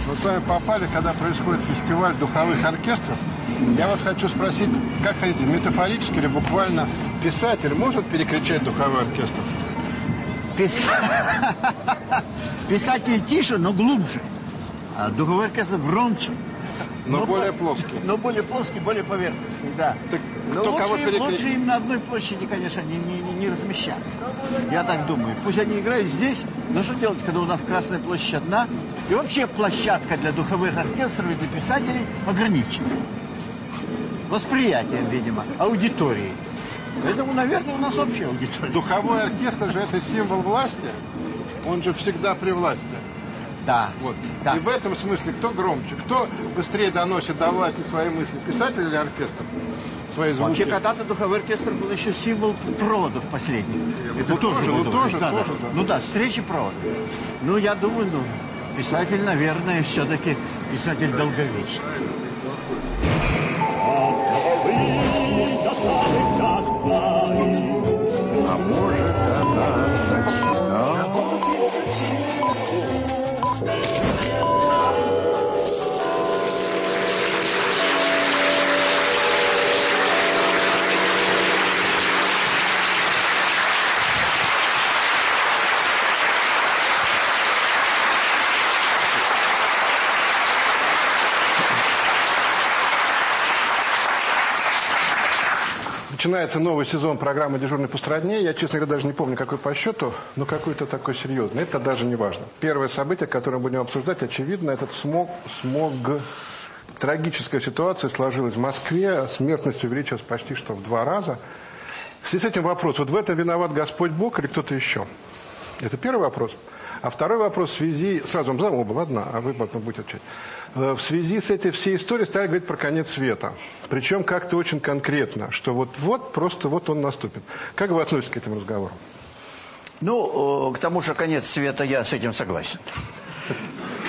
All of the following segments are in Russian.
Михайлович, мы с вами попали, когда происходит фестиваль духовых оркестров. Я вас хочу спросить, как хотите, метафорически или буквально, писатель может перекричать духовой оркестр? Пис... Писатель тише, но глубже. А духовой оркестр громче. Но, но более плоский. Но более плоский, более поверхностный, да. Так но кто лучше, кого перекричит? лучше им на одной площади, конечно, не, не, не, не размещаться. Я так думаю. Пусть они играют здесь, но что делать, когда у нас Красная площадь одна? И вообще площадка для духовых оркестров и для писателей ограничена. Восприятием, видимо, аудитории. Поэтому, наверное, у нас общая аудитория. Духовой оркестр же это символ власти. Он же всегда при власти. Да. Вот. Да. И в этом смысле кто громче? Кто быстрее доносит до власти свои мысли? Писатель или оркестр? Свои звуки? Вообще, когда-то духовой оркестр был еще символ проводов последних. Это Ну, тоже, ну, тоже, да, тоже, да. да. Ну да, встречи проводов. Ну, я думаю, ну, писатель, наверное, все-таки писатель долговечный. А Начинается новый сезон программы «Дежурный по стране». Я, честно говоря, даже не помню, какой по счету, но какой-то такой серьезный. Это даже не важно. Первое событие, которое мы будем обсуждать, очевидно, этот смог. смог. Трагическая ситуация сложилась в Москве. Смертность увеличилась почти что в два раза. В связи с этим вопрос. Вот в этом виноват Господь Бог или кто-то еще? Это первый вопрос. А второй вопрос в связи... Сразу вам задам оба, ладно? А вы потом будете отвечать. Э, В связи с этой всей историей стали говорить про конец света. Причем как-то очень конкретно, что вот-вот, просто вот он наступит. Как вы относитесь к этому разговору? Ну, э, к тому же конец света я с этим согласен.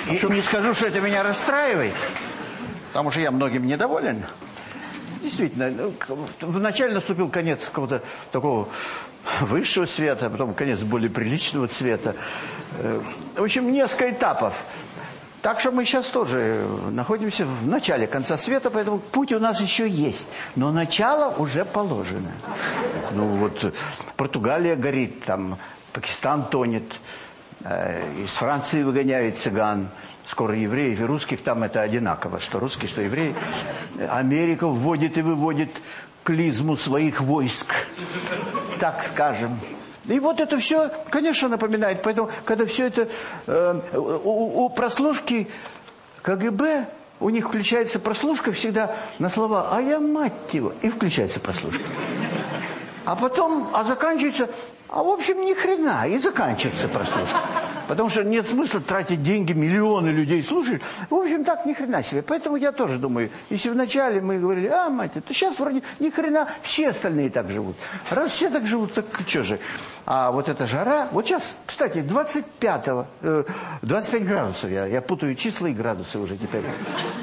И не скажу, что это меня расстраивает, потому что я многим недоволен. Действительно, ну, вначале наступил конец какого-то такого высшего света, потом конец более приличного цвета. Э, В общем, несколько этапов. Так что мы сейчас тоже находимся в начале конца света, поэтому путь у нас еще есть. Но начало уже положено. Ну вот Португалия горит, там Пакистан тонет, э, из Франции выгоняют цыган. Скоро евреев и русских там это одинаково, что русские, что евреи. Америка вводит и выводит клизму своих войск, так скажем. И вот это все, конечно, напоминает. Поэтому, когда все это э, у, у прослушки КГБ, у них включается прослушка всегда на слова «а я мать его» и включается прослушка. А потом, а заканчивается, а в общем ни хрена, и заканчивается прослушка. Потому что нет смысла тратить деньги, миллионы людей слушают. В общем, так ни хрена себе. Поэтому я тоже думаю, если вначале мы говорили, а, мать, это сейчас вроде ни хрена, все остальные так живут. Раз все так живут, так что же. А вот эта жара, вот сейчас, кстати, 25, э, 25 градусов, я, я путаю числа и градусы уже теперь.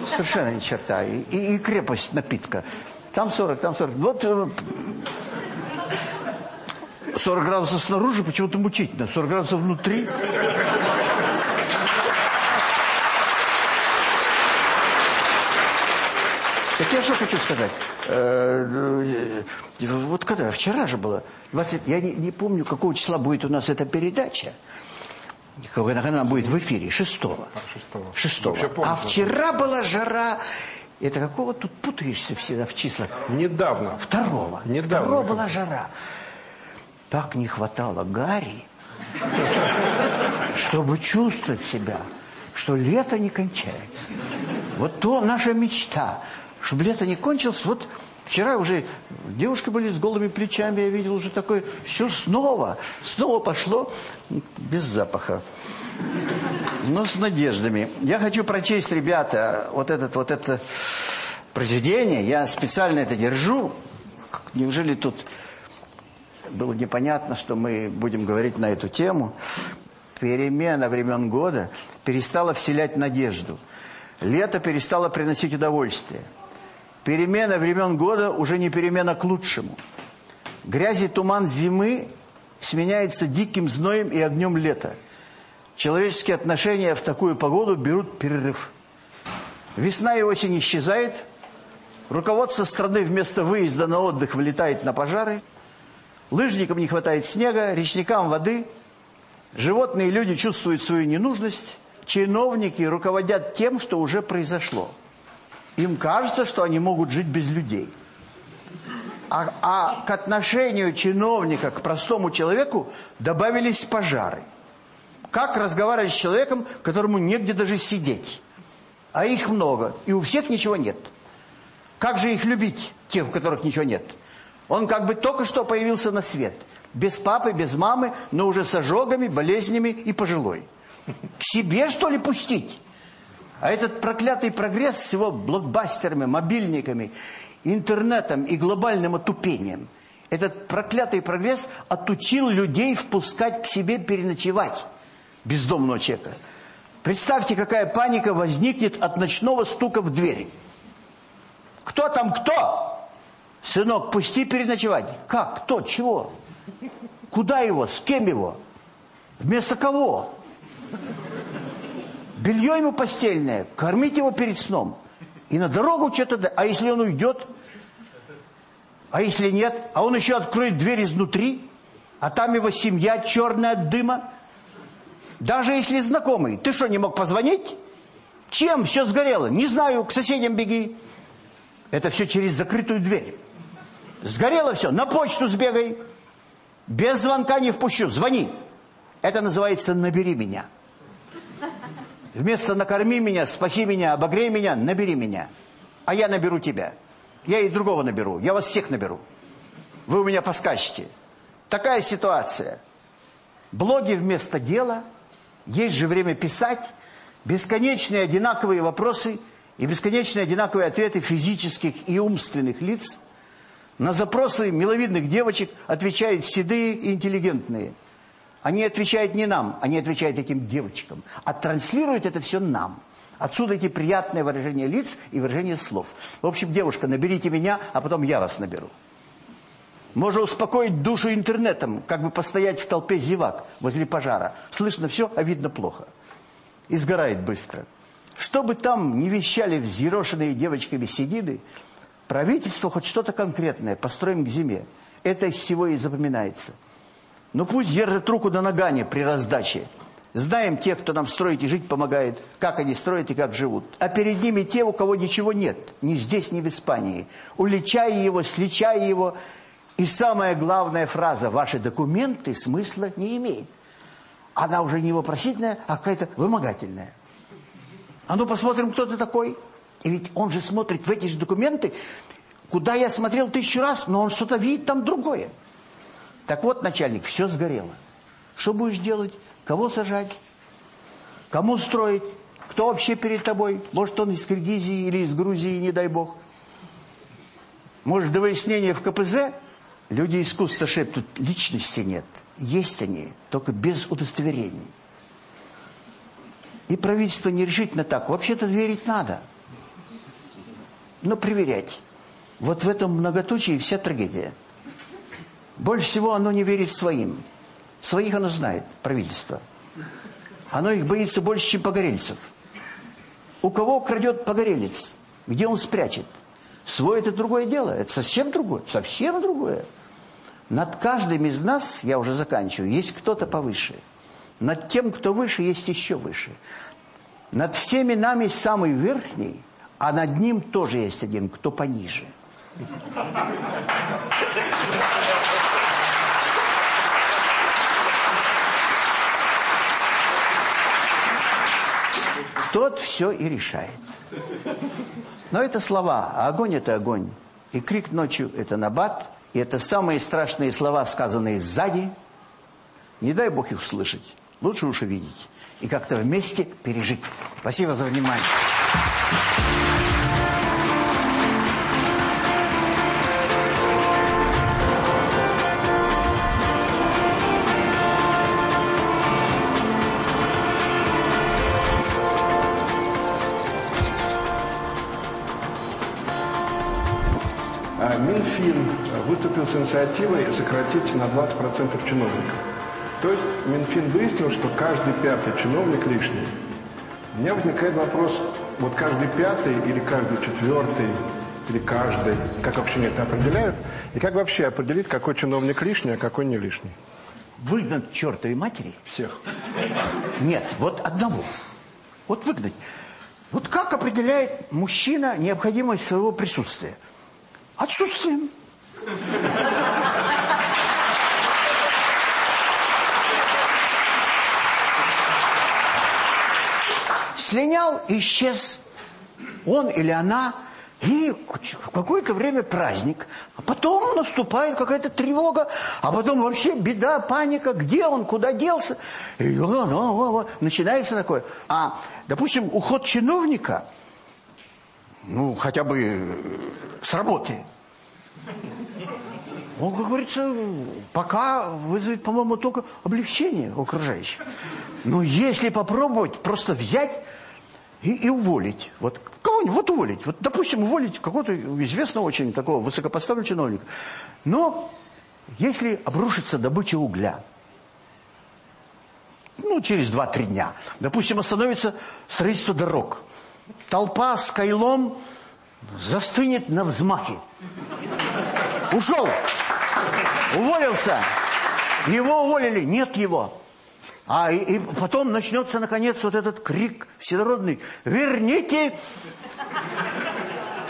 Совершенно ни черта. И, и, и крепость напитка. Там 40, там 40. Вот э, 40 градусов снаружи почему-то мучительно. 40 градусов внутри. Так я что хочу сказать. Э, э, Вот когда? Вчера же было. 20, я не, не помню, какого числа будет у нас эта передача. Когда она будет в эфире? Шестого. шестого. Шестого. Вообще помню, А вчера была жара. Это какого тут путаешься всегда в числах? Недавно. Второго. Недавно. Второго была жара. Так не хватало Гарри, чтобы чувствовать себя, что лето не кончается. Вот то наша мечта, чтобы лето не кончилось. Вот вчера уже девушки были с голыми плечами, я видел уже такое, все снова, снова пошло без запаха. Но с надеждами. Я хочу прочесть, ребята, вот этот вот это произведение. Я специально это держу. Неужели тут было непонятно, что мы будем говорить на эту тему. Перемена времен года перестала вселять надежду. Лето перестало приносить удовольствие. Перемена времен года уже не перемена к лучшему. Грязь и туман зимы сменяется диким зноем и огнем лета. человеческие отношения в такую погоду берут перерыв. Весна и осень исчезает, руководство страны вместо выезда на отдых вылетает на пожары, лыжникам не хватает снега, речникам воды, животные и люди чувствуют свою ненужность, чиновники руководят тем, что уже произошло. Им кажется, что они могут жить без людей. А, а к отношению чиновника к простому человеку добавились пожары. Как разговаривать с человеком, которому негде даже сидеть? А их много, и у всех ничего нет. Как же их любить, тех, у которых ничего нет? Он как бы только что появился на свет. Без папы, без мамы, но уже с ожогами, болезнями и пожилой. К себе, что ли, пустить? А этот проклятый прогресс с его блокбастерами, мобильниками, интернетом и глобальным отупением, этот проклятый прогресс отучил людей впускать к себе переночевать бездомного человека. Представьте, какая паника возникнет от ночного стука в двери. Кто там, кто? Сынок, пусти переночевать. Как? Кто? Чего? Куда его? С кем его? Вместо кого? Белье ему постельное, кормить его перед сном. И на дорогу что-то... А если он уйдет? А если нет? А он еще откроет дверь изнутри? А там его семья черная от дыма? Даже если знакомый. Ты что, не мог позвонить? Чем все сгорело? Не знаю, к соседям беги. Это все через закрытую дверь. Сгорело все, на почту сбегай. Без звонка не впущу, звони. Это называется «набери меня». Вместо «накорми меня», «спаси меня», «обогрей меня», «набери меня». А я наберу тебя. Я и другого наберу. Я вас всех наберу. Вы у меня поскачете. Такая ситуация. Блоги вместо дела. Есть же время писать. Бесконечные одинаковые вопросы и бесконечные одинаковые ответы физических и умственных лиц. На запросы миловидных девочек отвечают седые и интеллигентные – они отвечают не нам, они отвечают этим девочкам. А транслируют это все нам. Отсюда эти приятные выражения лиц и выражения слов. В общем, девушка, наберите меня, а потом я вас наберу. Можно успокоить душу интернетом, как бы постоять в толпе зевак возле пожара. Слышно все, а видно плохо. И сгорает быстро. Что бы там не вещали взъерошенные девочками седины, правительство хоть что-то конкретное построим к зиме. Это из всего и запоминается. Ну пусть держит руку на нагане при раздаче. Знаем тех, кто нам строить и жить помогает, как они строят и как живут. А перед ними те, у кого ничего нет, ни здесь, ни в Испании. Уличай его, сличай его. И самая главная фраза «Ваши документы смысла не имеют». Она уже не вопросительная, а какая-то вымогательная. А ну посмотрим, кто ты такой. И ведь он же смотрит в эти же документы, куда я смотрел тысячу раз, но он что-то видит там другое. Так вот, начальник, все сгорело. Что будешь делать? Кого сажать? Кому строить? Кто вообще перед тобой? Может, он из Киргизии или из Грузии, не дай бог. Может, до выяснения в КПЗ люди искусства шепчут, личности нет. Есть они, только без удостоверений. И правительство не решительно так. Вообще-то верить надо. Но проверять. Вот в этом многоточии вся трагедия. Больше всего оно не верит своим. Своих оно знает, правительство. Оно их боится больше, чем погорельцев. У кого крадет погорелец? Где он спрячет? Свой это другое дело. Это совсем другое. Совсем другое. Над каждым из нас, я уже заканчиваю, есть кто-то повыше. Над тем, кто выше, есть еще выше. Над всеми нами самый верхний, а над ним тоже есть один, кто пониже. Тот все и решает. Но это слова, а огонь это огонь. И крик ночью это набат. И это самые страшные слова, сказанные сзади. Не дай Бог их услышать. Лучше уж увидеть. И как-то вместе пережить. Спасибо за внимание. С инициативой сократить на 20% чиновников. То есть Минфин выяснил, что каждый пятый чиновник лишний. У меня возникает вопрос, вот каждый пятый или каждый четвертый или каждый, как вообще это определяют, и как вообще определить, какой чиновник лишний, а какой не лишний? Выгнать чертовой матери? Всех. Нет, вот одного. Вот выгнать. Вот как определяет мужчина необходимость своего присутствия? Отсутствием. Слинял, исчез. Он или она. И какое-то время праздник. А потом наступает какая-то тревога. А потом вообще беда, паника. Где он, куда делся? И начинается такое. А, допустим, уход чиновника, ну, хотя бы с работы. Он, как говорится, пока вызовет, по-моему, только облегчение окружающих. Но если попробовать просто взять и, и уволить. Вот кого-нибудь, вот уволить. Вот, допустим, уволить какого-то известного очень такого высокопоставленного чиновника. Но если обрушится добыча угля, ну, через 2-3 дня, допустим, остановится строительство дорог, толпа с кайлом застынет на взмахе. Ушел, уволился, его уволили, нет его. А и, и потом начнется, наконец, вот этот крик всенародный. Верните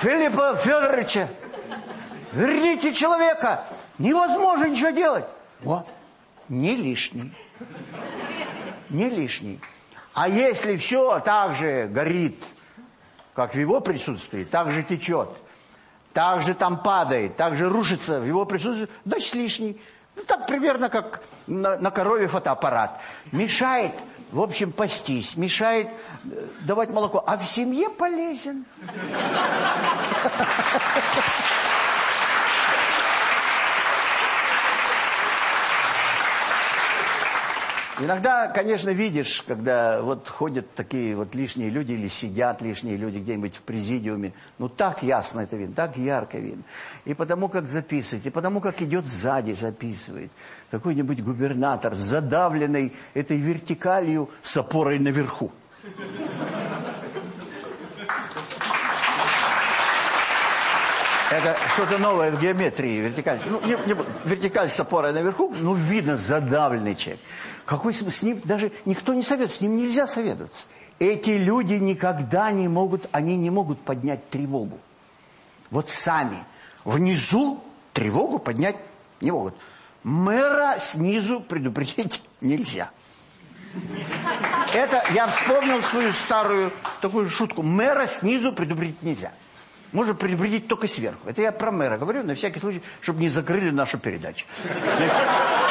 Филиппа Федоровича! Верните человека! Невозможно ничего делать! Вот, не лишний. Не лишний. А если все так же горит, как в его присутствии, так же течет, так же там падает, так же рушится в его присутствии, значит лишний. Ну, так примерно, как на, на корове фотоаппарат. Мешает, в общем, пастись, мешает э, давать молоко, а в семье полезен. Иногда, конечно, видишь, когда вот ходят такие вот лишние люди или сидят лишние люди где-нибудь в президиуме. Ну, так ясно это видно, так ярко видно. И потому как записывать, и потому как идет сзади записывает. Какой-нибудь губернатор, задавленный этой вертикалью с опорой наверху. Это что-то новое в геометрии, вертикаль. Ну, не, не, вертикаль с опорой наверху, ну, видно, задавленный человек. Какой с ним даже никто не советуется, с ним нельзя советоваться. Эти люди никогда не могут, они не могут поднять тревогу. Вот сами. Внизу тревогу поднять не могут. Мэра снизу предупредить нельзя. Это я вспомнил свою старую такую шутку. Мэра снизу предупредить нельзя. Можно предупредить только сверху. Это я про мэра говорю, на всякий случай, чтобы не закрыли нашу передачу. Э,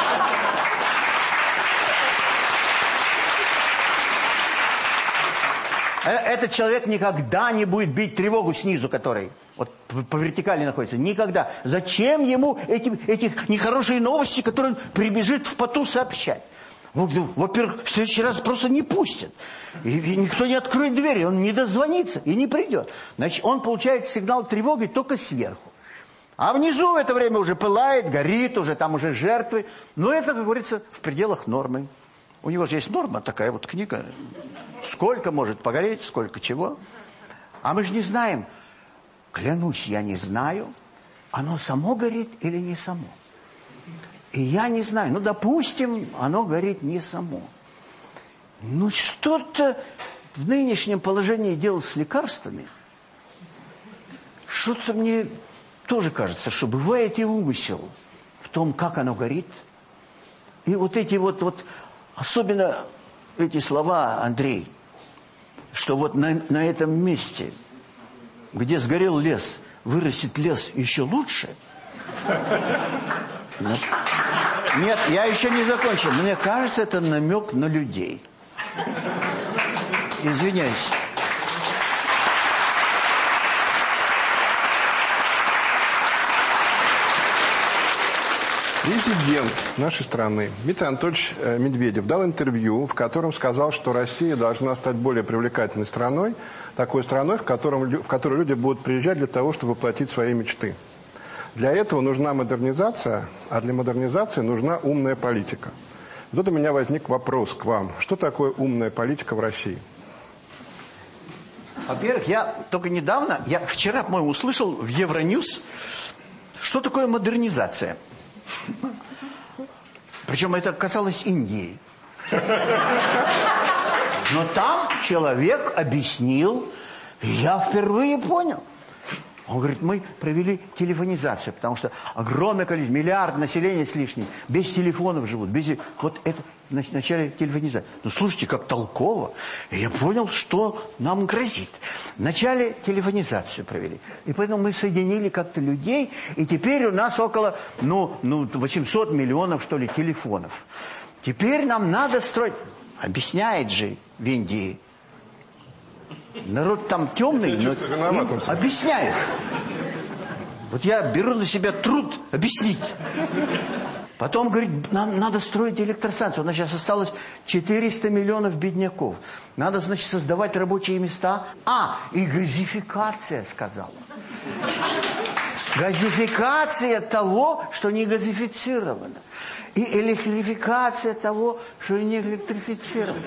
этот человек никогда не будет бить тревогу снизу, который вот по вертикали находится. Никогда. Зачем ему эти, эти нехорошие новости, которые он прибежит в поту сообщать? Ну, во-первых, в следующий раз просто не пустят. И, и никто не откроет двери, он не дозвонится и не придет. Значит, он получает сигнал тревоги только сверху. А внизу в это время уже пылает, горит, уже там уже жертвы. Но это, как говорится, в пределах нормы. У него же есть норма, такая вот книга. Сколько может погореть, сколько чего. А мы же не знаем. Клянусь, я не знаю, оно само горит или не само. И я не знаю. Ну, допустим, оно горит не само. Ну, что-то в нынешнем положении дел с лекарствами, что-то мне тоже кажется, что бывает и умысел в том, как оно горит. И вот эти вот, вот особенно эти слова, Андрей, что вот на, на этом месте, где сгорел лес, вырастет лес еще лучше. Нет, нет я еще не закончил. Мне кажется, это намек на людей. Извиняюсь. Президент нашей страны Дмитрий Анатольевич э, Медведев дал интервью, в котором сказал, что Россия должна стать более привлекательной страной, такой страной, в, котором, в которую люди будут приезжать для того, чтобы воплотить свои мечты. Для этого нужна модернизация, а для модернизации нужна умная политика. Тут у меня возник вопрос к вам. Что такое умная политика в России? Во-первых, я только недавно, я вчера, по-моему, услышал в Евроньюз, что такое модернизация. Причем это касалось Индии. Но там человек объяснил, я впервые понял. Он говорит, мы провели телефонизацию, потому что огромное количество, миллиард населения с лишним, без телефонов живут. Без... Вот это в начале телефонизации. Ну, слушайте, как толково. И я понял, что нам грозит. Вначале телефонизацию провели. И поэтому мы соединили как-то людей, и теперь у нас около, ну, ну 800 миллионов, что ли, телефонов. Теперь нам надо строить... Объясняет же в Индии Народ там темный, но им объясняют. Вот я беру на себя труд объяснить. Потом, говорит, нам надо строить электростанцию. У нас сейчас осталось 400 миллионов бедняков. Надо, значит, создавать рабочие места. А, и газификация, сказала. Газификация того, что не газифицировано. И электрификация того, что не электрифицировано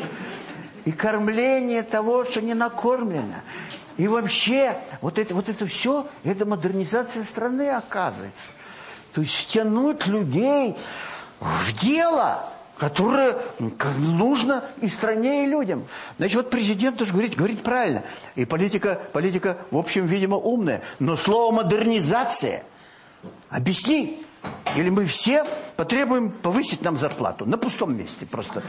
и кормление того, что не накормлено. И вообще, вот это, вот это все, это модернизация страны оказывается. То есть стянуть людей в дело, которое нужно и стране, и людям. Значит, вот президент тоже говорит, говорит правильно. И политика, политика, в общем, видимо, умная. Но слово «модернизация» объясни, или мы все потребуем повысить нам зарплату на пустом месте просто.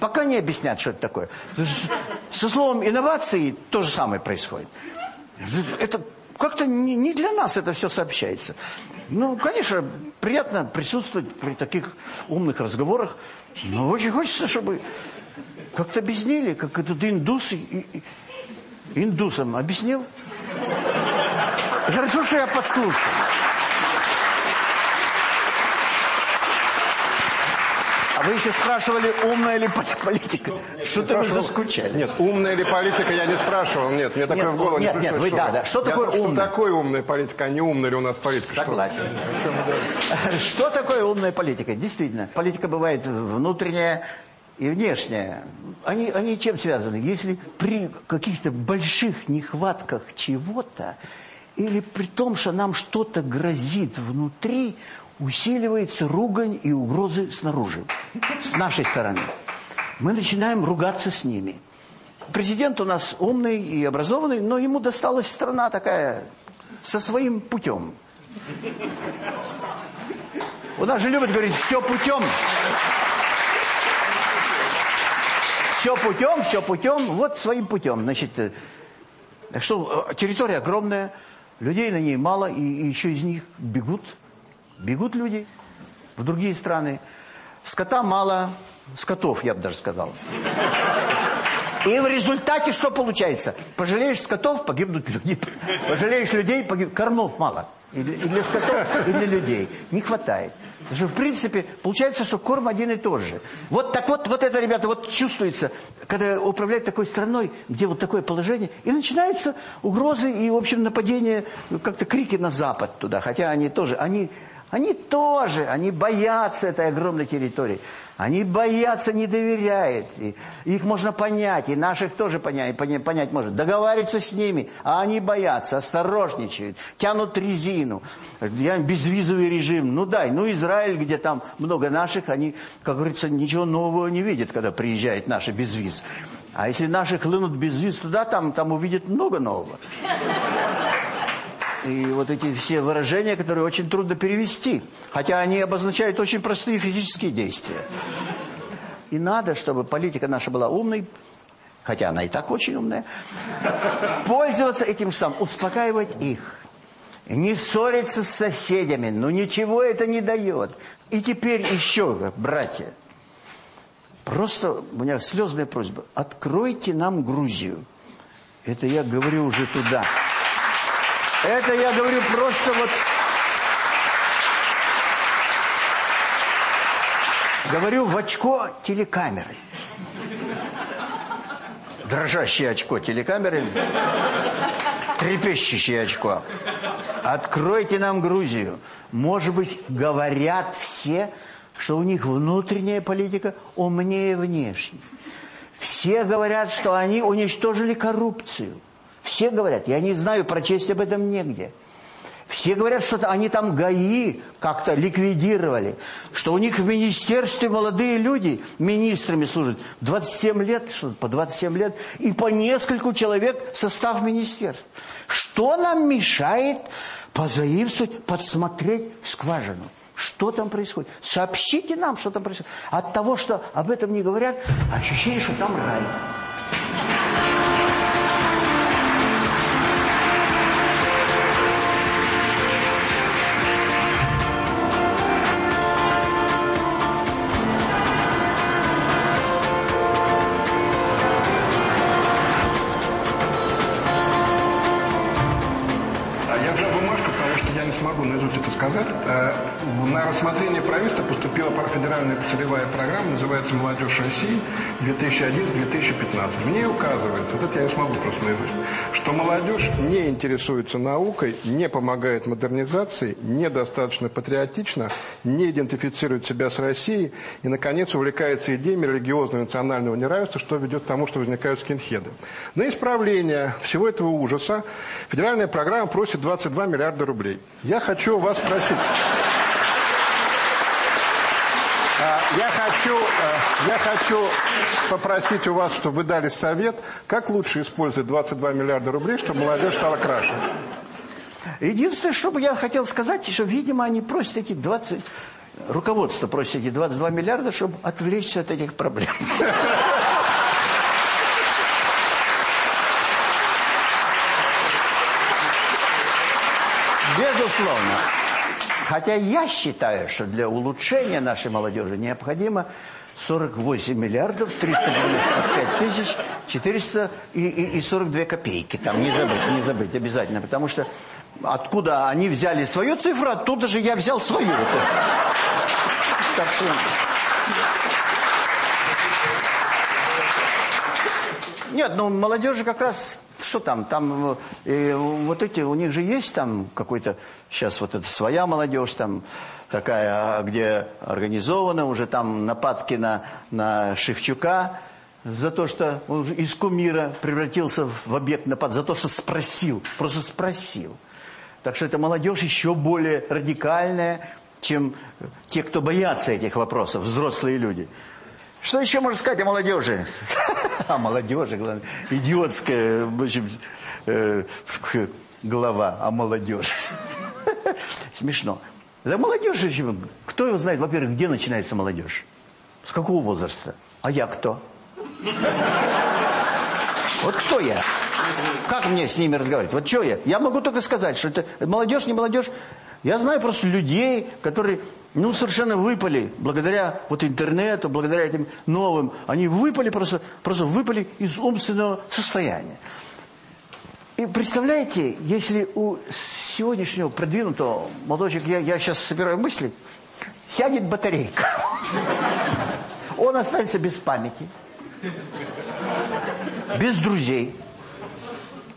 Пока не объяснят, что это такое. Со словом инновации то же самое происходит. Это как-то не для нас это все сообщается. Ну, конечно, приятно присутствовать при таких умных разговорах, но очень хочется, чтобы как-то объяснили, как этот индус индусам объяснил. Хорошо, что я подслушал. Вы еще спрашивали, умная ли политика. Что-то вы заскучали. Нет, умная ли политика я не спрашивал. Нет, мне такое нет, в голову нет, не пришло. Нет, вы, да, да. Что такое умная? Что такое умная политика, а не умная ли у нас политика? Согласен. Что, что такое умная политика? Действительно, политика бывает внутренняя и внешняя. Они, они чем связаны? Если при каких-то больших нехватках чего-то, или при том, что нам что-то грозит внутри, усиливается ругань и угрозы снаружи, с нашей стороны. Мы начинаем ругаться с ними. Президент у нас умный и образованный, но ему досталась страна такая со своим путем. У нас же любят говорить «все путем». Все путем, все путем, вот своим путем. Значит, э, так что э, территория огромная, людей на ней мало, и, и еще из них бегут Бегут люди в другие страны. Скота мало, скотов, я бы даже сказал. И в результате что получается? Пожалеешь скотов, погибнут люди. Пожалеешь людей, погибнут. Кормов мало. И для, и для скотов, и для людей. Не хватает. Потому что, в принципе, получается, что корм один и тот же. Вот так вот, вот это, ребята, вот чувствуется, когда управляют такой страной, где вот такое положение, и начинаются угрозы и, в общем, нападения, как-то крики на Запад туда. Хотя они тоже, они они тоже, они боятся этой огромной территории. Они боятся, не доверяют. И их можно понять, и наших тоже понять, понять может. Договариваться с ними, а они боятся, осторожничают, тянут резину. Я безвизовый режим, ну дай, ну Израиль, где там много наших, они, как говорится, ничего нового не видят, когда приезжают наши без виз. А если наши хлынут без виз туда, там, там увидят много нового. И вот эти все выражения, которые очень трудно перевести. Хотя они обозначают очень простые физические действия. И надо, чтобы политика наша была умной, хотя она и так очень умная, пользоваться этим сам, успокаивать их. Не ссориться с соседями, но ничего это не дает. И теперь еще, братья, просто у меня слезная просьба, откройте нам Грузию. Это я говорю уже туда. Это я говорю просто вот... Говорю в очко телекамеры. Дрожащее очко телекамеры. Трепещущее очко. Откройте нам Грузию. Может быть, говорят все, что у них внутренняя политика умнее внешней. Все говорят, что они уничтожили коррупцию. Все говорят, я не знаю, прочесть об этом негде. Все говорят, что они там ГАИ как-то ликвидировали, что у них в министерстве молодые люди министрами служат. 27 лет, что по 27 лет, и по нескольку человек состав министерств. Что нам мешает позаимствовать, подсмотреть скважину? Что там происходит? Сообщите нам, что там происходит. От того, что об этом не говорят, ощущение, что там рай. Рассмотрение правительства поступила федеральная целевая программа, называется «Молодежь России 2011-2015». В ней указывается, вот это я смогу просто наизусть, что молодежь не интересуется наукой, не помогает модернизации, недостаточно патриотична, не идентифицирует себя с Россией и, наконец, увлекается идеями религиозного национального неравенства, что ведет к тому, что возникают скинхеды. На исправление всего этого ужаса федеральная программа просит 22 миллиарда рублей. Я хочу вас спросить... Я хочу, э, я хочу попросить у вас, чтобы вы дали совет, как лучше использовать 22 миллиарда рублей, чтобы молодежь стала краше. Единственное, что бы я хотел сказать, что, видимо, они просят эти 20... Руководство просит эти 22 миллиарда, чтобы отвлечься от этих проблем. Безусловно. Хотя я считаю, что для улучшения нашей молодежи необходимо 48 миллиардов 395 тысяч 400 и, и, и 42 копейки. Там не забыть, не забыть обязательно. Потому что откуда они взяли свою цифру, оттуда же я взял свою. Так что... Нет, ну молодежи как раз что там? Там э, вот эти, у них же есть там какой-то, сейчас вот это своя молодежь там такая, где организована уже там нападки на, на Шевчука за то, что он из кумира превратился в объект напад, за то, что спросил, просто спросил. Так что эта молодежь еще более радикальная, чем те, кто боятся этих вопросов, взрослые люди. Что еще можно сказать о молодежи? О молодежи, главное. Идиотская, в общем, э, голова о молодежи. Смешно. За молодежь, кто его знает, во-первых, где начинается молодежь? С какого возраста? А я кто? Вот кто я? Как мне с ними разговаривать? Вот что я? Я могу только сказать, что это молодежь, не молодежь. Я знаю просто людей, которые, ну, совершенно выпали, благодаря вот интернету, благодаря этим новым, они выпали просто, просто выпали из умственного состояния. И представляете, если у сегодняшнего продвинутого молодочек, я, я сейчас собираю мысли, сядет батарейка, он останется без памяти, без друзей,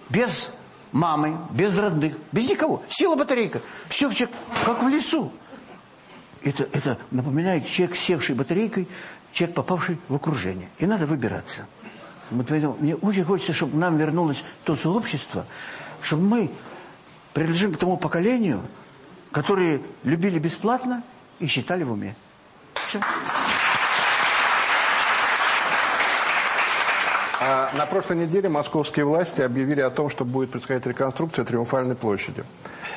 без мамы, без родных, без никого. Села батарейка. Все как в лесу. Это, это напоминает человек, севший батарейкой, человек, попавший в окружение. И надо выбираться. Мне очень хочется, чтобы нам вернулось то сообщество, чтобы мы принадлежим к тому поколению, которые любили бесплатно и считали в уме. Все. А на прошлой неделе московские власти объявили о том, что будет происходить реконструкция Триумфальной площади.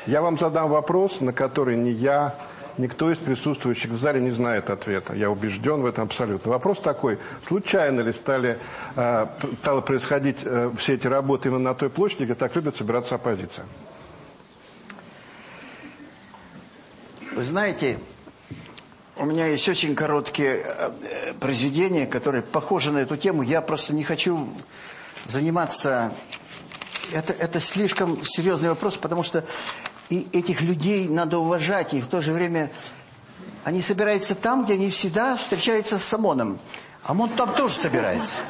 Я вам задам вопрос, на который ни я, никто из присутствующих в зале не знает ответа. Я убежден в этом абсолютно. Вопрос такой, случайно ли стали, э, стало происходить э, все эти работы именно на той площади, где так любит собираться оппозиция? Вы знаете, у меня есть очень короткие э, произведения, которые похожи на эту тему. Я просто не хочу заниматься... Это, это слишком серьезный вопрос, потому что и этих людей надо уважать, и в то же время они собираются там, где они всегда встречаются с ОМОНом. ОМОН там тоже собирается.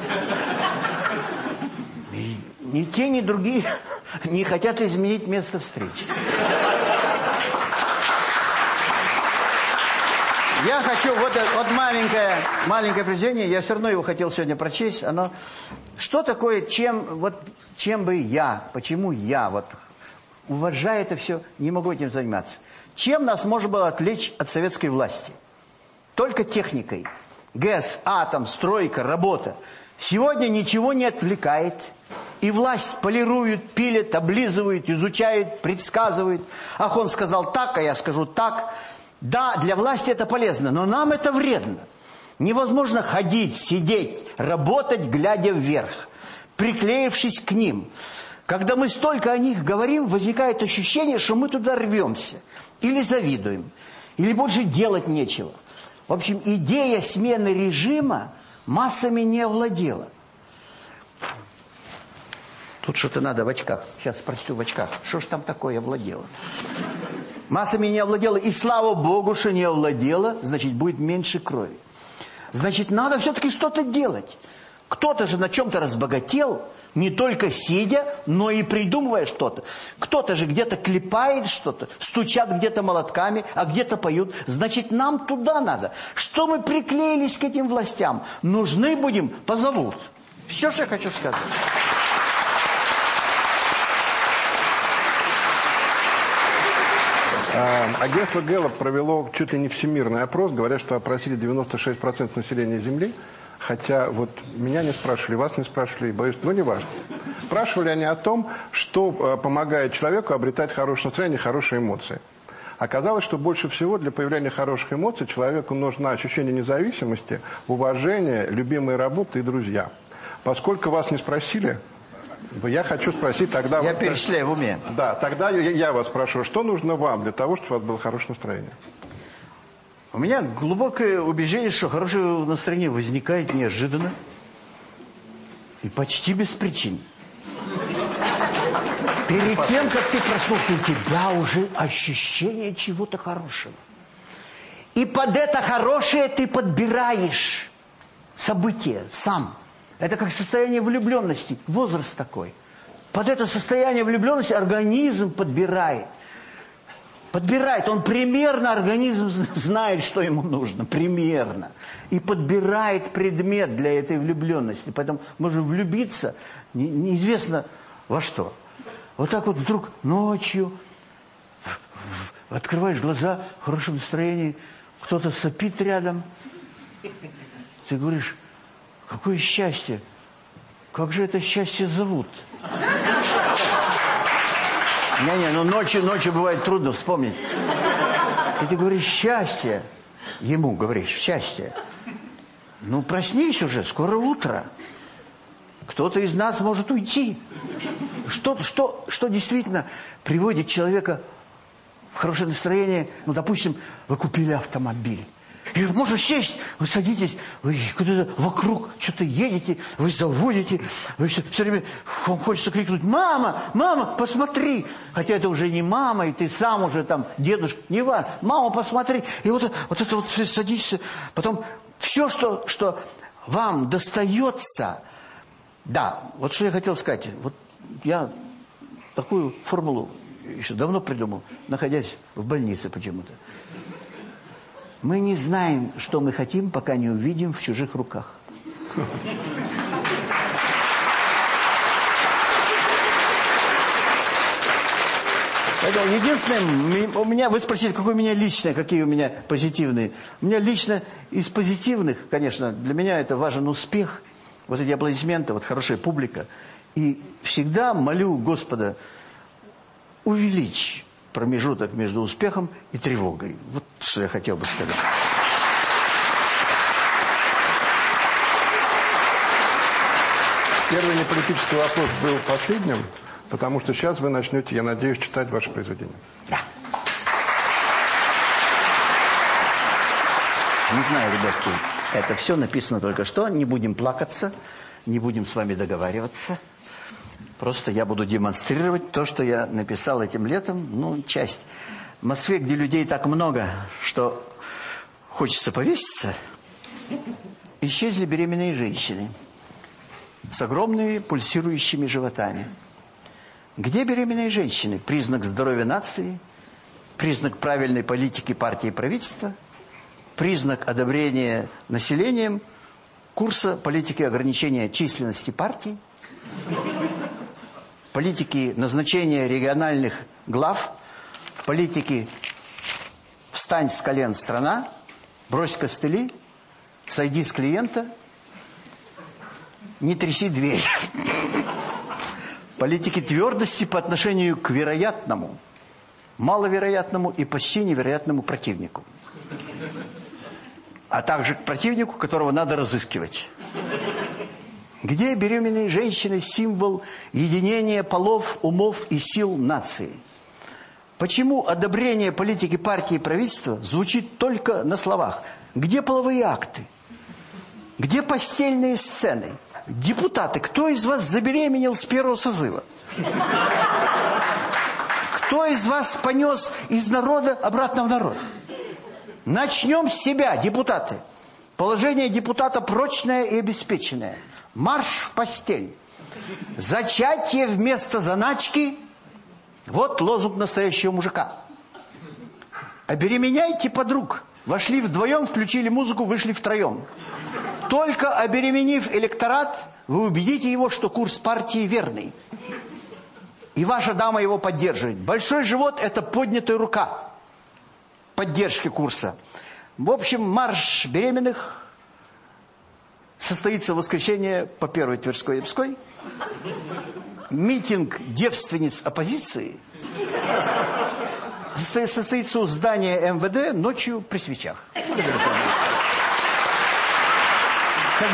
И ни те, ни другие не хотят изменить место встречи. Я хочу, вот, вот маленькое, маленькое произведение, я все равно его хотел сегодня прочесть. Оно, что такое, чем, вот, чем бы я, почему я, вот, уважая это все, не могу этим заниматься. Чем нас можно было отвлечь от советской власти? Только техникой. ГЭС, атом, стройка, работа. Сегодня ничего не отвлекает. И власть полирует, пилит, облизывает, изучает, предсказывает. Ах, он сказал так, а я скажу так. Да, для власти это полезно, но нам это вредно. Невозможно ходить, сидеть, работать, глядя вверх, приклеившись к ним. Когда мы столько о них говорим, возникает ощущение, что мы туда рвемся. Или завидуем, или больше делать нечего. В общем, идея смены режима массами не овладела. Тут что-то надо в очках. Сейчас спросю в очках. Что ж там такое овладело? Массами не овладела. И слава Богу, что не овладела, значит, будет меньше крови. Значит, надо все-таки что-то делать. Кто-то же на чем-то разбогател, не только сидя, но и придумывая что-то. Кто-то же где-то клепает что-то, стучат где-то молотками, а где-то поют. Значит, нам туда надо. Что мы приклеились к этим властям? Нужны будем, позовут. Все, что я хочу сказать. Агентство Гэллоп провело чуть ли не всемирный опрос. Говорят, что опросили 96% населения Земли. Хотя вот меня не спрашивали, вас не спрашивали, боюсь, ну не важно. Спрашивали они о том, что э, помогает человеку обретать хорошее настроение, хорошие эмоции. Оказалось, что больше всего для появления хороших эмоций человеку нужно ощущение независимости, уважение, любимые работы и друзья. Поскольку вас не спросили, я хочу спросить тогда... Я вот, перечисляю в уме. Да, тогда я, я вас спрошу, что нужно вам для того, чтобы у вас было хорошее настроение? У меня глубокое убеждение, что хорошее настроение возникает неожиданно и почти без причин. Перед тем, как ты проснулся, у тебя уже ощущение чего-то хорошего. И под это хорошее ты подбираешь события сам. Это как состояние влюбленности, возраст такой. Под это состояние влюбленности организм подбирает. Подбирает, он примерно, организм знает, что ему нужно, примерно. И подбирает предмет для этой влюбленности. Поэтому можно влюбиться не, неизвестно во что. Вот так вот вдруг ночью открываешь глаза, в хорошем настроении, кто-то сопит рядом. Ты говоришь, Какое счастье! Как же это счастье зовут? Не-не, ну ночью, ночью бывает трудно вспомнить. И ты говоришь «счастье». Ему говоришь «счастье». Ну, проснись уже, скоро утро. Кто-то из нас может уйти. Что, что, что действительно приводит человека в хорошее настроение? Ну, допустим, вы купили автомобиль. И можно сесть, вы садитесь, вы куда-то вокруг что-то едете, вы заводите, вы все, все время, вам хочется крикнуть, мама, мама, посмотри. Хотя это уже не мама, и ты сам уже там, дедушка, не важно, мама, посмотри. И вот, вот это вот все садишься, потом все, что, что вам достается, да, вот что я хотел сказать, вот я такую формулу еще давно придумал, находясь в больнице почему-то. Мы не знаем, что мы хотим, пока не увидим в чужих руках. Единственное, у меня, вы спросите, какое у меня личное, какие у меня позитивные. У меня лично из позитивных, конечно, для меня это важен успех, вот эти аплодисменты, вот хорошая публика. И всегда молю Господа, увеличь промежуток между успехом и тревогой. Вот что я хотел бы сказать. Первый неполитический вопрос был последним, потому что сейчас вы начнете, я надеюсь, читать ваше произведение. Да. Не знаю, ребятки, это все написано только что. Не будем плакаться, не будем с вами договариваться. Просто я буду демонстрировать то, что я написал этим летом, ну, часть. В Москве, где людей так много, что хочется повеситься, исчезли беременные женщины с огромными пульсирующими животами. Где беременные женщины? Признак здоровья нации, признак правильной политики партии и правительства. признак одобрения населением курса политики ограничения численности партий, политики назначения региональных глав, политики «Встань с колен, страна», «Брось костыли», «Сойди с клиента», «Не тряси дверь». Политики твердости по отношению к вероятному, маловероятному и почти невероятному противнику. А также к противнику, которого надо разыскивать. Где беременные женщины символ единения полов, умов и сил нации? Почему одобрение политики партии и правительства звучит только на словах? Где половые акты? Где постельные сцены? Депутаты, кто из вас забеременел с первого созыва? Кто из вас понес из народа обратно в народ? Начнем с себя, депутаты. Положение депутата прочное и обеспеченное. Марш в постель. Зачатие вместо заначки. Вот лозунг настоящего мужика. Обеременяйте подруг. Вошли вдвоем, включили музыку, вышли втроем. Только обеременив электорат, вы убедите его, что курс партии верный. И ваша дама его поддерживает. Большой живот – это поднятая рука поддержки курса. В общем, марш беременных состоится в воскресенье по первой Тверской и Пской. Митинг девственниц оппозиции состоится у здания МВД ночью при свечах. Как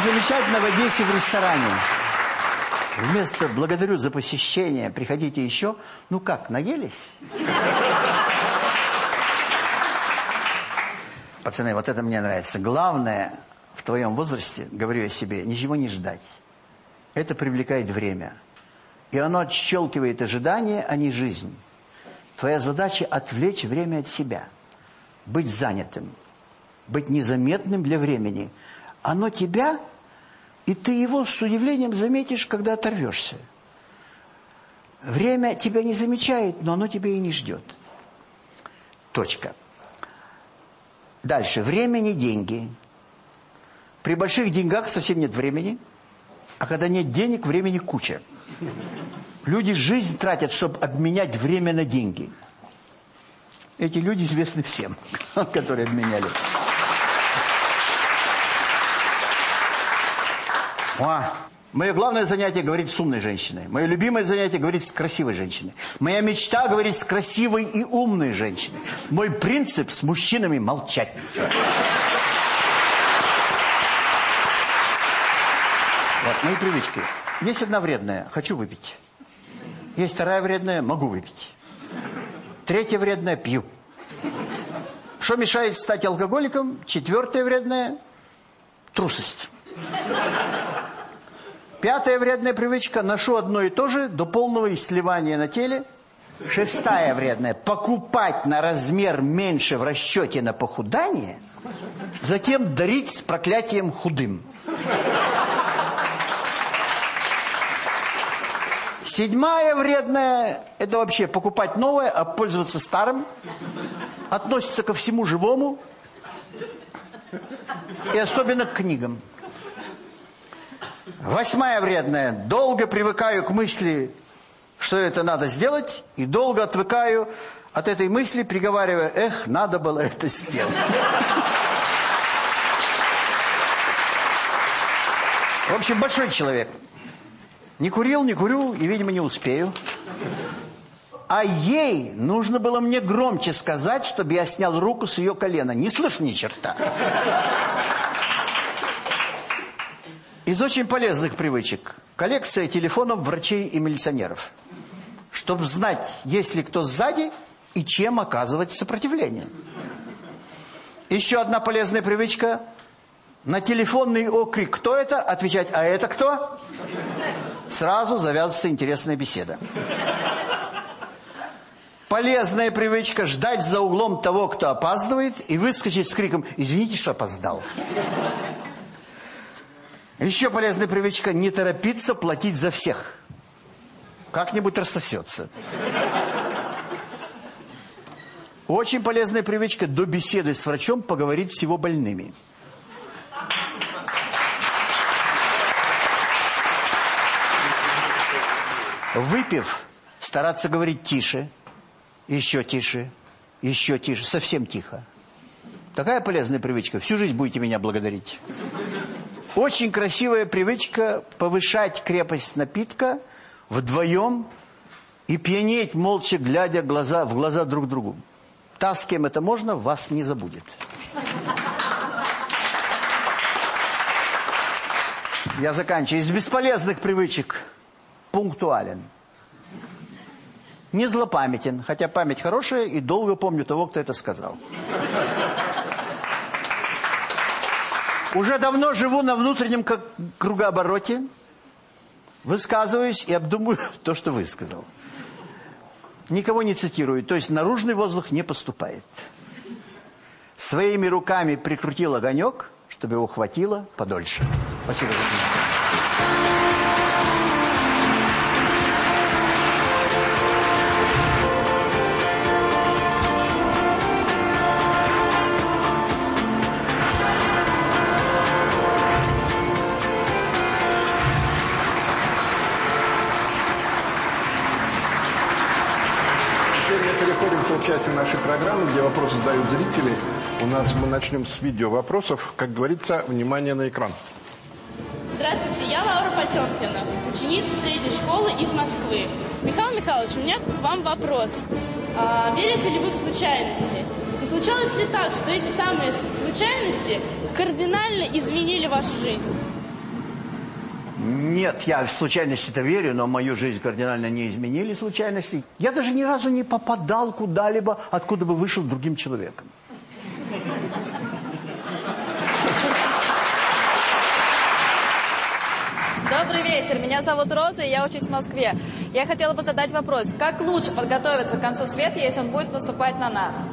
замечательно в Одессе в ресторане. Вместо «благодарю за посещение, приходите еще», ну как, наелись? Пацаны, вот это мне нравится. Главное в твоем возрасте, говорю я себе, ничего не ждать. Это привлекает время. И оно отщелкивает ожидания, а не жизнь. Твоя задача отвлечь время от себя. Быть занятым. Быть незаметным для времени. Оно тебя, и ты его с удивлением заметишь, когда оторвешься. Время тебя не замечает, но оно тебя и не ждет. Точка. Дальше. Время не деньги. При больших деньгах совсем нет времени. А когда нет денег, времени куча. Люди жизнь тратят, чтобы обменять время на деньги. Эти люди известны всем, которые обменяли. О, Мое главное занятие говорить с умной женщиной. Мое любимое занятие говорить с красивой женщиной. Моя мечта говорить с красивой и умной женщиной. Мой принцип с мужчинами молчать. Вот мои привычки. Есть одна вредная, хочу выпить. Есть вторая вредная, могу выпить. Третья вредная, пью. Что мешает стать алкоголиком? Четвертая вредная, трусость. Пятая вредная привычка – ношу одно и то же до полного исливания на теле. Шестая вредная – покупать на размер меньше в расчете на похудание, затем дарить с проклятием худым. Седьмая вредная – это вообще покупать новое, а пользоваться старым. Относится ко всему живому и особенно к книгам. Восьмая вредная. Долго привыкаю к мысли, что это надо сделать, и долго отвыкаю от этой мысли, приговаривая, эх, надо было это сделать. В общем, большой человек. Не курил, не курю и, видимо, не успею. А ей нужно было мне громче сказать, чтобы я снял руку с ее колена. Не слышу ни черта. Из очень полезных привычек. Коллекция телефонов врачей и милиционеров. Чтобы знать, есть ли кто сзади и чем оказывать сопротивление. Еще одна полезная привычка. На телефонный окрик «Кто это?» отвечать «А это кто?» Сразу завязывается интересная беседа. Полезная привычка ждать за углом того, кто опаздывает, и выскочить с криком «Извините, что опоздал». Еще полезная привычка – не торопиться платить за всех. Как-нибудь рассосется. Очень полезная привычка до беседы с врачом поговорить с его больными. Выпив, стараться говорить тише, еще тише, еще тише, совсем тихо. Такая полезная привычка. Всю жизнь будете меня благодарить. Очень красивая привычка повышать крепость напитка вдвоем и пьянеть, молча глядя глаза, в глаза друг другу. Та, с кем это можно, вас не забудет. Я заканчиваю. Из бесполезных привычек пунктуален. Не злопамятен, хотя память хорошая и долго помню того, кто это сказал. Уже давно живу на внутреннем кругообороте, высказываюсь и обдумываю то, что высказал. Никого не цитирую, то есть наружный воздух не поступает. Своими руками прикрутил огонек, чтобы его хватило подольше. Спасибо за внимание. Нашей программы, где вопросы задают зрители. У нас мы начнем с видео вопросов. Как говорится, внимание на экран. Здравствуйте, я Лаура Потемкина, ученица средней школы из Москвы. Михаил Михайлович, у меня к вам вопрос. А, верите ли вы в случайности? И случалось ли так, что эти самые случайности кардинально изменили вашу жизнь? Нет, я в случайности-то верю, но мою жизнь кардинально не изменили случайности. Я даже ни разу не попадал куда-либо, откуда бы вышел другим человеком. Добрый вечер, меня зовут Роза, и я учусь в Москве. Я хотела бы задать вопрос, как лучше подготовиться к концу света, если он будет наступать на нас?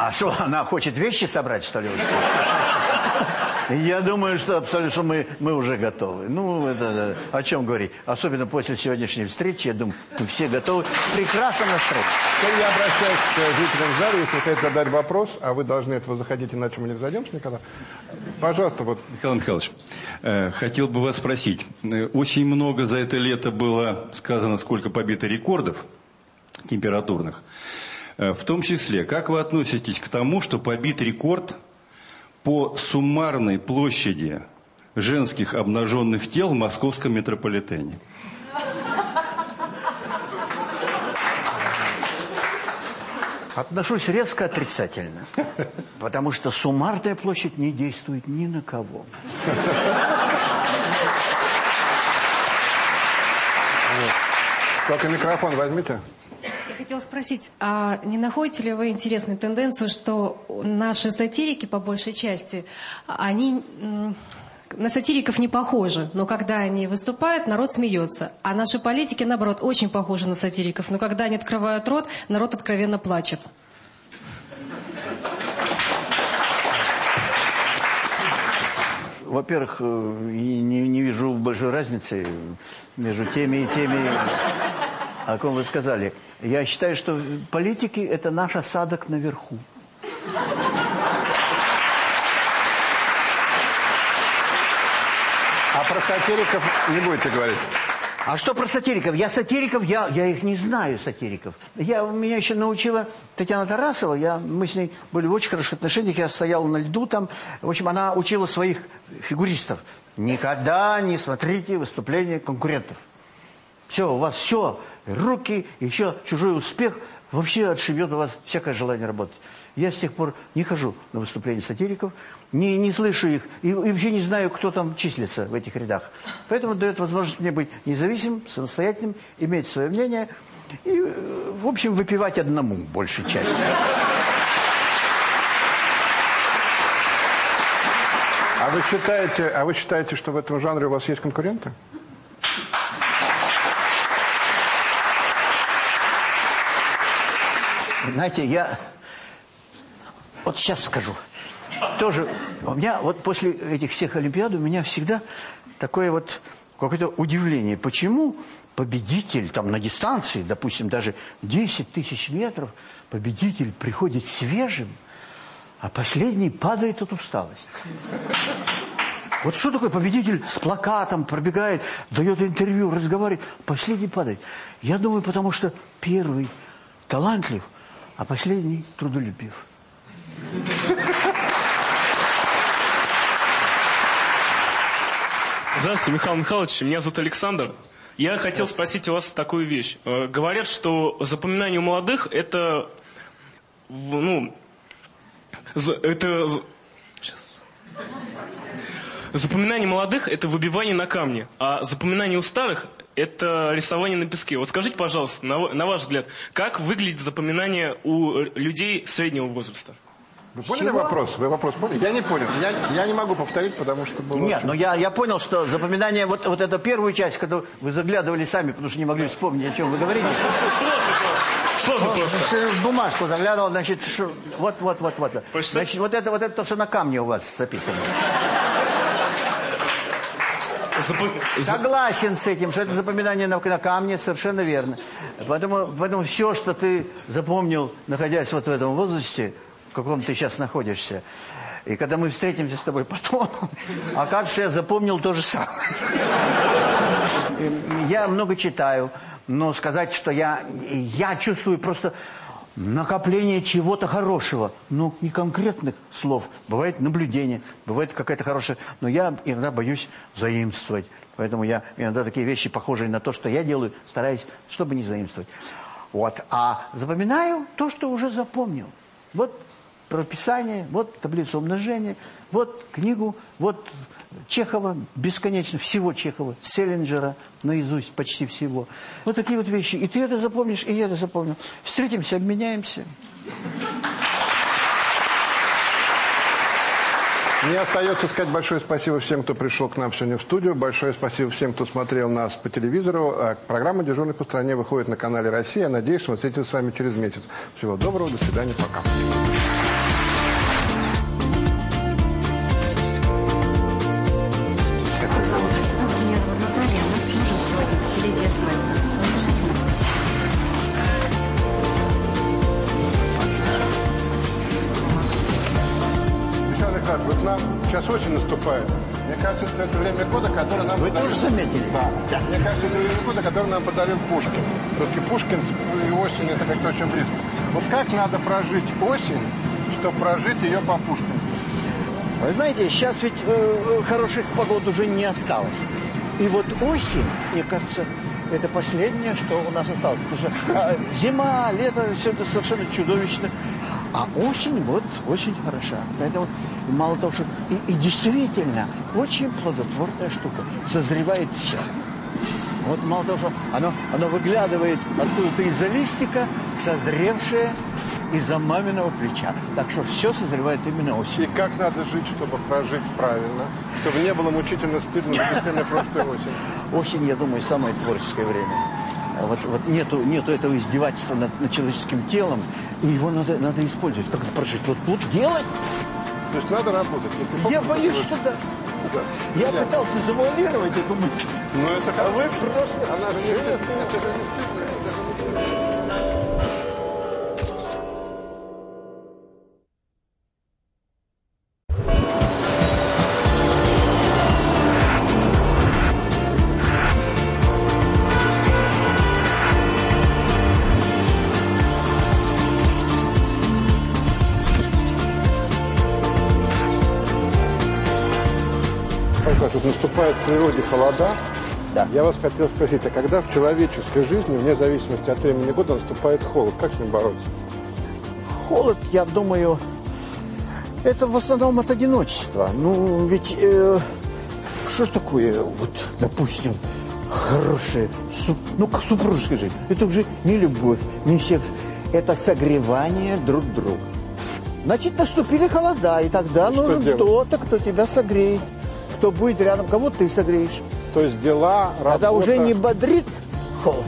А что, она хочет вещи собрать, что ли? Я думаю, что абсолютно что мы, мы уже готовы. Ну, это, о чем говорить? Особенно после сегодняшней встречи, я думаю, мы все готовы. Прекрасно настроены. Теперь я обращаюсь к зрителям в зале. Если хотите задать вопрос, а вы должны этого заходить, иначе мы не разойдемся никогда. Пожалуйста, вот. Михаил Михайлович, э, хотел бы вас спросить. Э, Очень много за это лето было сказано, сколько побито рекордов температурных. Э, В том числе, как вы относитесь к тому, что побит рекорд по суммарной площади женских обнаженных тел в московском метрополитене? Отношусь резко отрицательно. Потому что суммарная площадь не действует ни на кого. Только микрофон возьмите. Хотела спросить, а не находите ли вы интересную тенденцию, что наши сатирики, по большей части, они на сатириков не похожи, но когда они выступают, народ смеется. А наши политики, наоборот, очень похожи на сатириков, но когда они открывают рот, народ откровенно плачет. Во-первых, э, не, не вижу большой разницы между теми и теми, о ком вы сказали. Я считаю, что политики – это наш осадок наверху. А про сатириков не будете говорить. А что про сатириков? Я сатириков, я, я их не знаю, сатириков. Я, меня еще научила Татьяна Тарасова, я, мы с ней были в очень хороших отношениях, я стоял на льду там. В общем, она учила своих фигуристов. Никогда не смотрите выступления конкурентов. Все, у вас все, руки, еще чужой успех, вообще отшибет у вас всякое желание работать. Я с тех пор не хожу на выступления сатириков, не, не слышу их и, и вообще не знаю, кто там числится в этих рядах. Поэтому дает возможность мне быть независимым, самостоятельным, иметь свое мнение и, в общем, выпивать одному большей частью. А вы считаете, а вы считаете, что в этом жанре у вас есть конкуренты? Знаете, я... Вот сейчас скажу. Тоже у меня вот после этих всех Олимпиад у меня всегда такое вот какое-то удивление. Почему победитель там на дистанции, допустим, даже 10 тысяч метров, победитель приходит свежим, а последний падает от усталости? Вот что такое победитель с плакатом пробегает, дает интервью, разговаривает, последний падает? Я думаю, потому что первый талантлив, а последний трудолюбив. Здравствуйте, Михаил Михайлович. Меня зовут Александр. Я хотел спросить у вас такую вещь. Э, Говорят, что запоминание у молодых это, ну, это, сейчас. Запоминание молодых это выбивание на камне, а запоминание у старых это рисование на песке. Вот скажите, пожалуйста, на, на ваш взгляд, как выглядит запоминание у людей среднего возраста? Вы поняли вопрос? Вы вопрос поняли? Я не понял. Я, я не могу повторить, потому что было... Нет, но я, я понял, что запоминание, вот, вот эту первую часть, когда вы заглядывали сами, потому что не могли вспомнить, о чем вы говорите. Сложно просто. В бумажку заглядывал, значит, вот, вот, вот, вот. Значит, вот это, вот это то, что на камне у вас записано. Согласен с этим, что это запоминание на, на камне, совершенно верно. Поэтому, поэтому все, что ты запомнил, находясь вот в этом возрасте, в каком ты сейчас находишься, и когда мы встретимся с тобой потом, окажется, я запомнил то же самое. Я много читаю, но сказать, что я, я чувствую просто накопление чего-то хорошего. Ну, не конкретных слов. Бывает наблюдение, бывает какая-то хорошая... Но я иногда боюсь заимствовать. Поэтому я иногда такие вещи, похожие на то, что я делаю, стараюсь, чтобы не заимствовать. Вот. А запоминаю то, что уже запомнил. Вот прописание, вот таблицу умножения, вот книгу, вот Чехова, бесконечно, всего Чехова, Селлинджера, наизусть почти всего. Вот такие вот вещи. И ты это запомнишь, и я это запомнил. Встретимся, обменяемся. Мне остается сказать большое спасибо всем, кто пришел к нам сегодня в студию. Большое спасибо всем, кто смотрел нас по телевизору. А Программа «Дежурный по стране» выходит на канале «Россия». Надеюсь, мы встретимся с вами через месяц. Всего доброго, до свидания, пока. Нам подарил Пушкин. Все-таки Пушкин и осень это как-то очень близко. Вот как надо прожить осень, чтобы прожить ее по Пушкину? Вы знаете, сейчас ведь э, хороших погод уже не осталось. И вот осень, мне кажется, это последнее, что у нас осталось. Потому что а, зима, лето, все это совершенно чудовищно. А осень, вот, очень хороша. Поэтому мало того, что... И, и действительно, очень плодотворная штука. Созревает все. Вот мало того, что оно, оно выглядывает откуда-то из-за листика, созревшее из-за маминого плеча. Так что все созревает именно осенью. И как надо жить, чтобы прожить правильно, чтобы не было мучительно стыдно действительно просто осень. Осень, я думаю, самое творческое время. Вот, вот нету, нету этого издевательства над, над человеческим телом, и его надо, надо использовать. Как прожить? Вот тут делать? То есть надо работать. Я боюсь, то- что да. Да. Я Понятно. пытался завуалировать эту мысль. Ну это А вы просто... Она же не стыдно. Это же не стыдно. Я вас хотел спросить, а когда в человеческой жизни, вне зависимости от времени года, наступает холод, как с ним бороться? Холод, я думаю, это в основном от одиночества. Ну, ведь э, что ж такое, вот, допустим, хорошая, су- ну, как супружеская жизнь? Это уже не любовь, не секс, это согревание друг друга. Значит, наступили холода, и тогда Что нужен кто-то, кто тебя согреет, кто будет рядом, кого ты согреешь. То есть дела, работа, Тогда уже не бодрит холод,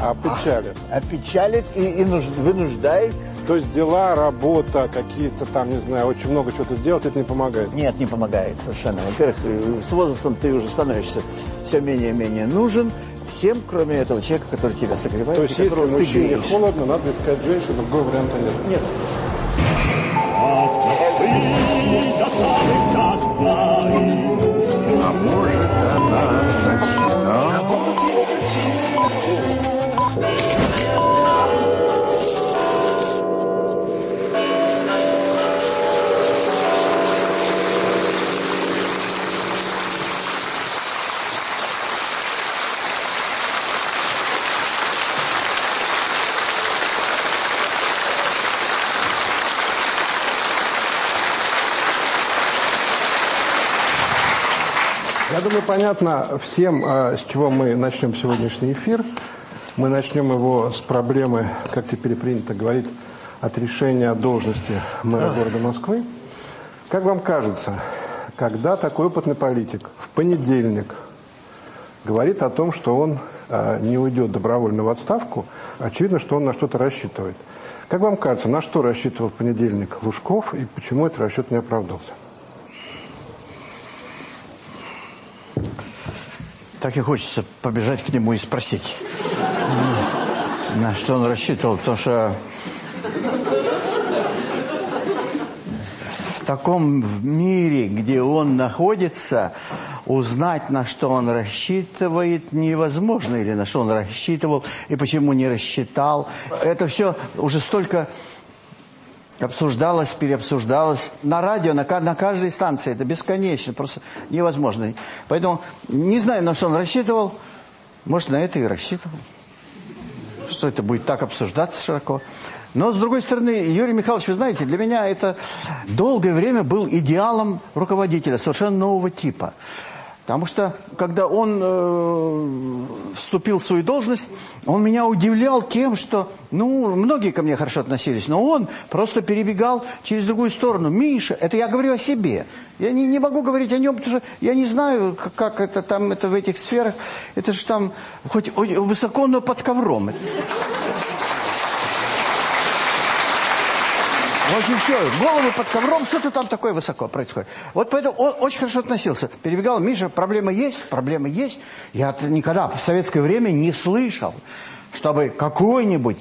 а печали. а печалит и, и нуж- вынуждает То есть дела, работа, какие-то там, не знаю, очень много чего-то делать, это не помогает? Нет, не помогает совершенно. Во-первых, э, с возрастом ты уже становишься все менее и менее нужен всем, кроме этого человека, который тебя согревает. То есть если мужчине холодно, надо искать женщину, другого варианта нет? Нет. А может она понятно всем, а, с чего мы начнем сегодняшний эфир. Мы начнем его с проблемы, как теперь принято говорить, от решения должности мэра города Москвы. Как вам кажется, когда такой опытный политик в понедельник говорит о том, что он а, не уйдет добровольно в отставку, очевидно, что он на что-то рассчитывает. Как вам кажется, на что рассчитывал в понедельник Лужков и почему этот расчет не оправдался? Так и хочется побежать к нему и спросить, на что он рассчитывал, потому что в таком мире, где он находится, узнать, на что он рассчитывает, невозможно, или на что он рассчитывал, и почему не рассчитал. Это все уже столько обсуждалось, переобсуждалось. На радио, на, на каждой станции. Это бесконечно, просто невозможно. Поэтому не знаю, на что он рассчитывал. Может, на это и рассчитывал. Что это будет так обсуждаться широко. Но, с другой стороны, Юрий Михайлович, вы знаете, для меня это долгое время был идеалом руководителя совершенно нового типа. Потому что, когда он э, вступил в свою должность, он меня удивлял тем, что, ну, многие ко мне хорошо относились, но он просто перебегал через другую сторону. Миша, это я говорю о себе. Я не, не могу говорить о нем, потому что я не знаю, как, как это там, это в этих сферах. Это же там хоть высоко, но под ковром. В общем, все, голову под ковром, что-то там такое высоко происходит. Вот поэтому он очень хорошо относился. Перебегал, Миша, проблема есть, проблема есть. Я никогда в советское время не слышал, чтобы какой-нибудь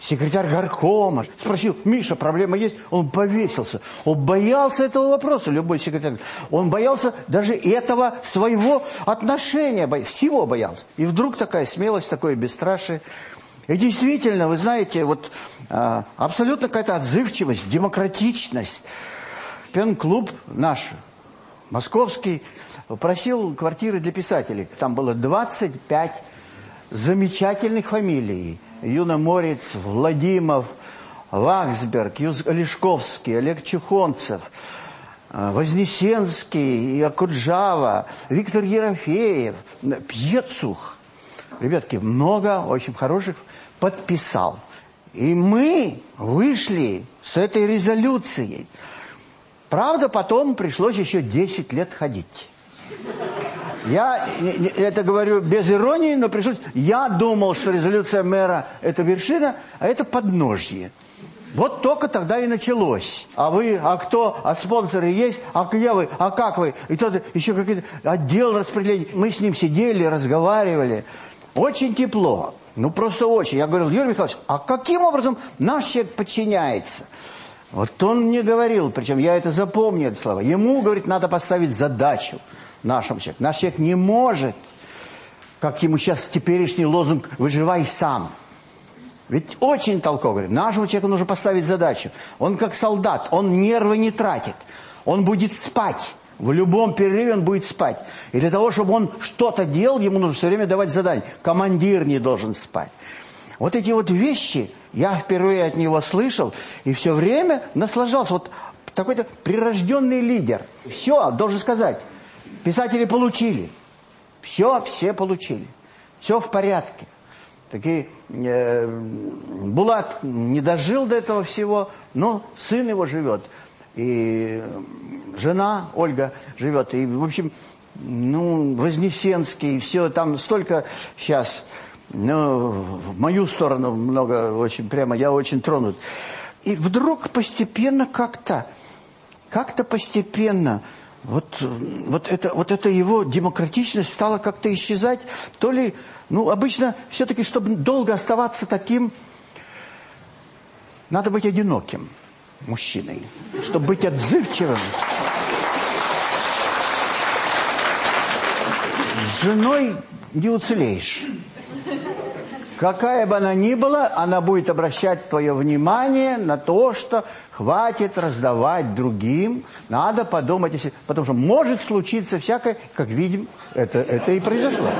секретарь горкома спросил, Миша, проблема есть? Он повесился. Он боялся этого вопроса, любой секретарь. Он боялся даже этого своего отношения, всего боялся. И вдруг такая смелость, такое бесстрашие. И действительно, вы знаете, вот абсолютно какая-то отзывчивость, демократичность. Пен-клуб наш, московский, просил квартиры для писателей. Там было 25 замечательных фамилий. Юна Морец, Владимов, Ваксберг, Юз Олешковский, Олег Чухонцев, а, Вознесенский, Акуджава, Виктор Ерофеев, Пьецух. Ребятки, много очень хороших подписал. И мы вышли с этой резолюцией. Правда, потом пришлось еще 10 лет ходить. Я это говорю без иронии, но пришлось... Я думал, что резолюция мэра – это вершина, а это подножье. Вот только тогда и началось. А вы, а кто, а спонсоры есть, а где вы, а как вы? И тот еще какой-то отдел распределения. Мы с ним сидели, разговаривали. Очень тепло. Ну, просто очень. Я говорил, Юрий Михайлович, а каким образом наш человек подчиняется? Вот он мне говорил, причем я это запомнил, это слово. Ему, говорит, надо поставить задачу нашему человеку. Наш человек не может, как ему сейчас теперешний лозунг «выживай сам». Ведь очень толково говорит, нашему человеку нужно поставить задачу. Он как солдат, он нервы не тратит. Он будет спать. В любом перерыве он будет спать. И для того, чтобы он что-то делал, ему нужно все время давать задание. Командир не должен спать. Вот эти вот вещи я впервые от него слышал и все время наслаждался. Вот такой-то прирожденный лидер. Все, должен сказать, писатели получили. Все, все получили. Все в порядке. Такие, э, Булат не дожил до этого всего, но сын его живет и жена Ольга живет, и, в общем, ну, Вознесенский, все, там столько сейчас, ну, в мою сторону много, очень прямо, я очень тронут. И вдруг постепенно как-то, как-то постепенно вот, вот, это, вот эта его демократичность стала как-то исчезать. То ли, ну, обычно все-таки, чтобы долго оставаться таким, надо быть одиноким мужчиной. Чтобы быть отзывчивым. С женой не уцелеешь. Какая бы она ни была, она будет обращать твое внимание на то, что хватит раздавать другим, надо подумать себе. Потому что может случиться всякое, как видим, это, это и произошло.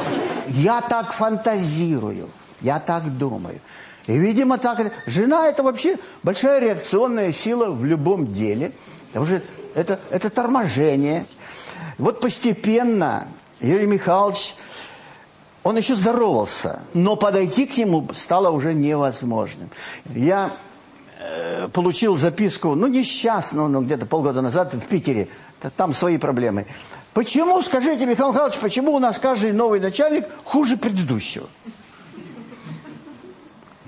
Я так фантазирую, я так думаю. И, видимо, так... Жена – это вообще большая реакционная сила в любом деле. Потому что это, это торможение. Вот постепенно Юрий Михайлович он еще здоровался, но подойти к нему стало уже невозможным. Я э, получил записку, ну, несчастную, ну, где-то полгода назад в Питере. Там свои проблемы. Почему, скажите, Михаил Михайлович, почему у нас каждый новый начальник хуже предыдущего?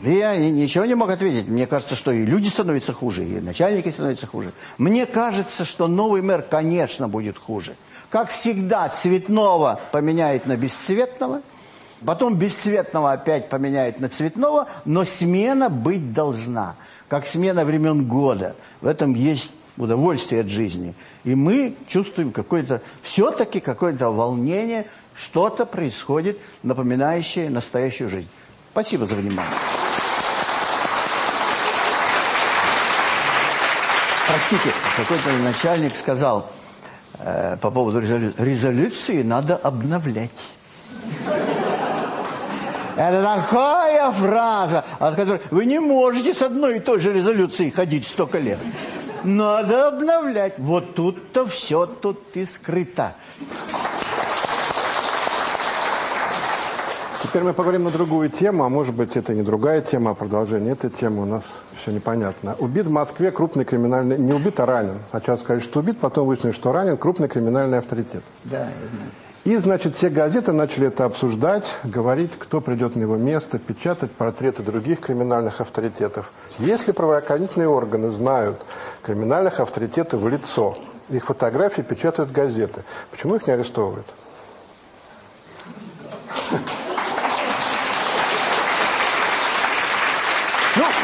Я ничего не мог ответить. Мне кажется, что и люди становятся хуже, и начальники становятся хуже. Мне кажется, что новый мэр, конечно, будет хуже. Как всегда, цветного поменяет на бесцветного – Потом бесцветного опять поменяет на цветного, но смена быть должна, как смена времен года. В этом есть удовольствие от жизни. И мы чувствуем какое-то, все-таки какое-то волнение, что-то происходит, напоминающее настоящую жизнь. Спасибо за внимание. Простите, какой-то начальник сказал э, по поводу резолюции, резолюции надо обновлять. Это такая фраза, от которой вы не можете с одной и той же резолюцией ходить столько лет. Надо обновлять. Вот тут-то все тут и скрыто. Теперь мы поговорим на другую тему, а может быть это не другая тема, а продолжение этой темы у нас все непонятно. Убит в Москве крупный криминальный, не убит, а ранен. Сначала сказали, что убит, потом выяснилось, что ранен крупный криминальный авторитет. Да, я знаю. И, значит, все газеты начали это обсуждать, говорить, кто придет на его место, печатать портреты других криминальных авторитетов. Если правоохранительные органы знают криминальных авторитетов в лицо, их фотографии печатают газеты, почему их не арестовывают? Ну,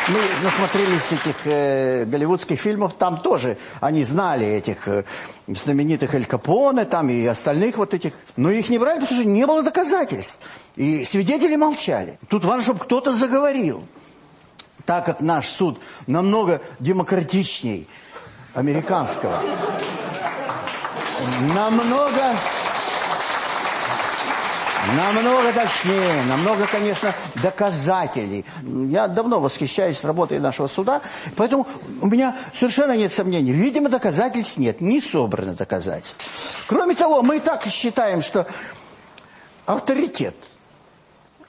мы насмотрелись этих э, голливудских фильмов, там тоже они знали этих э, знаменитых Эль Капоне там и остальных вот этих. Но их не брали, потому что не было доказательств. И свидетели молчали. Тут важно, чтобы кто-то заговорил. Так как наш суд намного демократичней американского. Намного Намного точнее, намного, конечно, доказателей. Я давно восхищаюсь работой нашего суда, поэтому у меня совершенно нет сомнений. Видимо, доказательств нет, не собрано доказательств. Кроме того, мы и так считаем, что авторитет,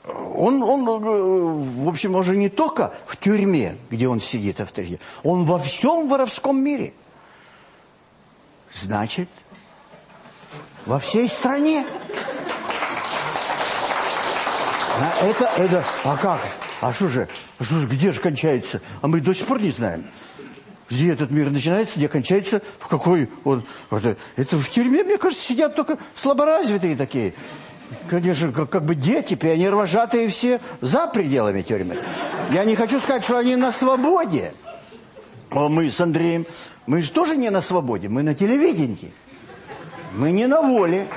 он, он, в общем, уже не только в тюрьме, где он сидит, авторитет, он во всем воровском мире. Значит, во всей стране. А это, это, а как? А что же, а что же, где же кончается? А мы до сих пор не знаем. Где этот мир начинается, где кончается, в какой он... Это, это в тюрьме, мне кажется, сидят только слаборазвитые такие. Конечно, как, как бы дети, пионервожатые все за пределами тюрьмы. Я не хочу сказать, что они на свободе. А мы с Андреем, мы же тоже не на свободе, мы на телевидении. Мы не на воле.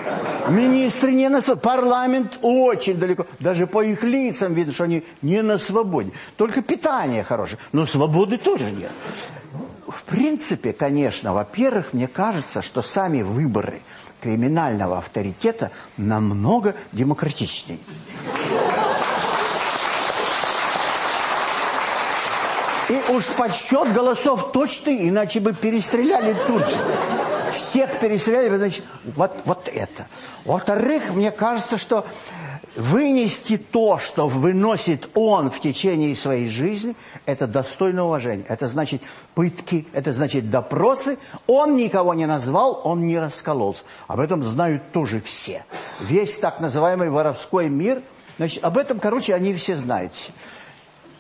Министры не на свободе. Парламент очень далеко. Даже по их лицам видно, что они не на свободе. Только питание хорошее. Но свободы тоже нет. В принципе, конечно, во-первых, мне кажется, что сами выборы криминального авторитета намного демократичнее. И уж подсчет голосов точный, иначе бы перестреляли тут же всех перестреляли, значит, вот, вот это. Во-вторых, мне кажется, что вынести то, что выносит он в течение своей жизни, это достойно уважения. Это значит пытки, это значит допросы. Он никого не назвал, он не раскололся. Об этом знают тоже все. Весь так называемый воровской мир, значит, об этом, короче, они все знают.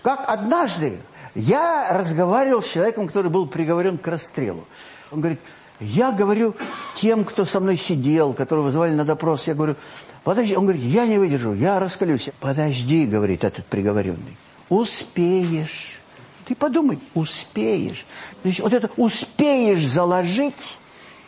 Как однажды Я разговаривал с человеком, который был приговорен к расстрелу. Он говорит, я говорю тем, кто со мной сидел, которого вызывали на допрос, я говорю, подожди, он говорит, я не выдержу, я раскалюсь. Подожди, говорит этот приговоренный, успеешь. Ты подумай, успеешь. Значит, вот это успеешь заложить,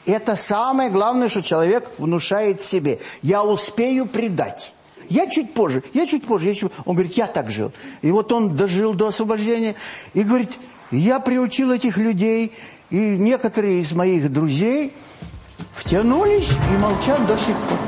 это самое главное, что человек внушает себе. Я успею предать. Я чуть позже, я чуть позже, я чуть... Он говорит, я так жил. И вот он дожил до освобождения и говорит, я приучил этих людей и некоторые из моих друзей втянулись и молчат до сих пор.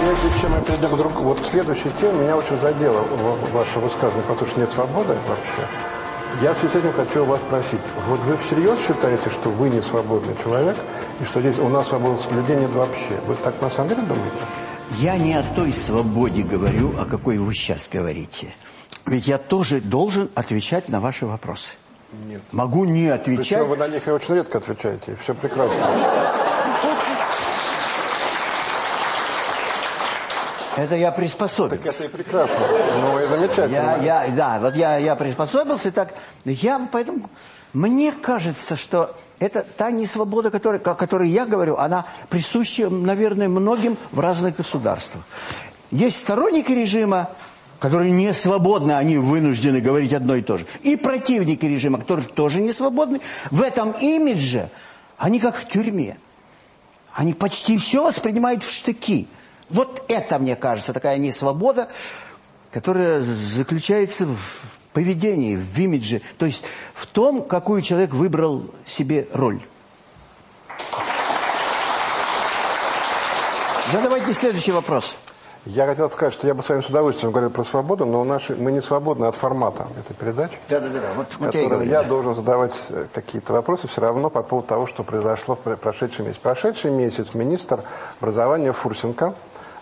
Прежде чем я перейду к другому, вот к следующей теме, меня очень задело ваше высказывание, потому что нет свободы вообще. Я в связи с этим хочу вас спросить. Вот вы всерьез считаете, что вы не свободный человек, и что здесь у нас свободных людей нет вообще? Вы так на самом деле думаете? Я не о той свободе говорю, о какой вы сейчас говорите. Ведь я тоже должен отвечать на ваши вопросы. Нет. Могу не отвечать. Причем вы на них очень редко отвечаете. Все прекрасно. Это я приспособился. Так это и прекрасно. Ну, и замечательно. Я, я, да, вот я, я приспособился, так, я поэтому, мне кажется, что это та несвобода, которая, о которой я говорю, она присуща, наверное, многим в разных государствах. Есть сторонники режима, которые не свободны, они вынуждены говорить одно и то же. И противники режима, которые тоже не свободны. В этом имидже они как в тюрьме. Они почти все воспринимают в штыки. Вот это, мне кажется, такая несвобода, которая заключается в поведении, в имидже, то есть в том, какую человек выбрал себе роль. Задавайте следующий вопрос. Я хотел сказать, что я бы с вами с удовольствием говорил про свободу, но наши, мы не свободны от формата этой передачи. Да-да-да, вот, вот я и говорю. Я должен задавать э, какие-то вопросы все равно по поводу того, что произошло в прошедший месяц. Прошедший месяц министр образования Фурсенко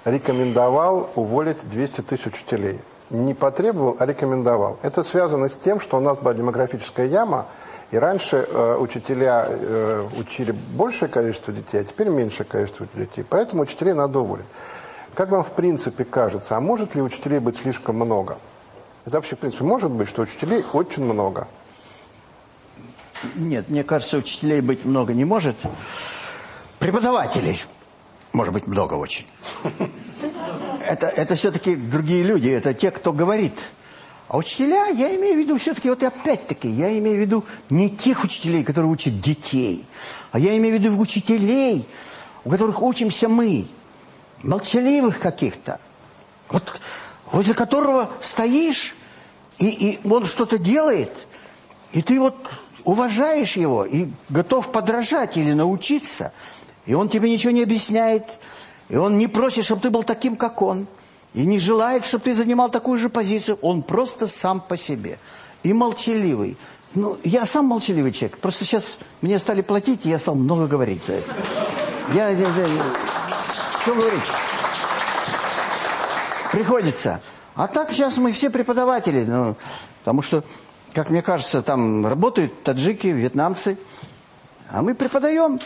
рекомендовал уволить 200 тысяч учителей. Не потребовал, а рекомендовал. Это связано с тем, что у нас была демографическая яма, и раньше э, учителя э, учили большее количество детей, а теперь меньшее количество детей. Поэтому учителей надо уволить. Как вам в принципе кажется, а может ли учителей быть слишком много? Это вообще, в принципе, может быть, что учителей очень много? Нет, мне кажется, учителей быть много не может. Преподавателей может быть много очень. Это, это все-таки другие люди, это те, кто говорит. А учителя, я имею в виду все-таки, вот опять-таки, я имею в виду не тех учителей, которые учат детей, а я имею в виду учителей, у которых учимся мы, молчаливых каких-то, вот возле которого стоишь, и, и он что-то делает, и ты вот уважаешь его и готов подражать или научиться – и он тебе ничего не объясняет. И он не просит, чтобы ты был таким, как он. И не желает, чтобы ты занимал такую же позицию. Он просто сам по себе. И молчаливый. Ну, я сам молчаливый человек. Просто сейчас мне стали платить, и я стал много говорить за это. Я, я, я, я что говорить? Приходится. А так сейчас мы все преподаватели. Ну, потому что, как мне кажется, там работают таджики, вьетнамцы. А мы преподаем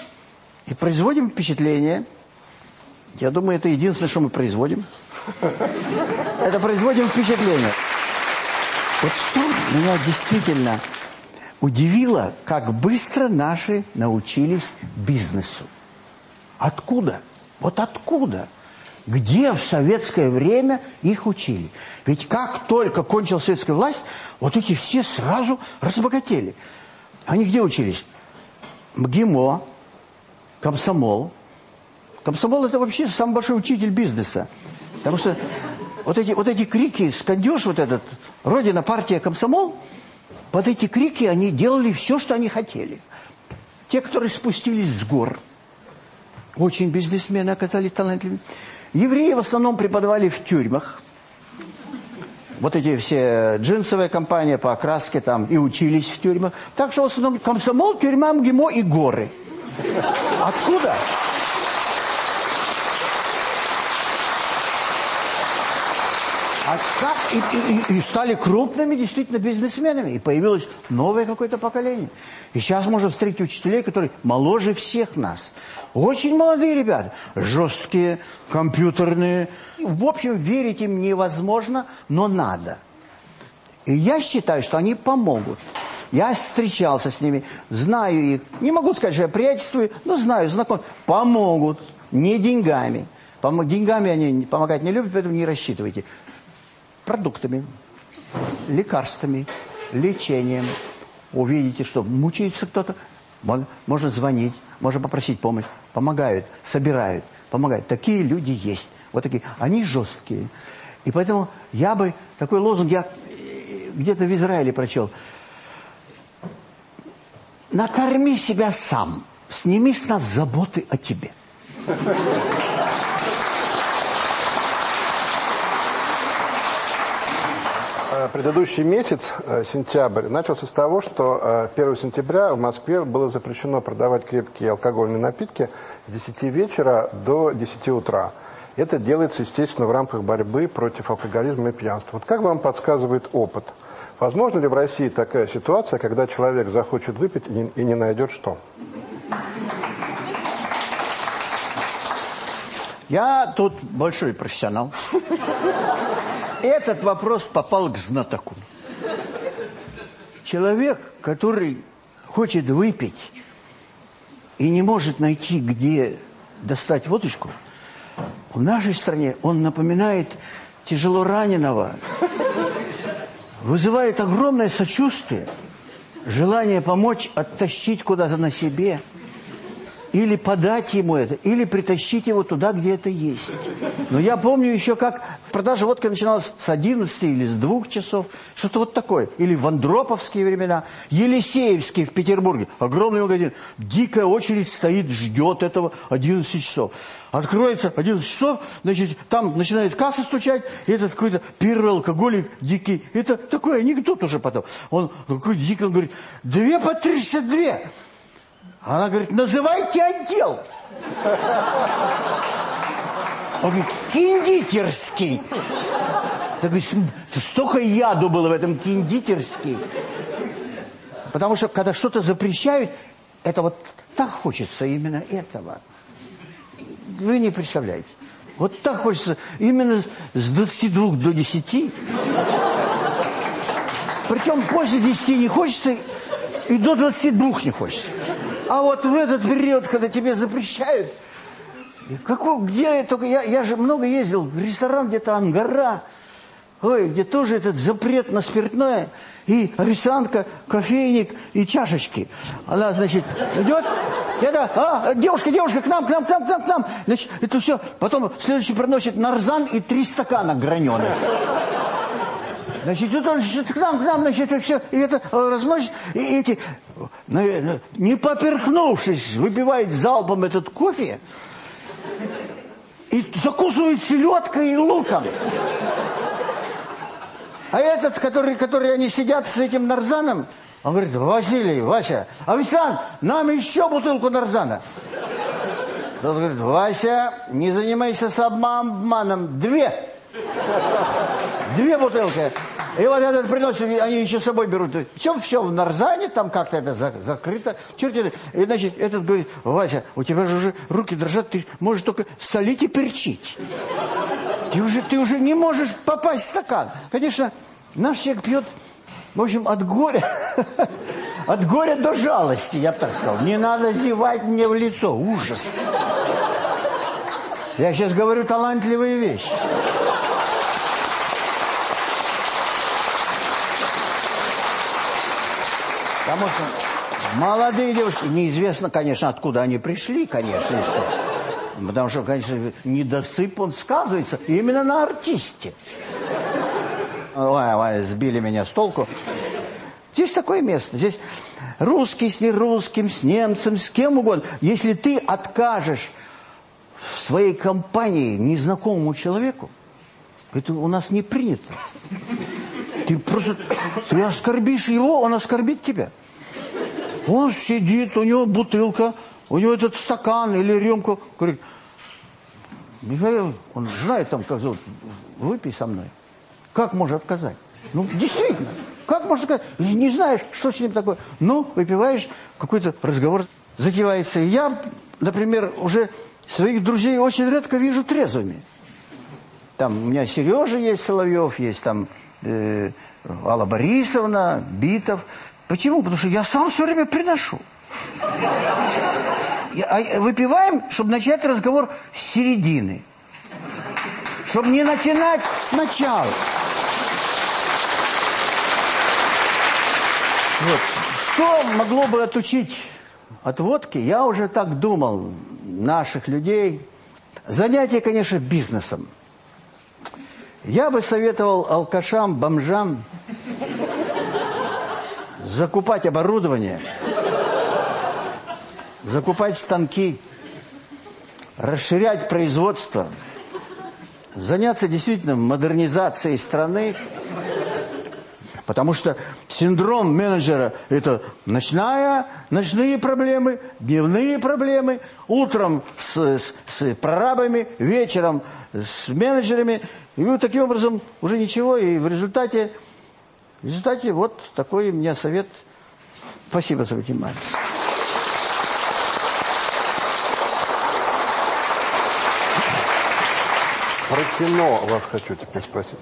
и производим впечатление. Я думаю, это единственное, что мы производим. Это производим впечатление. Вот что меня действительно удивило, как быстро наши научились бизнесу. Откуда? Вот откуда? Где в советское время их учили? Ведь как только кончилась советская власть, вот эти все сразу разбогатели. Они где учились? МГИМО, комсомол. Комсомол – это вообще самый большой учитель бизнеса. Потому что вот эти, вот эти крики, скандеж вот этот, Родина, партия, комсомол, под эти крики они делали все, что они хотели. Те, которые спустились с гор, очень бизнесмены оказались талантливыми. Евреи в основном преподавали в тюрьмах. Вот эти все джинсовые компании по окраске там и учились в тюрьмах. Так что в основном комсомол, тюрьма, МГИМО и горы – Откуда? А? И, и- и стали крупными действительно бизнесменами. И появилось новое какое-то поколение. И сейчас можно встретить учителей, которые моложе всех нас. Очень молодые ребята. Жесткие, компьютерные. В общем, верить им невозможно, но надо. И я считаю, что они помогут. Я встречался с ними, знаю их. Не могу сказать, что я приятельствую, но знаю, знаком. Помогут. Не деньгами. Деньгами они помогать не любят, поэтому не рассчитывайте. Продуктами, лекарствами, лечением. Увидите, что мучается кто-то. Можно звонить, можно попросить помощь. Помогают, собирают, помогают. Такие люди есть. Вот такие. Они жесткие. И поэтому я бы... Такой лозунг я э, где-то в Израиле прочел. Накорми себя сам. Сними с нас заботы о тебе. Предыдущий месяц, э, сентябрь, начался с того, что э, 1 сентября в Москве было запрещено продавать крепкие алкогольные напитки с 10 вечера до 10 утра. Это делается, естественно, в рамках борьбы против алкоголизма и пьянства. Вот как вам подсказывает опыт? Возможно ли в России такая ситуация, когда человек захочет выпить и не найдет что? Я тут большой профессионал. Этот вопрос попал к знатоку. Человек, который хочет выпить и не может найти, где достать водочку, в нашей стране он напоминает тяжело раненого, вызывает огромное сочувствие, желание помочь оттащить куда-то на себе – или подать ему это, или притащить его туда, где это есть. Но я помню еще, как продажа водки начиналась с 11 или с 2 часов, что-то вот такое. Или в Андроповские времена, Елисеевский в Петербурге, огромный магазин. Дикая очередь стоит, ждет этого 11 часов. Откроется 11 часов, значит, там начинает касса стучать, и этот какой-то первый алкоголик дикий. Это такой анекдот уже потом. Он такой дикий, он говорит, две по 32. Она говорит, называйте отдел. Он говорит, кондитерский. Так говорит, столько яду было в этом кондитерский. Потому что, когда что-то запрещают, это вот так хочется именно этого. Вы не представляете. Вот так хочется именно с 22 до 10. Причем после 10 не хочется и до 22 не хочется. А вот в этот период, когда тебе запрещают, и какой, где я только, я, я же много ездил, в ресторан где-то Ангара, ой, где тоже этот запрет на спиртное, и официантка, кофейник и чашечки. Она, значит, идет, это, а, девушка, девушка, к нам, к нам, к нам, к нам, к нам. Значит, это все, потом следующий приносит нарзан и три стакана граненых. Значит, это значит, к нам, к нам, значит, это все, и это э, разносит, и эти, наверное, не поперхнувшись, выпивает залпом этот кофе и закусывает селедкой и луком. А этот, который, который они сидят с этим нарзаном, он говорит, Василий, Вася, официант, нам еще бутылку нарзана. Тот говорит, Вася, не занимайся с обманом, две. Две бутылки. И вот этот приносит, они еще с собой берут. Все, все в нарзане, там как-то это за- закрыто. Черт. И значит, этот говорит, Вася, у тебя же уже руки дрожат, ты можешь только солить и перчить. Ты уже, ты уже не можешь попасть в стакан. Конечно, наш человек пьет, в общем, от горя, от горя до жалости, я бы так сказал. Не надо зевать мне в лицо. Ужас. Я сейчас говорю талантливые вещи. Потому что молодые девушки, неизвестно, конечно, откуда они пришли, конечно, что. Потому что, конечно, недосып, он сказывается именно на артисте. Ой, ой, сбили меня с толку. Здесь такое место. Здесь русский с нерусским, с немцем, с кем угодно. Если ты откажешь в своей компании незнакомому человеку, это у нас не принято. Ты просто, ты оскорбишь его, он оскорбит тебя. Он сидит, у него бутылка, у него этот стакан или рюмку. Говорит, Михаил, он знает там, как зовут, выпей со мной. Как можно отказать? Ну, действительно. Как можно сказать? Не знаешь, что с ним такое. Ну, выпиваешь, какой-то разговор затевается. Я, например, уже своих друзей очень редко вижу трезвыми. Там у меня Сережа есть, Соловьев есть, там э, Алла Борисовна, Битов. Почему? Потому что я сам все время приношу. А выпиваем, чтобы начать разговор с середины. Чтобы не начинать сначала. Вот. Что могло бы отучить от водки? Я уже так думал, наших людей. Занятие, конечно, бизнесом. Я бы советовал алкашам, бомжам закупать оборудование, закупать станки, расширять производство, заняться действительно модернизацией страны, Потому что синдром менеджера – это ночная, ночные проблемы, дневные проблемы, утром с, с, с прорабами, вечером с менеджерами. И вот таким образом уже ничего, и в результате, в результате вот такой у меня совет. Спасибо за внимание. Про кино вас хочу теперь спросить.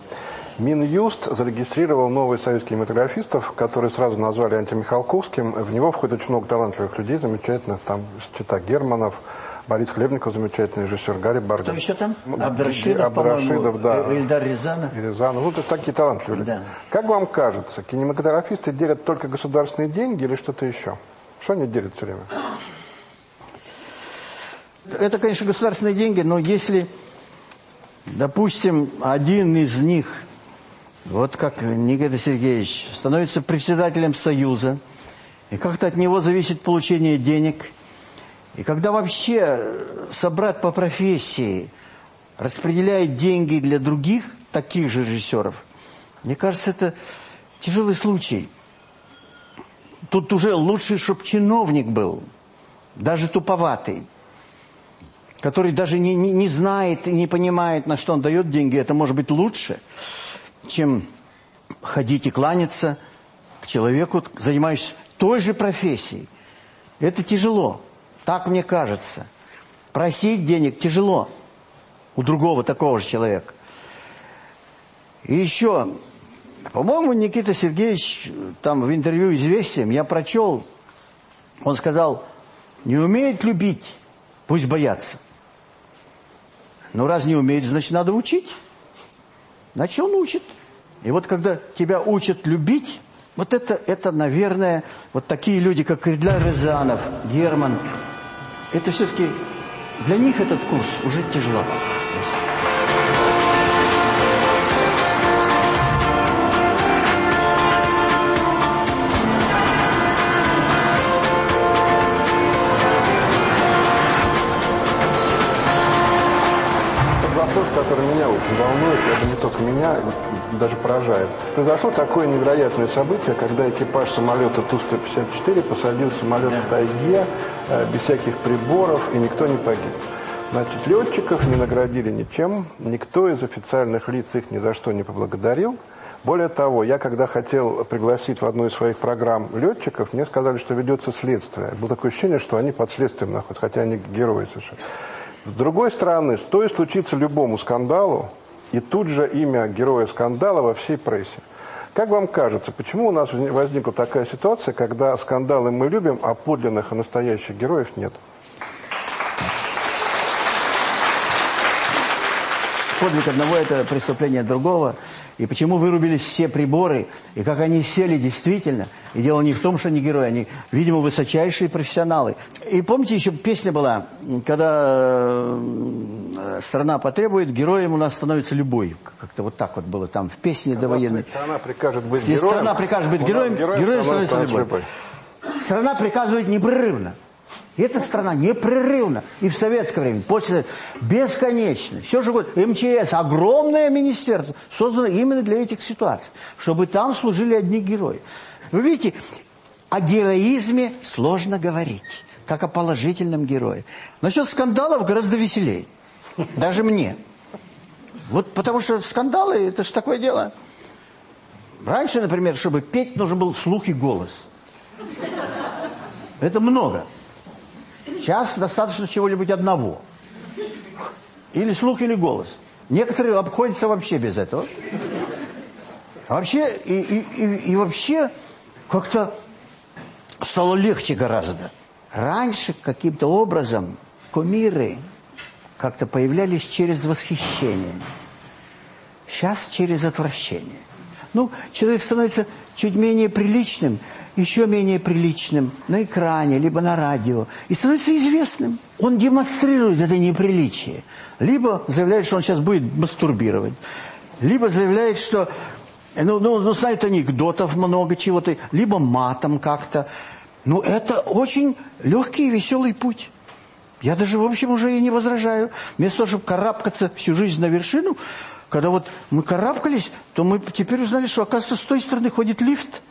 Минюст зарегистрировал новый союз кинематографистов, который сразу назвали антимихалковским. В него входит очень много талантливых людей, замечательных. Там Чита Германов, Борис Хлебников, замечательный режиссер, Гарри Бардин. Кто еще там? Абдрашидов, Абдрашидов да. Э, Ильдар Рязанов. И Рязанов. Ну, то есть такие талантливые люди. Да. Как вам кажется, кинематографисты делят только государственные деньги или что-то еще? Что они делят все время? Это, конечно, государственные деньги, но если, допустим, один из них вот как Никита Сергеевич становится председателем Союза, и как-то от него зависит получение денег. И когда вообще собрат по профессии распределяет деньги для других, таких же режиссеров, мне кажется, это тяжелый случай. Тут уже лучше, чтобы чиновник был, даже туповатый, который даже не, не, не знает и не понимает, на что он дает деньги. Это может быть лучше – чем ходить и кланяться к человеку, занимающемуся той же профессией. Это тяжело, так мне кажется. Просить денег тяжело у другого такого же человека. И еще, по-моему, Никита Сергеевич там в интервью «Известиям» я прочел, он сказал, не умеет любить, пусть боятся. Но раз не умеет, значит, надо учить. Значит, он учит. И вот когда тебя учат любить, вот это, это наверное, вот такие люди, как Ильдар Рязанов, Герман, это все-таки для них этот курс уже тяжеловат. Который меня очень волнует, это не только меня, даже поражает. Произошло такое невероятное событие, когда экипаж самолета Ту-154 посадил самолет в тайге э, без всяких приборов, и никто не погиб. Значит, летчиков не наградили ничем, никто из официальных лиц их ни за что не поблагодарил. Более того, я когда хотел пригласить в одну из своих программ летчиков, мне сказали, что ведется следствие. Было такое ощущение, что они под следствием находятся, хотя они герои совершенно. С другой стороны, стоит случиться любому скандалу, и тут же имя героя скандала во всей прессе. Как вам кажется, почему у нас возникла такая ситуация, когда скандалы мы любим, а подлинных и настоящих героев нет? Подвиг одного – это преступление другого – и почему вырубились все приборы, и как они сели действительно. И дело не в том, что они герои, они, видимо, высочайшие профессионалы. И помните, еще песня была, когда э, страна потребует, героем у нас становится любой. Как-то вот так вот было там в песне когда довоенной. Страна прикажет быть Если героем. страна прикажет быть героем, героем, героем становится любой. любой. Страна приказывает непрерывно. И эта страна непрерывно, и в советское время, после бесконечно, все же вот МЧС, огромное министерство, создано именно для этих ситуаций, чтобы там служили одни герои. Вы видите, о героизме сложно говорить, как о положительном герое. Насчет скандалов гораздо веселее, даже мне. Вот потому что скандалы, это же такое дело – Раньше, например, чтобы петь, нужен был слух и голос. Это много. Сейчас достаточно чего-нибудь одного. Или слух, или голос. Некоторые обходятся вообще без этого. А вообще, и, и, и, и вообще как-то стало легче гораздо. Раньше каким-то образом кумиры как-то появлялись через восхищение. Сейчас через отвращение. Ну, человек становится чуть менее приличным, еще менее приличным на экране, либо на радио, и становится известным. Он демонстрирует это неприличие. Либо заявляет, что он сейчас будет мастурбировать, либо заявляет, что ну, ну, ну знает анекдотов много чего-то, либо матом как-то. Ну, это очень легкий и веселый путь. Я даже, в общем, уже и не возражаю. Вместо того, чтобы карабкаться всю жизнь на вершину, когда вот мы карабкались, то мы теперь узнали, что, оказывается, с той стороны ходит лифт.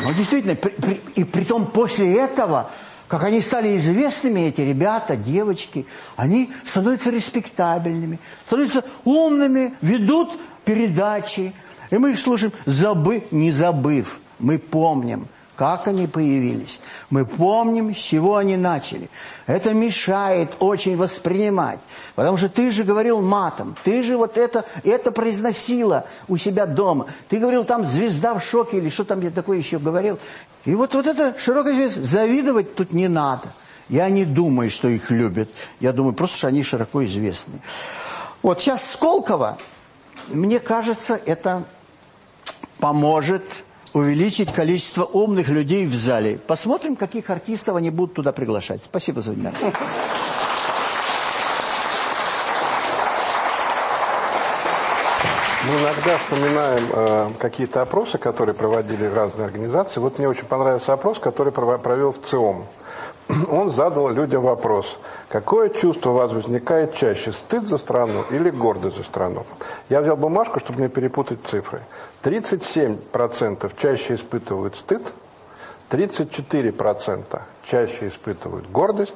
Ну, действительно, при, при, и притом после этого, как они стали известными, эти ребята, девочки, они становятся респектабельными, становятся умными, ведут передачи. И мы их слушаем, забы, не забыв, мы помним – как они появились. Мы помним, с чего они начали. Это мешает очень воспринимать. Потому что ты же говорил матом, ты же вот это, это произносила у себя дома. Ты говорил там «звезда в шоке» или что там я такое еще говорил. И вот, вот это широкое звезда. Завидовать тут не надо. Я не думаю, что их любят. Я думаю, просто что они широко известны. Вот сейчас Сколково, мне кажется, это поможет увеличить количество умных людей в зале. Посмотрим, каких артистов они будут туда приглашать. Спасибо за внимание. Мы иногда вспоминаем э, какие-то опросы, которые проводили разные организации. Вот мне очень понравился опрос, который провел в ЦИОМ. Он задал людям вопрос, какое чувство у вас возникает чаще, стыд за страну или гордость за страну? Я взял бумажку, чтобы не перепутать цифры. 37% чаще испытывают стыд, 34% чаще испытывают гордость,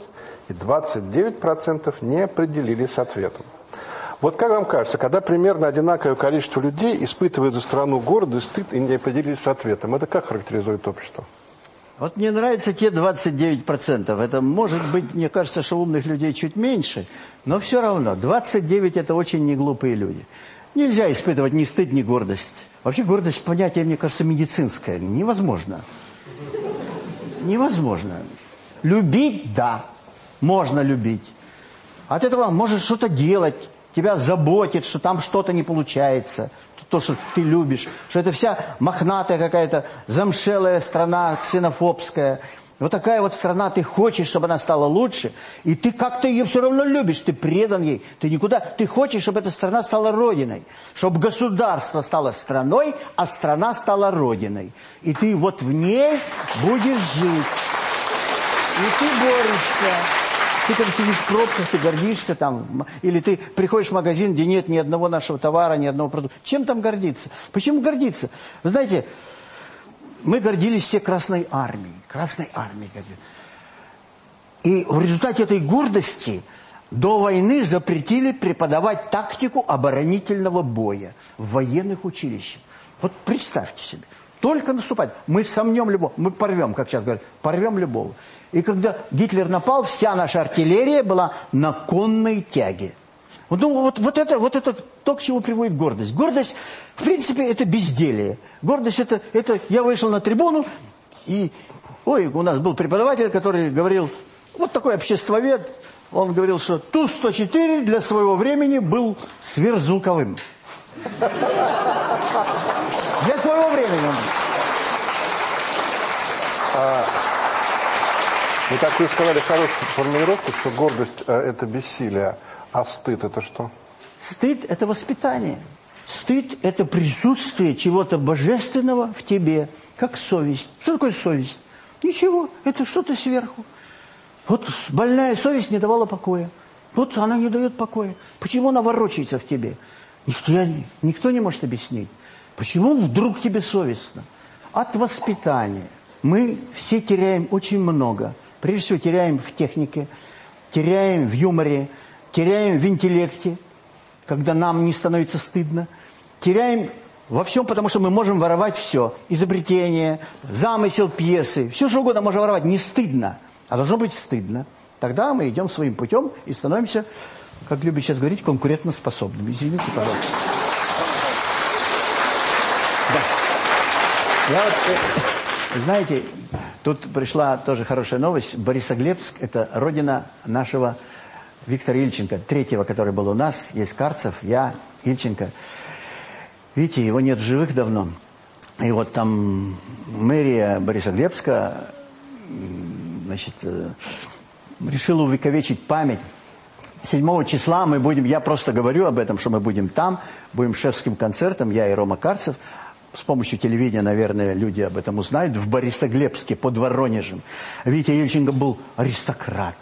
и 29% не определились с ответом. Вот как вам кажется, когда примерно одинаковое количество людей испытывает за страну гордость, стыд и не определились с ответом, это как характеризует общество? Вот мне нравятся те 29%. Это может быть, мне кажется, что умных людей чуть меньше, но все равно 29 это очень неглупые люди. Нельзя испытывать ни стыд, ни гордость. Вообще гордость понятие, мне кажется, медицинское. Невозможно. Невозможно. Любить, да, можно любить. От этого может что-то делать, тебя заботит, что там что-то не получается – то, что ты любишь, что это вся мохнатая какая-то замшелая страна, ксенофобская. Вот такая вот страна, ты хочешь, чтобы она стала лучше, и ты как-то ее все равно любишь, ты предан ей, ты никуда, ты хочешь, чтобы эта страна стала родиной, чтобы государство стало страной, а страна стала родиной. И ты вот в ней будешь жить. И ты борешься. Ты когда сидишь в пробках, ты гордишься там, или ты приходишь в магазин, где нет ни одного нашего товара, ни одного продукта. Чем там гордиться? Почему гордиться? Вы знаете, мы гордились все Красной Армией. Красной Армией гордились. И в результате этой гордости до войны запретили преподавать тактику оборонительного боя в военных училищах. Вот представьте себе. Только наступать. Мы сомнем любого, мы порвем, как сейчас говорят, порвем любого. И когда Гитлер напал, вся наша артиллерия была на конной тяге. Ну, вот, вот, это, вот это то, к чему приводит гордость. Гордость, в принципе, это безделие. Гордость это, это я вышел на трибуну, и, ой, у нас был преподаватель, который говорил, вот такой обществовед, он говорил, что Ту-104 для своего времени был сверхзвуковым. Для своего времени а, ну, так вы сказали хорошую формулировку, что гордость э, – это бессилие, а стыд – это что? Стыд – это воспитание. Стыд – это присутствие чего-то божественного в тебе, как совесть. Что такое совесть? Ничего, это что-то сверху. Вот больная совесть не давала покоя. Вот она не дает покоя. Почему она ворочается в тебе? Никто, никто не может объяснить. Почему вдруг тебе совестно? От воспитания. Мы все теряем очень много. Прежде всего теряем в технике, теряем в юморе, теряем в интеллекте, когда нам не становится стыдно, теряем во всем, потому что мы можем воровать все. Изобретение, замысел пьесы, все что угодно можно воровать. Не стыдно, а должно быть стыдно. Тогда мы идем своим путем и становимся, как любят сейчас говорить, конкурентоспособными. Извините, пожалуйста. Да. Я вот, э, знаете, тут пришла тоже хорошая новость. Борисоглебск – это родина нашего Виктора Ильченко, третьего, который был у нас. Есть Карцев, я, Ильченко. Видите, его нет в живых давно. И вот там мэрия Борисоглебска значит, э, решила увековечить память 7 числа мы будем, я просто говорю об этом, что мы будем там, будем шефским концертом, я и Рома Карцев. С помощью телевидения, наверное, люди об этом узнают. В Борисоглебске под Воронежем. Витя Ельченко был аристократ.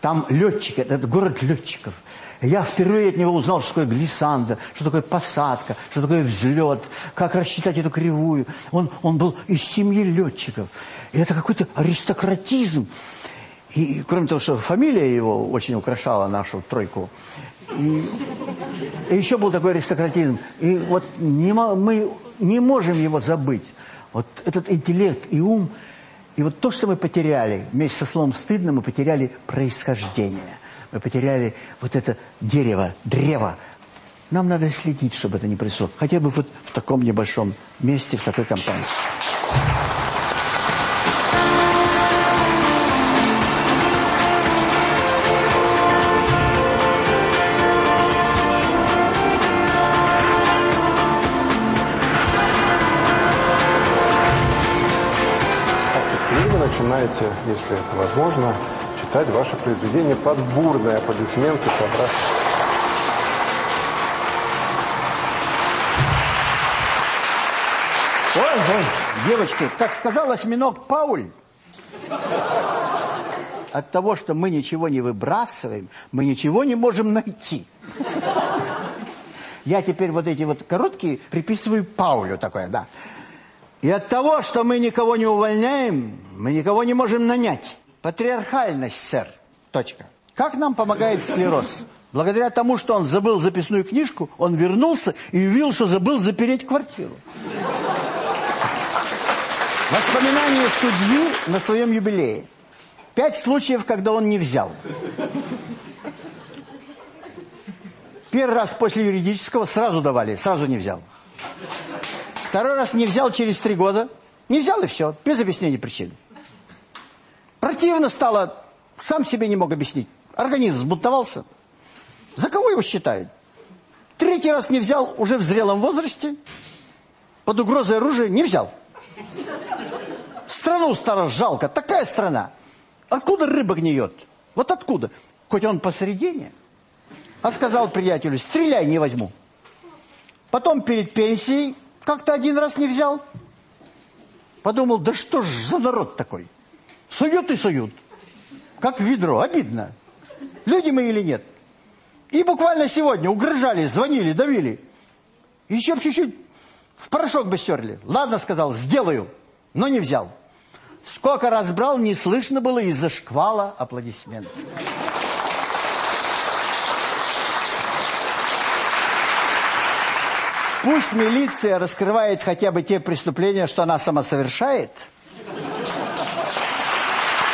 Там летчики, это город летчиков. Я впервые от него узнал, что такое глиссанда, что такое посадка, что такое взлет, как рассчитать эту кривую. Он, он был из семьи летчиков. И это какой-то аристократизм. И кроме того, что фамилия его очень украшала нашу тройку, и, и еще был такой аристократизм. И вот не, мы не можем его забыть. Вот этот интеллект и ум, и вот то, что мы потеряли, вместе со словом «стыдно» мы потеряли происхождение. Мы потеряли вот это дерево, древо. Нам надо следить, чтобы это не произошло. Хотя бы вот в таком небольшом месте, в такой компании. Начинаете, если это возможно, читать ваше произведение под бурные аплодисменты собрать. Ой, ой, девочки, как сказал осьминог Пауль, от того, что мы ничего не выбрасываем, мы ничего не можем найти. Я теперь вот эти вот короткие приписываю Паулю такое, да. И от того, что мы никого не увольняем, мы никого не можем нанять. Патриархальность, сэр. Точка. Как нам помогает склероз? Благодаря тому, что он забыл записную книжку, он вернулся и увидел, что забыл запереть квартиру. Воспоминания судьи на своем юбилее. Пять случаев, когда он не взял. Первый раз после юридического сразу давали, сразу не взял. Второй раз не взял через три года. Не взял и все, без объяснения причин. Противно стало, сам себе не мог объяснить. Организм сбунтовался. За кого его считают? Третий раз не взял, уже в зрелом возрасте. Под угрозой оружия не взял. Страну стало жалко, такая страна. Откуда рыба гниет? Вот откуда? Хоть он посередине. А сказал приятелю, стреляй, не возьму. Потом перед пенсией как-то один раз не взял. Подумал, да что ж за народ такой? Суют и суют. Как ведро, обидно. Люди мы или нет? И буквально сегодня угрожали, звонили, давили. Еще чуть-чуть в порошок бы стерли. Ладно, сказал, сделаю, но не взял. Сколько раз брал, не слышно было из-за шквала аплодисментов. Пусть милиция раскрывает хотя бы те преступления, что она сама совершает.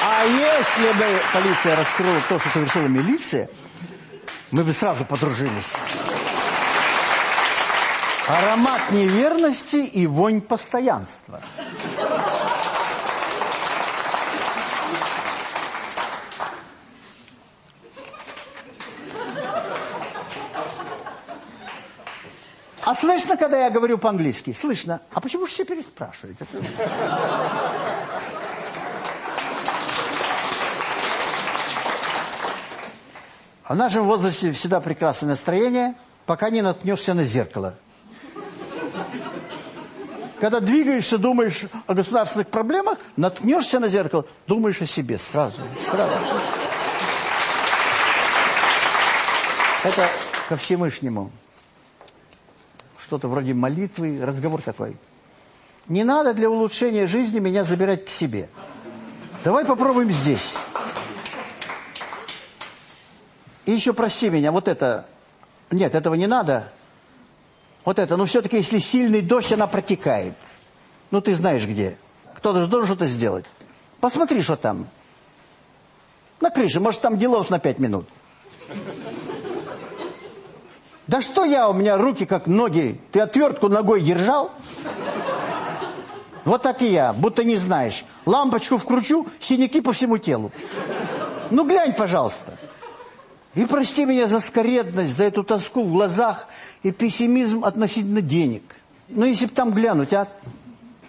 А если бы полиция раскрыла то, что совершила милиция, мы бы сразу подружились. Аромат неверности и вонь постоянства. А слышно, когда я говорю по-английски? Слышно. А почему все переспрашивают? Это... В нашем возрасте всегда прекрасное настроение, пока не наткнешься на зеркало. Когда двигаешься, думаешь о государственных проблемах, наткнешься на зеркало, думаешь о себе сразу. сразу. Это ко Всевышнему что-то вроде молитвы, разговор такой. Не надо для улучшения жизни меня забирать к себе. Давай попробуем здесь. И еще прости меня, вот это... Нет, этого не надо. Вот это, ну все-таки, если сильный дождь, она протекает. Ну ты знаешь где. Кто-то же должен что-то сделать. Посмотри, что там. На крыше, может там делов на пять минут. Да что я, у меня руки как ноги. Ты отвертку ногой держал? Вот так и я, будто не знаешь. Лампочку вкручу, синяки по всему телу. Ну глянь, пожалуйста. И прости меня за скоредность, за эту тоску в глазах и пессимизм относительно денег. Ну если бы там глянуть, а?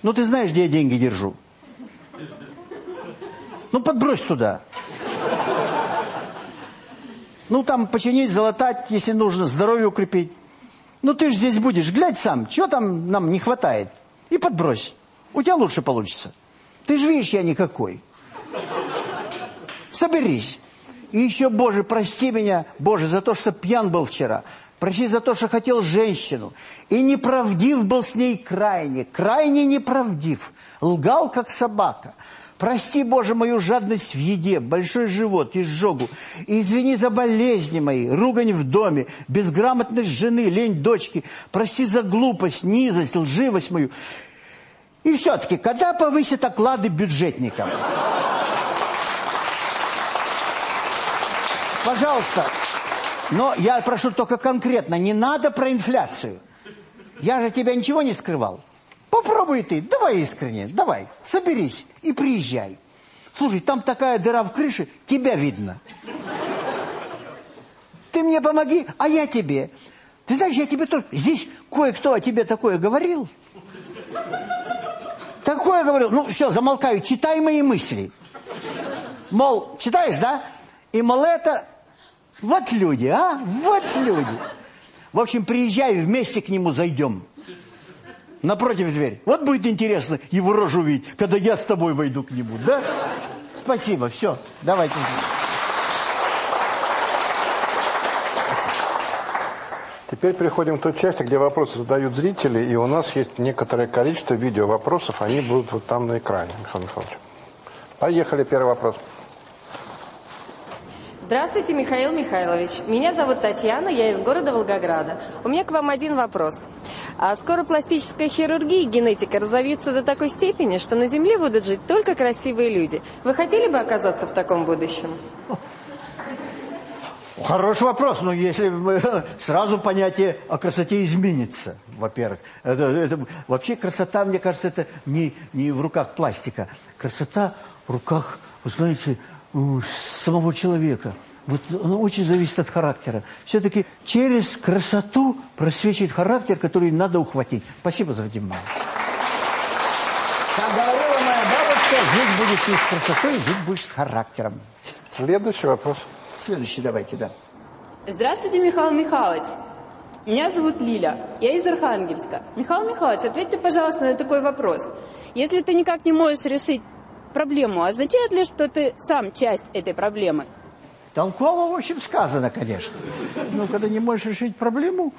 Ну ты знаешь, где я деньги держу? Ну подбрось туда. Ну там починить, залатать, если нужно, здоровье укрепить. Ну ты же здесь будешь, глядь сам, чего там нам не хватает. И подбрось. У тебя лучше получится. Ты же видишь, я никакой. Соберись. И еще, Боже, прости меня, Боже, за то, что пьян был вчера. Прости за то, что хотел женщину. И неправдив был с ней крайне, крайне неправдив. Лгал, как собака. Прости, Боже, мою жадность в еде, большой живот, изжогу. И извини за болезни мои, ругань в доме, безграмотность жены, лень дочки. Прости за глупость, низость, лживость мою. И все-таки, когда повысят оклады бюджетникам? Пожалуйста. Но я прошу только конкретно, не надо про инфляцию. Я же тебя ничего не скрывал. Попробуй ты, давай искренне, давай, соберись и приезжай. Слушай, там такая дыра в крыше, тебя видно. Ты мне помоги, а я тебе. Ты знаешь, я тебе только... Здесь кое-кто о тебе такое говорил. Такое говорил. Ну, все, замолкаю, читай мои мысли. Мол, читаешь, да? И, мол, это вот люди, а? Вот люди. В общем, приезжай, вместе к нему зайдем. Напротив дверь. Вот будет интересно его рожу увидеть, когда я с тобой войду к нему, да? Спасибо, все, давайте. Теперь переходим к той части, где вопросы задают зрители, и у нас есть некоторое количество видео вопросов, они будут вот там на экране, Михаил Михайлович. Поехали, первый вопрос. Здравствуйте, Михаил Михайлович. Меня зовут Татьяна, я из города Волгограда. У меня к вам один вопрос. А скоро пластическая хирургия и генетика разовьются до такой степени, что на Земле будут жить только красивые люди. Вы хотели бы оказаться в таком будущем? Хороший вопрос, но если мы, сразу понятие о красоте изменится, во-первых. Вообще красота, мне кажется, это не, не в руках пластика. Красота в руках, вы знаете, самого человека. Вот оно очень зависит от характера. Все-таки через красоту просвечивает характер, который надо ухватить. Спасибо за внимание. Как говорила моя бабушка, жить будешь не с красотой, жить будешь с характером. Следующий вопрос. Следующий давайте, да. Здравствуйте, Михаил Михайлович. Меня зовут Лиля, я из Архангельска. Михаил Михайлович, ответьте, пожалуйста, на такой вопрос. Если ты никак не можешь решить проблему, означает ли, что ты сам часть этой проблемы? Толково, в общем, сказано, конечно. Но когда не можешь решить проблему,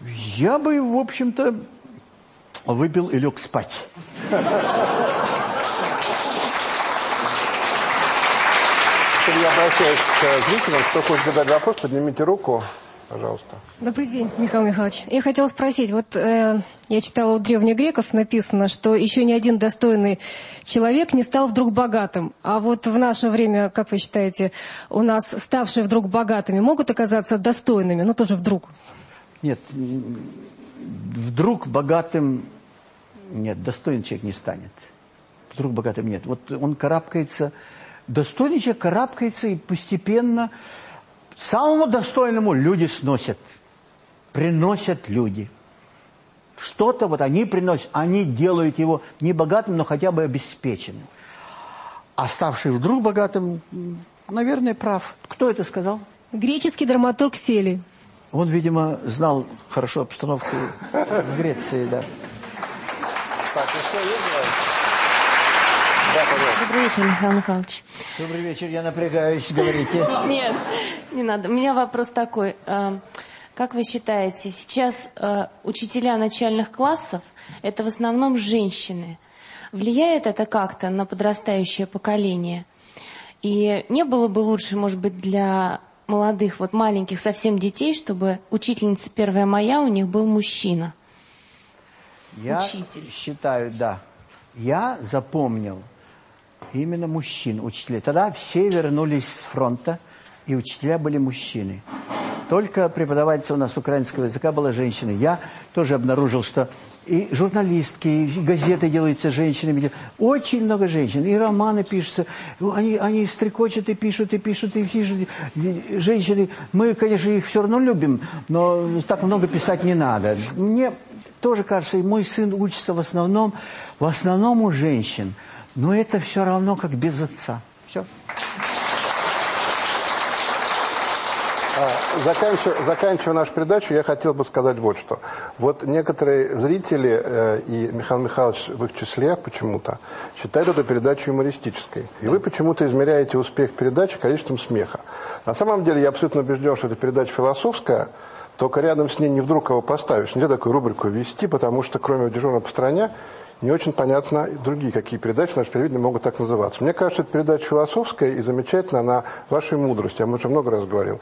я бы, в общем-то, выпил и лег спать. Теперь я обращаюсь к зрителям. Кто хочет задать вопрос, поднимите руку, пожалуйста. Добрый день, Михаил Михайлович. Я хотела спросить, вот э, я читала у древних греков, написано, что еще ни один достойный человек не стал вдруг богатым. А вот в наше время, как вы считаете, у нас ставшие вдруг богатыми могут оказаться достойными, но тоже вдруг? Нет, вдруг богатым, нет, достойный человек не станет. Вдруг богатым нет. Вот он карабкается, достойный человек карабкается и постепенно самому достойному люди сносят, приносят люди. Что-то вот они приносят, они делают его не богатым, но хотя бы обеспеченным. А ставший вдруг богатым, наверное, прав. Кто это сказал? Греческий драматург Сели. Он, видимо, знал хорошо обстановку в Греции, да. Так, ну что, есть Да, Добрый вечер, Михаил Михайлович. Добрый вечер, я напрягаюсь, говорите. Нет, не надо. У меня вопрос такой. Как вы считаете, сейчас э, учителя начальных классов – это в основном женщины. Влияет это как-то на подрастающее поколение? И не было бы лучше, может быть, для молодых, вот маленьких совсем детей, чтобы учительница 1 мая у них был мужчина? Я Учитель. считаю, да. Я запомнил именно мужчин, учителей. Тогда все вернулись с фронта, и учителя были мужчины. Только преподавательница у нас украинского языка была женщина. Я тоже обнаружил, что и журналистки, и газеты делаются женщинами. Очень много женщин. И романы пишутся. Они, они стрекочут и пишут, и пишут, и пишут. Женщины, мы, конечно, их все равно любим, но так много писать не надо. Мне тоже кажется, и мой сын учится в основном, в основном у женщин. Но это все равно, как без отца. Все. А, Заканчивая, заканчивая нашу передачу, я хотел бы сказать вот что. Вот некоторые зрители, э, и Михаил Михайлович в их числе почему-то, считают эту передачу юмористической. И вы почему-то измеряете успех передачи количеством смеха. На самом деле я абсолютно убежден, что эта передача философская, только рядом с ней не вдруг его поставишь. Нельзя такую рубрику вести, потому что кроме дежурного по стране, не очень понятно другие какие передачи наши телевидения могут так называться. Мне кажется, эта передача философская и замечательна на вашей мудрости. Я уже много раз говорил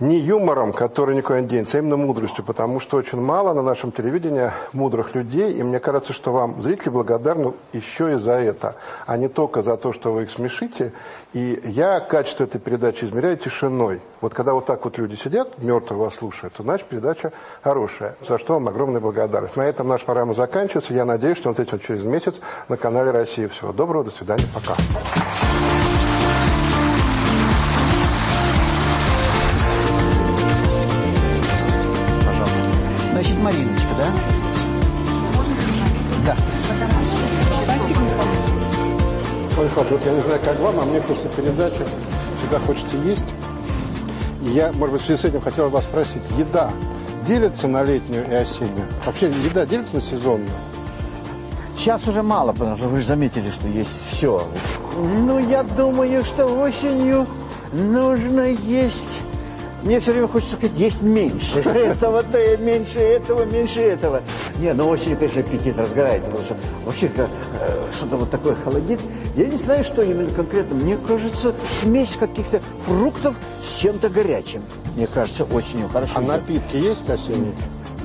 не юмором, который никуда не денется, а именно мудростью, потому что очень мало на нашем телевидении мудрых людей, и мне кажется, что вам зрители благодарны еще и за это, а не только за то, что вы их смешите. И я качество этой передачи измеряю тишиной. Вот когда вот так вот люди сидят, мертвые вас слушают, то значит передача хорошая, за что вам огромная благодарность. На этом наша программа заканчивается. Я надеюсь, что он встретим через месяц на канале России. Всего доброго, до свидания, пока. Мариночка, да? Да. Ой, Михайлович, вот я не знаю, как вам, а мне после передачи всегда хочется есть. И я, может быть, в связи с этим хотел вас спросить. Еда делится на летнюю и осеннюю? Вообще еда делится на сезонную? Сейчас уже мало, потому что вы же заметили, что есть все. Ну, я думаю, что осенью нужно есть... Мне все время хочется сказать, есть меньше этого, то и меньше этого, меньше этого. Не, ну осенью, конечно, аппетит разгорается, потому что вообще э, что-то вот такое холодит. Я не знаю, что именно конкретно. Мне кажется, смесь каких-то фруктов с чем-то горячим. Мне кажется, осенью хорошо. А напитки есть осенние?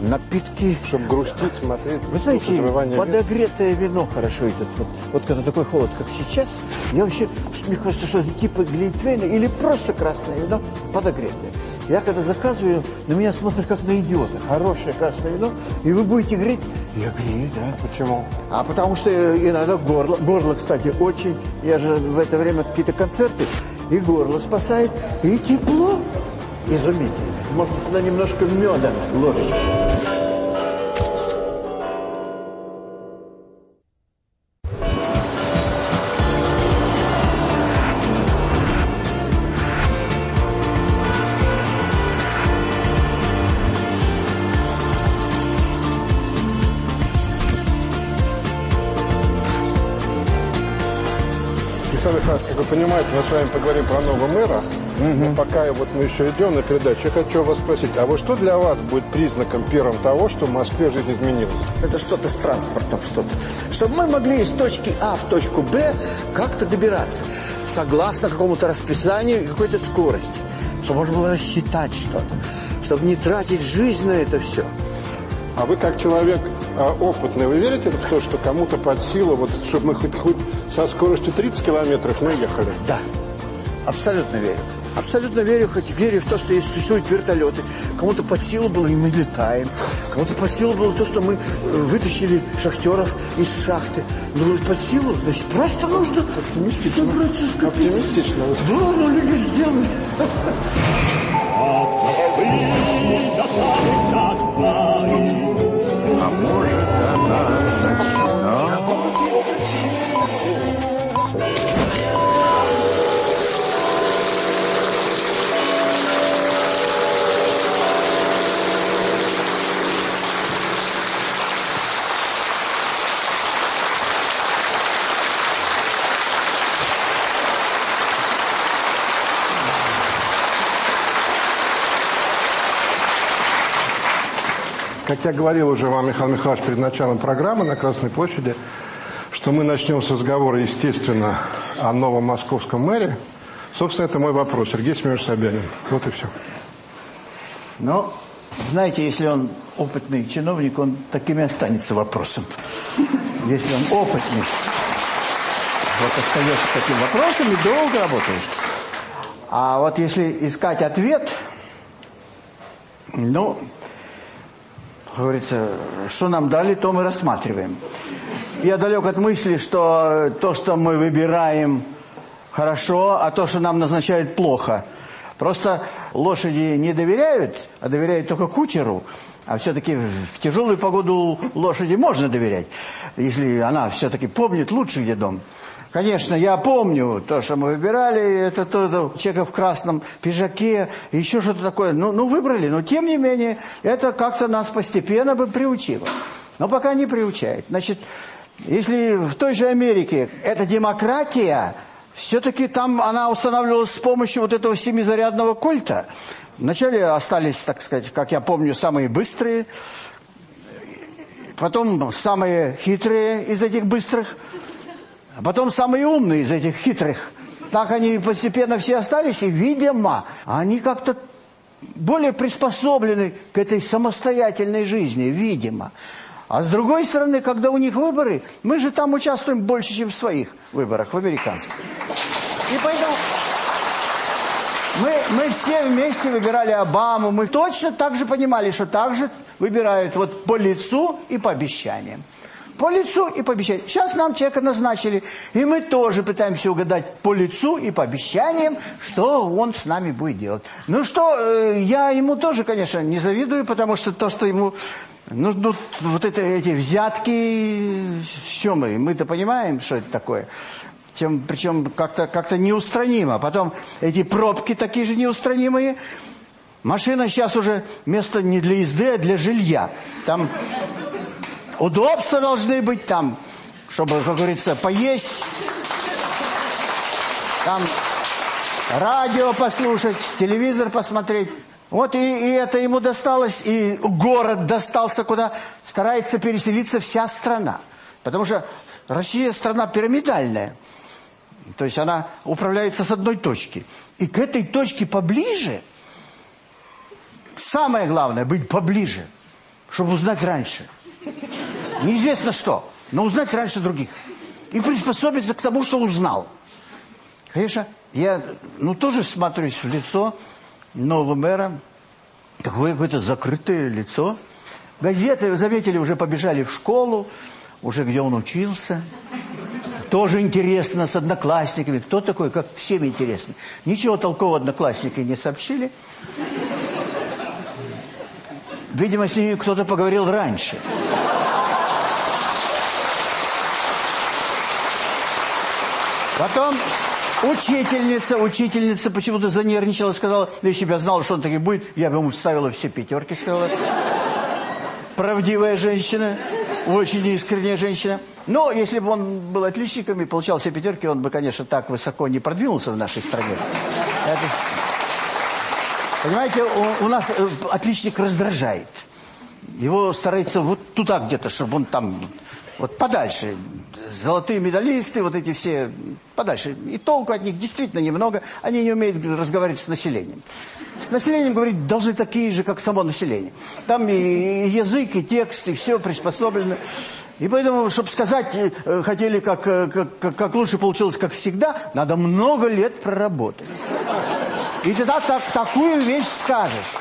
Напитки... Чтобы грустить, смотреть. Вы знаете, подогретое вино хорошо идет. Вот, вот когда такой холод, как сейчас, я вообще, мне кажется, что это типа глинтвейна или просто красное вино подогретое. Я когда заказываю, на меня смотрят как на идиота. Хорошее красное вино, и вы будете греть. Я грею, да. Почему? А потому что иногда горло, горло, кстати, очень, я же в это время какие-то концерты, и горло спасает, и тепло. Изумительно. Можно туда немножко меда ложечку. Мы с вами поговорим про нового мэра. Но пока вот мы еще идем на передачу, я хочу вас спросить, а вот что для вас будет признаком первым того, что в Москве жизнь изменилась? Это что-то с транспортом, что-то. Чтобы мы могли из точки А в точку Б как-то добираться. Согласно какому-то расписанию и какой-то скорости. Чтобы можно было рассчитать что-то. Чтобы не тратить жизнь на это все. А вы как человек а, опытный, вы верите в то, что кому-то под силу, вот, чтобы мы хоть, хоть со скоростью 30 километров не ехали? Да, абсолютно верю. Абсолютно верю, хоть верю в то, что есть существуют вертолеты. Кому-то под силу было, и мы летаем. Кому-то под силу было то, что мы э, вытащили шахтеров из шахты. Ну, под силу, значит, просто нужно собраться, скопиться. Оптимистично. Да, ну, люди сделали. А может она начинала? Как я говорил уже вам, Михаил Михайлович, перед началом программы на Красной площади, что мы начнем с разговора, естественно, о новом московском мэре. Собственно, это мой вопрос. Сергей Семенович Собянин. Вот и все. Ну, знаете, если он опытный чиновник, он таким и останется вопросом. Если он опытный, вот остаешься с таким вопросом и долго работаешь. А вот если искать ответ, ну, говорится, что нам дали, то мы рассматриваем. Я далек от мысли, что то, что мы выбираем, хорошо, а то, что нам назначают, плохо. Просто лошади не доверяют, а доверяют только кучеру. А все-таки в тяжелую погоду лошади можно доверять, если она все-таки помнит лучше, где дом. Конечно, я помню то, что мы выбирали, это то, человека в красном пиджаке, еще что-то такое. Ну, ну, выбрали, но тем не менее, это как-то нас постепенно бы приучило. Но пока не приучает. Значит, если в той же Америке это демократия, все-таки там она устанавливалась с помощью вот этого семизарядного кольта. Вначале остались, так сказать, как я помню, самые быстрые, потом самые хитрые из этих быстрых, а потом самые умные из этих хитрых. Так они постепенно все остались, и, видимо, они как-то более приспособлены к этой самостоятельной жизни, видимо. А с другой стороны, когда у них выборы, мы же там участвуем больше, чем в своих выборах, в американских. И поэтому мы, мы все вместе выбирали Обаму, мы точно так же понимали, что так же выбирают вот по лицу и по обещаниям. По лицу и по обещаниям. Сейчас нам человека назначили, и мы тоже пытаемся угадать по лицу и по обещаниям, что он с нами будет делать. Ну что, э, я ему тоже, конечно, не завидую, потому что то, что ему ну, ну вот это, эти взятки, что мы? Мы-то понимаем, что это такое. Чем, причем как-то как, -то, неустранимо. Потом эти пробки такие же неустранимые. Машина сейчас уже место не для езды, а для жилья. Там удобства должны быть, там, чтобы, как говорится, поесть. Там радио послушать, телевизор посмотреть. Вот и, и это ему досталось, и город достался, куда старается переселиться вся страна. Потому что Россия страна пирамидальная. То есть она управляется с одной точки. И к этой точке поближе, самое главное, быть поближе, чтобы узнать раньше. Неизвестно что, но узнать раньше других. И приспособиться к тому, что узнал. Конечно, я ну тоже смотрюсь в лицо нового мэра, такое какое-то закрытое лицо. Газеты, заметили, уже побежали в школу, уже где он учился. Тоже интересно с одноклассниками. Кто такой, как всем интересно. Ничего толкового одноклассники не сообщили. Видимо, с ними кто-то поговорил раньше. Потом Учительница, учительница почему-то занервничала, сказала, да если бы я знала, что он таки будет, я бы ему ставила все пятерки, сказала. Правдивая женщина, очень искренняя женщина. Но если бы он был отличником и получал все пятерки, он бы, конечно, так высоко не продвинулся в нашей стране. Это... Понимаете, у, у нас э, отличник раздражает. Его старается вот туда где-то, чтобы он там вот подальше. Золотые медалисты, вот эти все, подальше. И толку от них действительно немного. Они не умеют разговаривать с населением. С населением говорить должны такие же, как само население. Там и язык, и текст, и все приспособлено. И поэтому, чтобы сказать, э, хотели, как, э, как, как лучше получилось, как всегда, надо много лет проработать. И тогда так, такую вещь скажешь.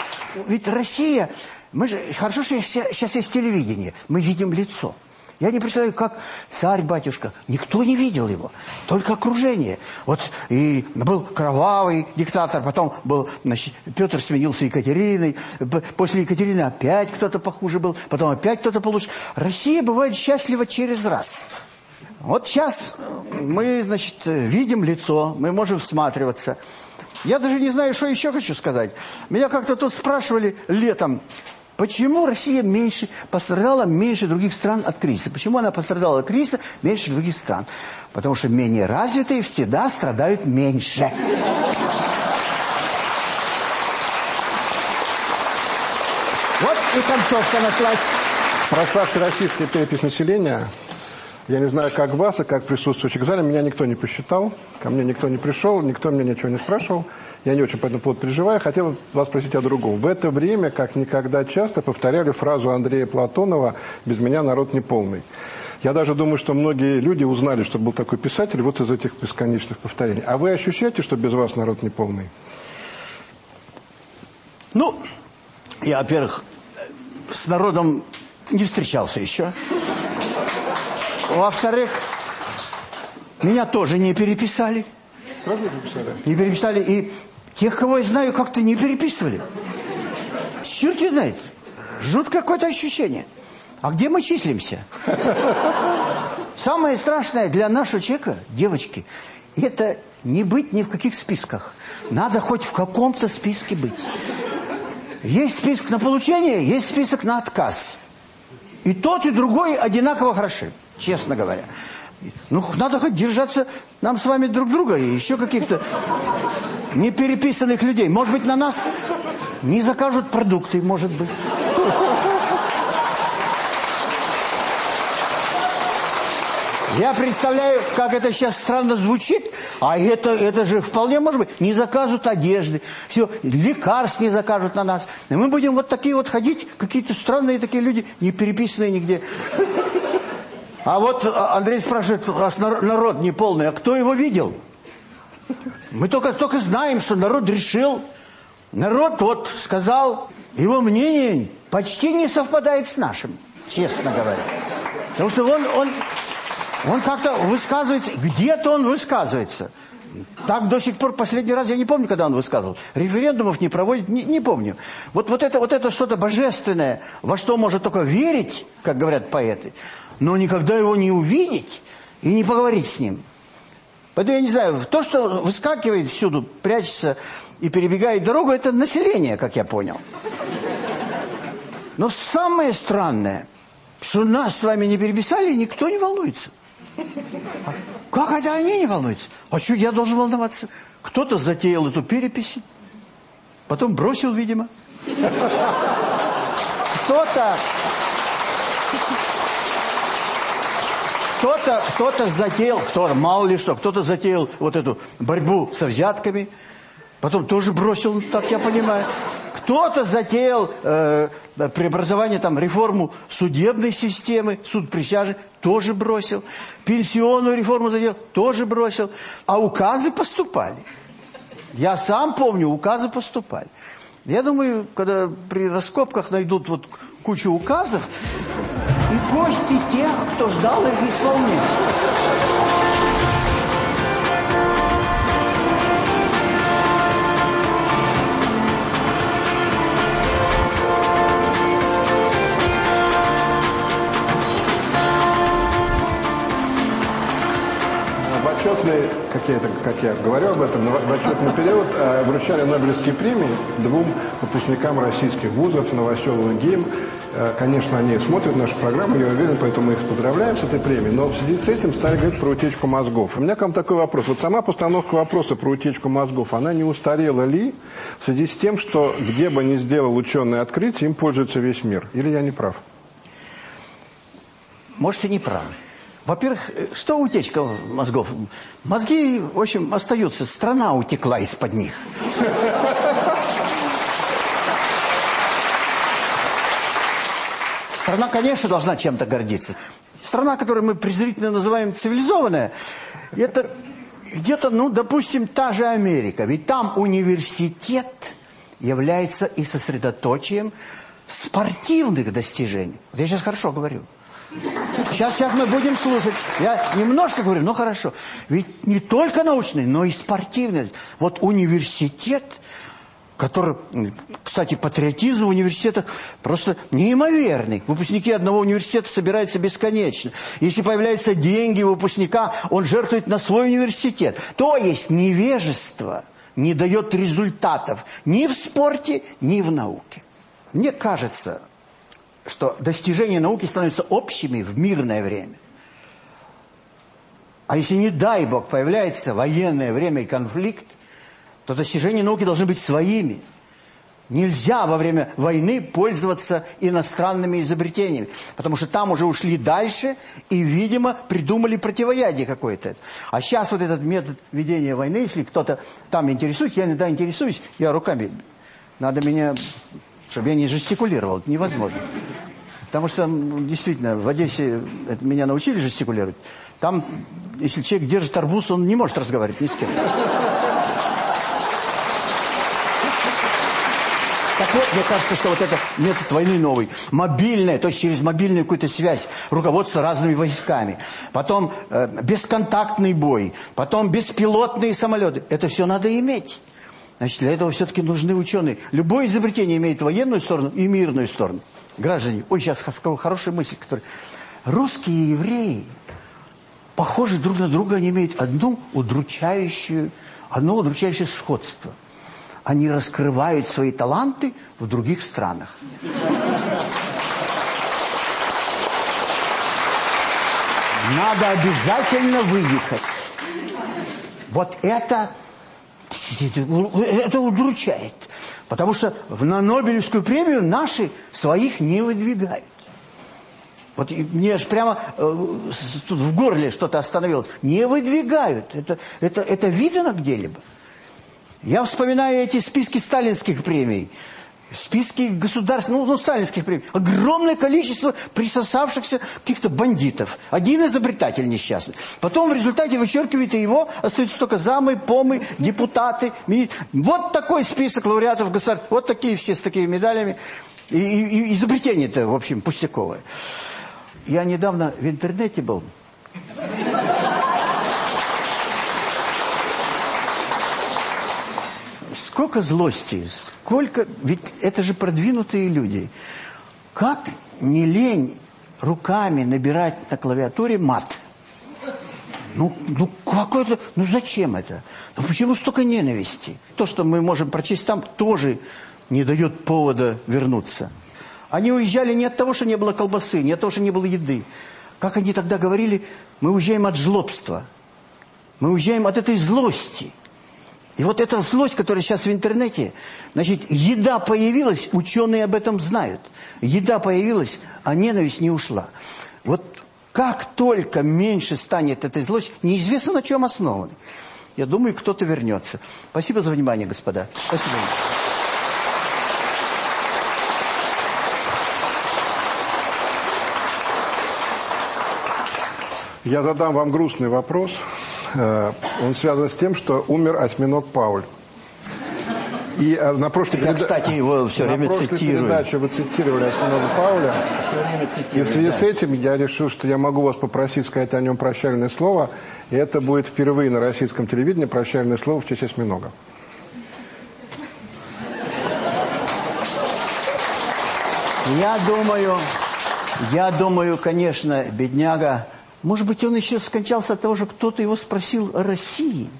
Ведь Россия, мы же, хорошо, что сейчас есть телевидение, мы видим лицо. Я не представляю, как царь-батюшка. Никто не видел его, только окружение. Вот и был кровавый диктатор, потом был, значит, Петр сменился Екатериной, после Екатерины опять кто-то похуже был, потом опять кто-то получше. Россия бывает счастлива через раз. Вот сейчас мы, значит, видим лицо, мы можем всматриваться. Я даже не знаю, что еще хочу сказать. Меня как-то тут спрашивали летом, Почему Россия меньше пострадала меньше других стран от кризиса? Почему она пострадала от кризиса меньше других стран? Потому что менее развитые всегда страдают меньше. Вот и концовка нашлась. Про факт российской перепись населения Я не знаю, как вас и как присутствующих в зале. Меня никто не посчитал, ко мне никто не пришел, никто меня ничего не спрашивал. Я не очень по этому поводу переживаю. Хотел вас спросить о другом. В это время, как никогда часто, повторяли фразу Андрея Платонова «Без меня народ не полный». Я даже думаю, что многие люди узнали, что был такой писатель вот из этих бесконечных повторений. А вы ощущаете, что без вас народ не полный? Ну, я, во-первых, с народом не встречался еще. Во-вторых, меня тоже не переписали. Правда не переписали? Не переписали. И тех, кого я знаю, как-то не переписывали. Черт знает. Жуткое какое-то ощущение. А где мы числимся? Самое страшное для нашего человека, девочки, это не быть ни в каких списках. Надо хоть в каком-то списке быть. Есть список на получение, есть список на отказ. И тот, и другой одинаково хороши, честно говоря. Ну, надо хоть держаться нам с вами друг друга и еще каких-то непереписанных людей. Может быть, на нас не закажут продукты, может быть. Я представляю, как это сейчас странно звучит, а это, это же вполне может быть. Не закажут одежды, все, лекарств не закажут на нас. И мы будем вот такие вот ходить, какие-то странные такие люди, не переписанные нигде. А вот а, Андрей спрашивает, нас народ не полный, а кто его видел? Мы только, только знаем, что народ решил. Народ вот сказал, его мнение почти не совпадает с нашим, честно говоря. Потому что он, он, он как-то высказывается, где-то он высказывается. Так до сих пор, последний раз, я не помню, когда он высказывал. Референдумов не проводит, не, не помню. Вот, вот это, вот это что-то божественное, во что может только верить, как говорят поэты, но никогда его не увидеть и не поговорить с ним. Поэтому я не знаю, то, что выскакивает всюду, прячется и перебегает дорогу, это население, как я понял. Но самое странное, что нас с вами не переписали, никто не волнуется. Как это они не волнуются? А что я должен волноваться? Кто-то затеял эту перепись, потом бросил, видимо. Кто-то... Кто-то кто, -то, затеял, кто мало ли что, кто-то затеял вот эту борьбу со взятками, потом тоже бросил, так я понимаю. Кто-то затеял э, преобразование, там, реформу судебной системы, суд присяжных, тоже бросил. Пенсионную реформу затеял, тоже бросил. А указы поступали. Я сам помню, указы поступали. Я думаю, когда при раскопках найдут вот кучу указов, и кости тех, кто ждал их исполнения. отчетный, как я, это, как я говорю об этом, в отчетный период э, вручали Нобелевские премии двум выпускникам российских вузов, Новоселову и ГИМ. Э, конечно, они смотрят нашу программу, я уверен, поэтому мы их поздравляем с этой премией. Но в связи с этим стали говорить про утечку мозгов. У меня к вам такой вопрос. Вот сама постановка вопроса про утечку мозгов, она не устарела ли в связи с тем, что где бы ни сделал ученый открытие, им пользуется весь мир? Или я не прав? Может, и не прав. Во-первых, что утечка мозгов? Мозги, в общем, остаются. Страна утекла из-под них. Страна, конечно, должна чем-то гордиться. Страна, которую мы презрительно называем цивилизованная, это где-то, ну, допустим, та же Америка. Ведь там университет является и сосредоточием спортивных достижений. Я сейчас хорошо говорю. Сейчас, сейчас мы будем слушать. Я немножко говорю, ну хорошо. Ведь не только научный, но и спортивный. Вот университет, который, кстати, патриотизм в университетах просто неимоверный. Выпускники одного университета собираются бесконечно. Если появляются деньги выпускника, он жертвует на свой университет. То есть невежество не дает результатов ни в спорте, ни в науке. Мне кажется, что достижения науки становятся общими в мирное время. А если, не дай Бог, появляется военное время и конфликт, то достижения науки должны быть своими. Нельзя во время войны пользоваться иностранными изобретениями, потому что там уже ушли дальше и, видимо, придумали противоядие какое-то. А сейчас вот этот метод ведения войны, если кто-то там интересуется, я иногда интересуюсь, я руками, надо меня, чтобы я не жестикулировал, это невозможно. Потому что, действительно, в Одессе это меня научили жестикулировать. Там, если человек держит арбуз, он не может разговаривать ни с кем. Вот, мне кажется, что вот это метод войны новый. Мобильная, то есть через мобильную какую-то связь, руководство разными войсками. Потом э, бесконтактный бой. Потом беспилотные самолеты. Это все надо иметь. Значит, для этого все-таки нужны ученые. Любое изобретение имеет военную сторону и мирную сторону. Граждане, ой, сейчас скажу хорошая мысль, которая... Русские и евреи похожи друг на друга, они имеют одну удручающую, одно удручающее сходство – они раскрывают свои таланты в других странах. Надо обязательно выехать. Вот это, это удручает. Потому что на Нобелевскую премию наши своих не выдвигают. Вот мне аж прямо э, тут в горле что-то остановилось. Не выдвигают. Это, это, это видно где-либо? Я вспоминаю эти списки сталинских премий, списки государственных, ну, ну, сталинских премий. Огромное количество присосавшихся каких-то бандитов. Один изобретатель несчастный. Потом в результате вычеркивает его, остаются только замы, помы, депутаты. Вот такой список лауреатов государств. Вот такие все с такими медалями. И, и, и изобретение-то, в общем, пустяковое. Я недавно в интернете был. Сколько злости, сколько... Ведь это же продвинутые люди. Как не лень руками набирать на клавиатуре мат? Ну, ну какой-то... Ну зачем это? Ну почему столько ненависти? То, что мы можем прочесть там, тоже не дает повода вернуться. Они уезжали не от того, что не было колбасы, не от того, что не было еды. Как они тогда говорили, мы уезжаем от жлобства. Мы уезжаем от этой злости. И вот эта злость, которая сейчас в интернете, значит, еда появилась, ученые об этом знают. Еда появилась, а ненависть не ушла. Вот как только меньше станет этой злости, неизвестно на чем основаны. Я думаю, кто-то вернется. Спасибо за внимание, господа. Спасибо. Я задам вам грустный вопрос. Э, он связан с тем, что умер осьминог Пауль. И э, на прошлой, Я, переда... кстати, его все время на прошлой передаче вы цитировали осьминога Пауля. И в связи да. с этим я решил, что я могу вас попросить сказать о нем прощальное слово. И это будет впервые на российском телевидении прощальное слово в честь осьминога. Я думаю, я думаю, конечно, бедняга может быть, он еще скончался от того, что кто-то его спросил о России.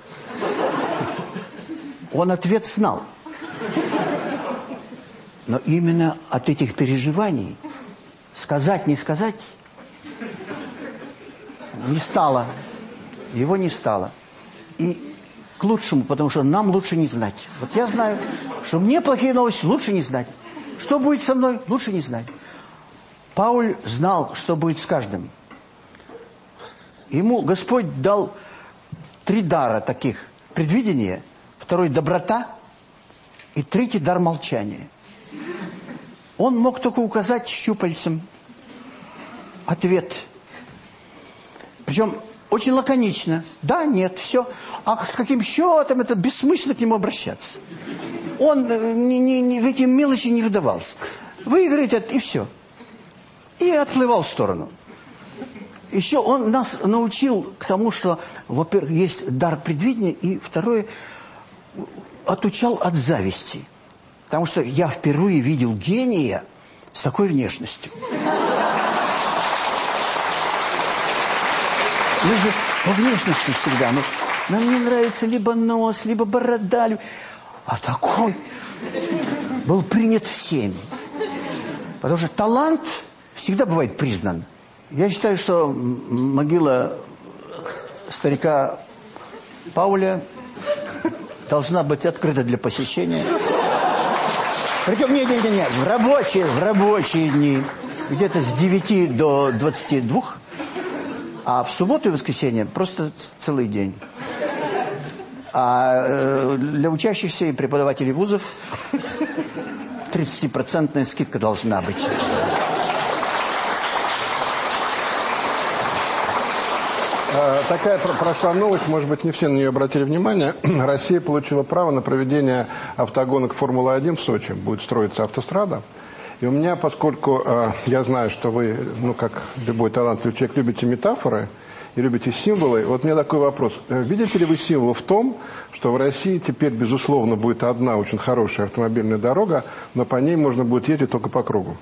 Он ответ знал. Но именно от этих переживаний сказать, не сказать не стало. Его не стало. И к лучшему, потому что нам лучше не знать. Вот я знаю, что мне плохие новости лучше не знать. Что будет со мной, лучше не знать. Пауль знал, что будет с каждым. Ему Господь дал три дара таких. Предвидение, второй – доброта, и третий – дар молчания. Он мог только указать щупальцем ответ. Причем очень лаконично. Да, нет, все. А с каким счетом это бессмысленно к нему обращаться. Он э, ни, ни, ни, в эти мелочи не выдавался. Выиграет это, и все. И отплывал в сторону. Еще он нас научил к тому, что, во-первых, есть дар предвидения, и второе, отучал от зависти. Потому что я впервые видел гения с такой внешностью. Мы же по внешности всегда. Мы, нам не нравится либо нос, либо борода. А такой был принят всеми. Потому что талант всегда бывает признан. Я считаю, что могила старика Пауля должна быть открыта для посещения. Причем, не, не, не, не, в рабочие, в рабочие дни, где-то с 9 до 22, а в субботу и воскресенье просто целый день. А э, для учащихся и преподавателей вузов 30% скидка должна быть. Такая про- прошла новость, может быть, не все на нее обратили внимание. Россия получила право на проведение автогонок Формулы-1 в Сочи. Будет строиться автострада. И у меня, поскольку э, я знаю, что вы, ну, как любой талантливый человек, любите метафоры и любите символы, вот меня такой вопрос. Э, Видите ли вы символ в том, что в России теперь, безусловно, будет одна очень хорошая автомобильная дорога, но по ней можно будет ездить только по кругу?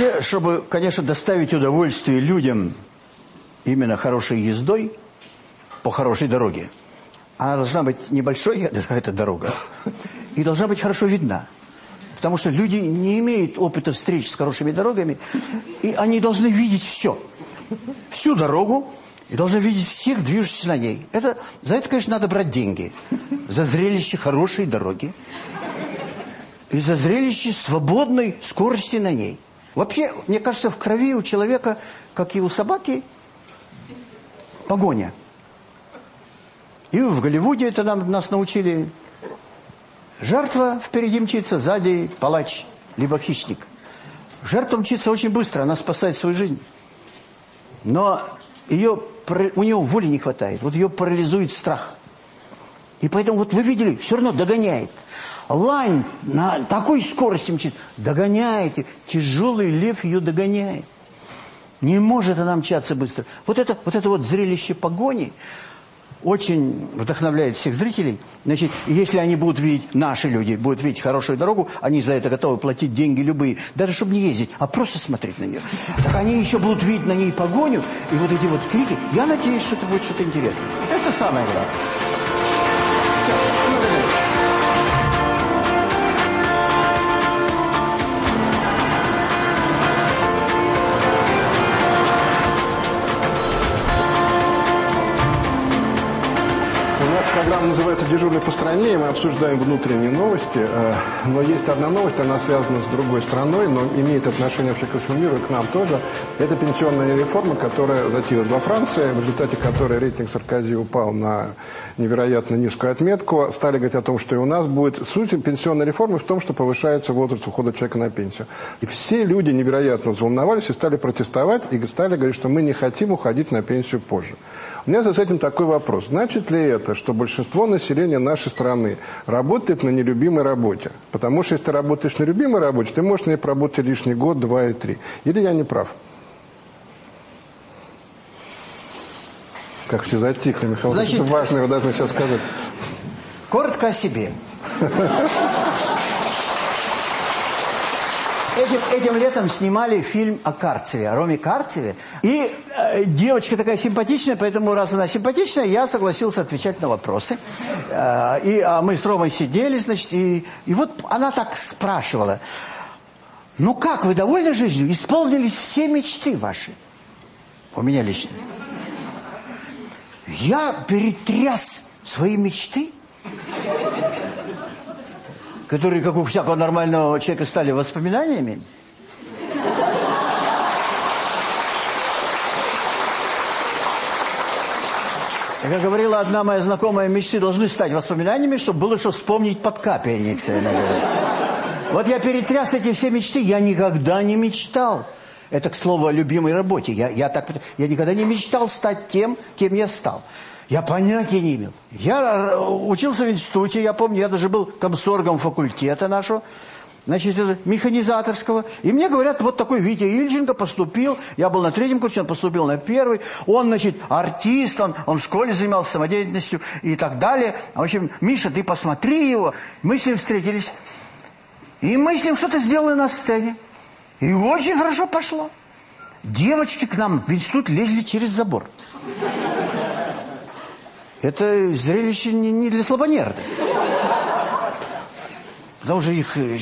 Вообще, чтобы, конечно, доставить удовольствие людям именно хорошей ездой по хорошей дороге, она должна быть небольшой, эта дорога, и должна быть хорошо видна. Потому что люди не имеют опыта встреч с хорошими дорогами, и они должны видеть все. Всю дорогу, и должны видеть всех, движущихся на ней. Это, за это, конечно, надо брать деньги. За зрелище хорошей дороги. И за зрелище свободной скорости на ней. Вообще, мне кажется, в крови у человека, как и у собаки, погоня. И в Голливуде это нам, нас научили. Жертва впереди мчится, сзади палач, либо хищник. Жертва мчится очень быстро, она спасает свою жизнь. Но ее, у нее воли не хватает, вот ее парализует страх. И поэтому, вот вы видели, все равно догоняет. Лань на такой скорости мчит, догоняете. Тяжелый лев ее догоняет. Не может она мчаться быстро. Вот это вот, это вот зрелище погони очень вдохновляет всех зрителей. Значит, если они будут видеть, наши люди будут видеть хорошую дорогу, они за это готовы платить деньги любые, даже чтобы не ездить, а просто смотреть на нее. Так они еще будут видеть на ней погоню и вот эти вот крики. Я надеюсь, что это будет что-то интересное. Это самое главное. У называется «Дежурный по стране», и мы обсуждаем внутренние новости. Э, Но есть одна новость, она связана с другой страной, но имеет отношение вообще ко всему миру и к нам тоже. Это пенсионная реформа, которая затеялась во Франции, в результате которой рейтинг Саркози упал на невероятно низкую отметку. Стали говорить о том, что и у нас будет. Суть пенсионной реформы в том, что повышается возраст ухода человека на пенсию. И все люди невероятно взволновались и стали протестовать, и стали говорить, что мы не хотим уходить на пенсию позже. У меня с этим такой вопрос. Значит ли это, что большинство населения нашей страны работает на нелюбимой работе? Потому что если ты работаешь на любимой работе, ты можешь на ней проработать лишний год, два и три. Или я не прав? Как все затихли, Михаил. Значит- это важно, вы должны сейчас сказать. Коротко о себе. Этим, этим летом снимали фильм о Карцеве, о Роме Карцеве. И э, девочка такая симпатичная, поэтому раз она симпатичная, я согласился отвечать на вопросы. Э, и а мы с Ромой сидели, значит, и, и вот она так спрашивала. Ну как, вы довольны жизнью? Исполнились все мечты ваши? У меня лично. Я перетряс свои мечты, которые, как у всякого нормального человека, стали воспоминаниями. Как говорила одна моя знакомая, мечты должны стать воспоминаниями, чтобы было что вспомнить под капельницей. Вот я перетряс эти все мечты, я никогда не мечтал. Это, к слову, о любимой работе. Я, я, так, я никогда не мечтал стать тем, кем я стал. Я понятия не имел. Я э, учился в институте, я помню, я даже был комсоргом факультета нашего, значит, это, механизаторского. И мне говорят, вот такой Витя Ильченко поступил, я был на третьем курсе, он поступил на первый. Он, значит, артист, он, он в школе занимался самодеятельностью и так далее. В общем, Миша, ты посмотри его. Мы с ним встретились. И мы с ним что-то сделали на сцене. И очень хорошо пошло. Девочки к нам в институт лезли через забор. Это зрелище не, не для слабонервных. Потому что их э,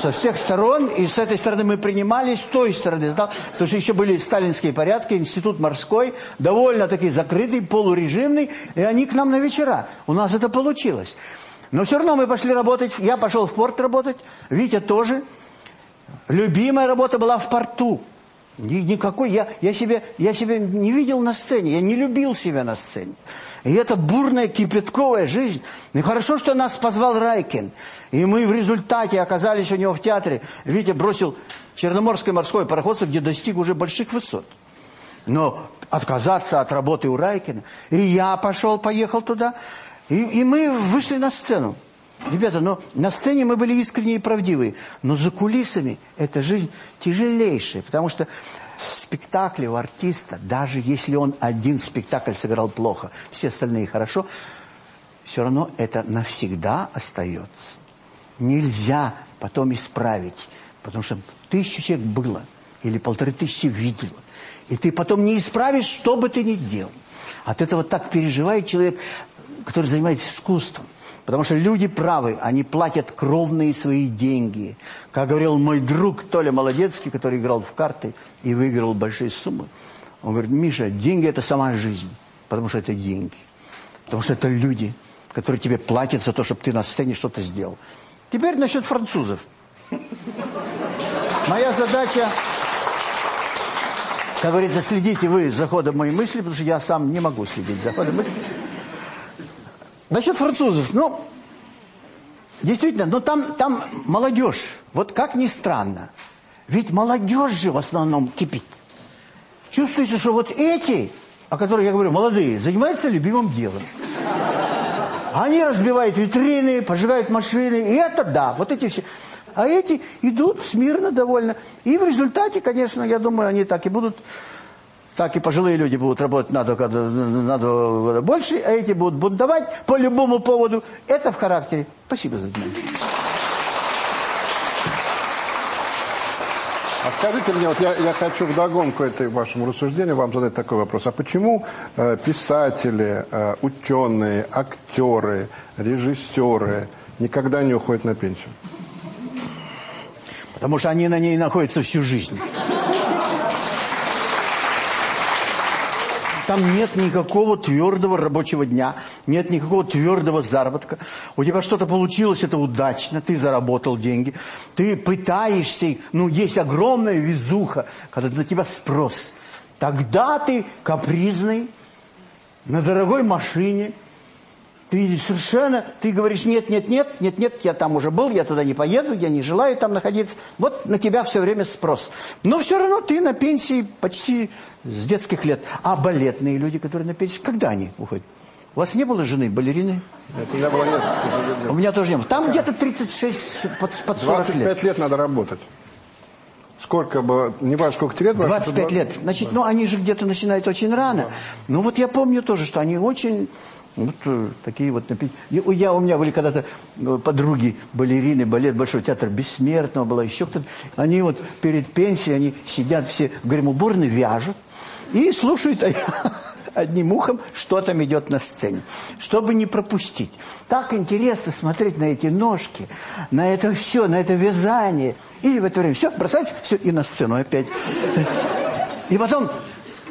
со всех сторон, и с этой стороны мы принимали, с той стороны, потому что еще были сталинские порядки, институт морской, довольно-таки закрытый, полурежимный, и они к нам на вечера. У нас это получилось. Но все равно мы пошли работать, я пошел в порт работать, Витя тоже. Любимая работа была в порту. Ни, никакой, я, я, себе, я себя не видел на сцене, я не любил себя на сцене. И это бурная, кипятковая жизнь. И хорошо, что нас позвал Райкин. И мы в результате оказались у него в театре. Витя бросил Черноморское морское пароходство, где достиг уже больших высот. Но отказаться от работы у Райкина. И я пошел, поехал туда. И, и мы вышли на сцену. Ребята, но на сцене мы были искренние и правдивые, но за кулисами эта жизнь тяжелейшая, потому что в спектакле у артиста, даже если он один спектакль сыграл плохо, все остальные хорошо, все равно это навсегда остается. Нельзя потом исправить, потому что тысячу человек было, или полторы тысячи видело, и ты потом не исправишь, что бы ты ни делал. От этого так переживает человек, который занимается искусством. Потому что люди правы, они платят кровные свои деньги. Как говорил мой друг Толя Молодецкий, который играл в карты и выиграл большие суммы. Он говорит, Миша, деньги это сама жизнь, потому что это деньги. Потому что это люди, которые тебе платят за то, чтобы ты на сцене что-то сделал. Теперь насчет французов. Моя задача, как говорится, следите вы за ходом моей мысли, потому что я сам не могу следить за ходом мысли. Насчет французов, ну, действительно, но там, там молодежь, вот как ни странно, ведь молодежь же в основном кипит. Чувствуете, что вот эти, о которых я говорю, молодые, занимаются любимым делом. Они разбивают витрины, поджигают машины, и это да, вот эти все. А эти идут смирно довольно. И в результате, конечно, я думаю, они так и будут так и пожилые люди будут работать на два, на два года больше, а эти будут бунтовать по любому поводу. Это в характере. Спасибо за внимание. А скажите мне, вот я, я хочу вдогонку этой вашему рассуждению вам задать такой вопрос. А почему э, писатели, э, ученые, актеры, режиссеры никогда не уходят на пенсию? Потому что они на ней находятся всю жизнь. Там нет никакого твердого рабочего дня, нет никакого твердого заработка. У тебя что-то получилось, это удачно, ты заработал деньги. Ты пытаешься, ну, есть огромная везуха, когда на тебя спрос. Тогда ты капризный, на дорогой машине, ты совершенно, ты говоришь, нет, нет, нет, нет, нет, я там уже был, я туда не поеду, я не желаю там находиться. Вот на тебя все время спрос. Но все равно ты на пенсии почти с детских лет. А балетные люди, которые на пенсии, когда они уходят? У вас не было жены, балерины? Нет, у меня было нет. У меня тоже не было. Там где-то 36, под, под 40 25 лет. лет надо работать. Сколько бы, не важно, сколько тебе лет. 25 лет. Значит, ну они же где-то начинают очень рано. Ну вот я помню тоже, что они очень... Вот э, такие вот... напи- И У, я, у меня были когда-то э, подруги, балерины, балет, Большой театр Бессмертного было, еще кто-то. Они вот перед пенсией, они сидят все в гримуборной, вяжут и слушают одним ухом, что там идет на сцене. Чтобы не пропустить. Так интересно смотреть на эти ножки, на это все, на это вязание. И в это время все, бросать, все, и на сцену опять. И потом...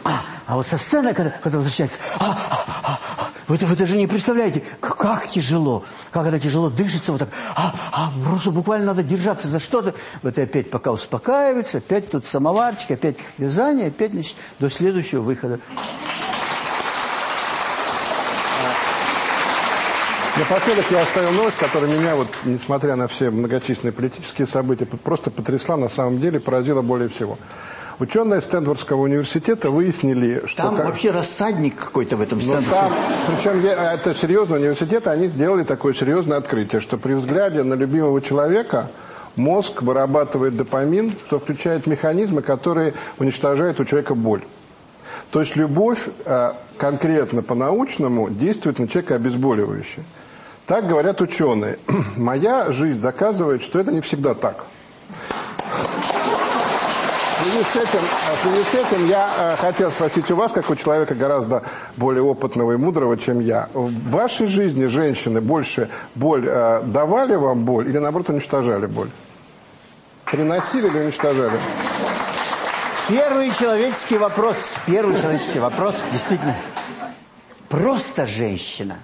А, а вот со сцены, когда, когда возвращается, а, а, а, а, вы, вы даже не представляете, как тяжело, как это тяжело дышится, вот так, а, а, просто буквально надо держаться за что-то. Вот и опять пока успокаивается, опять тут самоварчик, опять вязание, опять, значит, до следующего выхода. Напоследок я оставил новость, которая меня, вот, несмотря на все многочисленные политические события, просто потрясла, на самом деле поразила более всего. Ученые Стэнфордского университета выяснили, что... Там как- вообще рассадник какой-то в этом Ну, Стэнфорде. там, причем я- это серьезный университет, они сделали такое серьезное открытие, что при взгляде на любимого человека мозг вырабатывает допамин, что включает механизмы, которые уничтожают у человека боль. То есть любовь э, конкретно по-научному действует на человека обезболивающе. Так говорят ученые. Моя жизнь доказывает, что это не всегда так. Связи с этим, в связи с этим я э, хотел спросить у вас, как у человека гораздо более опытного и мудрого, чем я. В вашей жизни женщины больше боль э, давали вам боль или наоборот уничтожали боль? приносили или уничтожали? Первый человеческий вопрос, первый человеческий вопрос, действительно, просто женщина.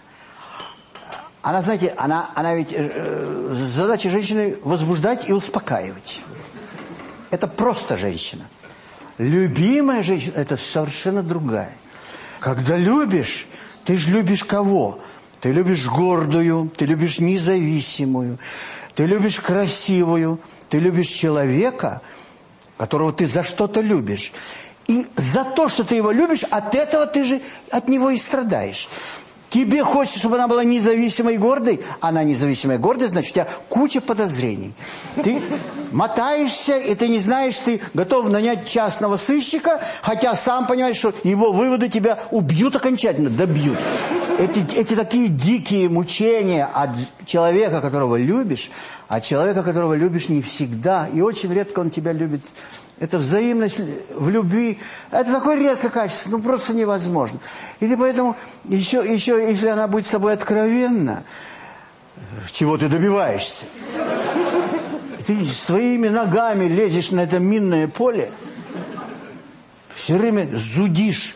Она, знаете, она, она ведь, э, задача женщины возбуждать и успокаивать. Это просто женщина. Любимая женщина – это совершенно другая. Когда любишь, ты же любишь кого? Ты любишь гордую, ты любишь независимую, ты любишь красивую, ты любишь человека, которого ты за что-то любишь. И за то, что ты его любишь, от этого ты же от него и страдаешь. Тебе хочется, чтобы она была независимой и гордой. Она независимая и гордая, значит, у тебя куча подозрений. Ты мотаешься, и ты не знаешь, ты готов нанять частного сыщика, хотя сам понимаешь, что его выводы тебя убьют окончательно, добьют. Эти, эти такие дикие мучения от человека, которого любишь, от человека, которого любишь не всегда, и очень редко он тебя любит это взаимность в любви. Это такое редкое качество, ну просто невозможно. И ты поэтому, еще, еще если она будет с тобой откровенна, чего ты добиваешься? Ты своими ногами лезешь на это минное поле, все время зудишь.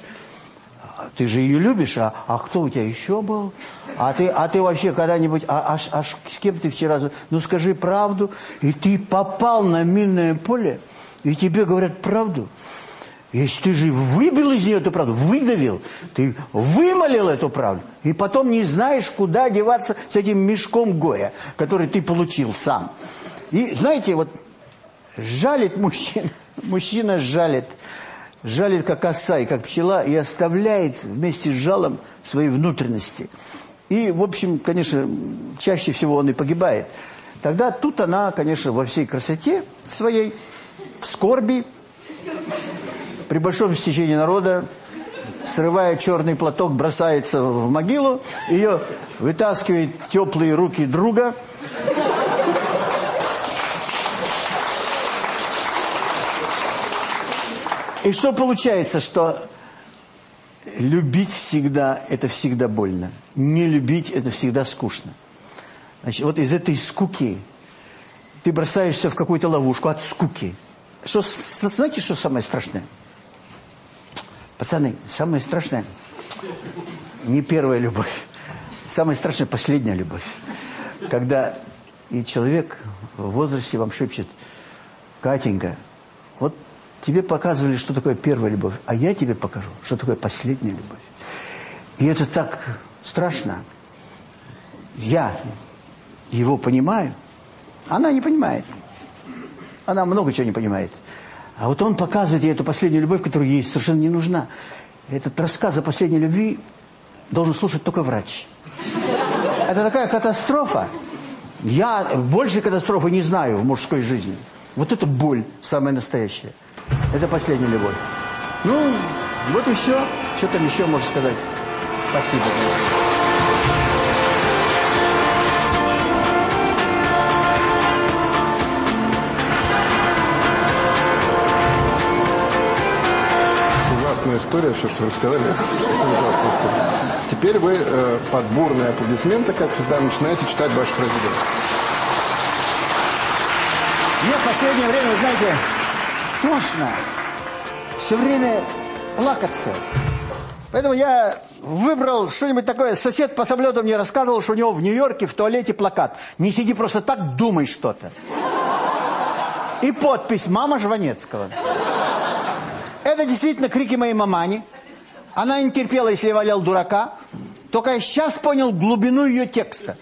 Ты же ее любишь, а, а кто у тебя еще был? А ты, а ты вообще когда-нибудь, а, а, а с кем ты вчера, ну скажи правду, и ты попал на минное поле, и тебе говорят правду. Если ты же выбил из нее эту правду, выдавил, ты вымолил эту правду, и потом не знаешь, куда деваться с этим мешком горя, который ты получил сам. И знаете, вот жалит мужчина, мужчина жалит, жалит как оса и как пчела, и оставляет вместе с жалом свои внутренности. И, в общем, конечно, чаще всего он и погибает. Тогда тут она, конечно, во всей красоте своей в скорби, при большом стечении народа, срывая черный платок, бросается в могилу, ее вытаскивает теплые руки друга. И что получается, что любить всегда, это всегда больно. Не любить, это всегда скучно. Значит, вот из этой скуки ты бросаешься в какую-то ловушку от скуки – что, знаете, что самое страшное? Пацаны, самое страшное не первая любовь. Самое страшное последняя любовь. Когда и человек в возрасте вам шепчет, Катенька, вот тебе показывали, что такое первая любовь, а я тебе покажу, что такое последняя любовь. И это так страшно. Я его понимаю, она не понимает. Она много чего не понимает. А вот он показывает ей эту последнюю любовь, которая ей совершенно не нужна. Этот рассказ о последней любви должен слушать только врач. Это такая катастрофа. Я больше катастрофы не знаю в мужской жизни. Вот это боль самая настоящая. Это последняя любовь. Ну, вот и все. Что там еще можешь сказать? Спасибо. История, все, что вы сказали. Теперь вы э, под бурные аплодисменты, как всегда, начинаете читать ваш произведение. Мне в последнее время, знаете, тошно все время плакаться. Поэтому я выбрал что-нибудь такое. Сосед по самолету мне рассказывал, что у него в Нью-Йорке в туалете плакат. Не сиди просто так, думай что-то. И подпись «Мама Жванецкого». Это действительно крики моей мамани. Она не терпела, если я валял дурака. Только я сейчас понял глубину ее текста.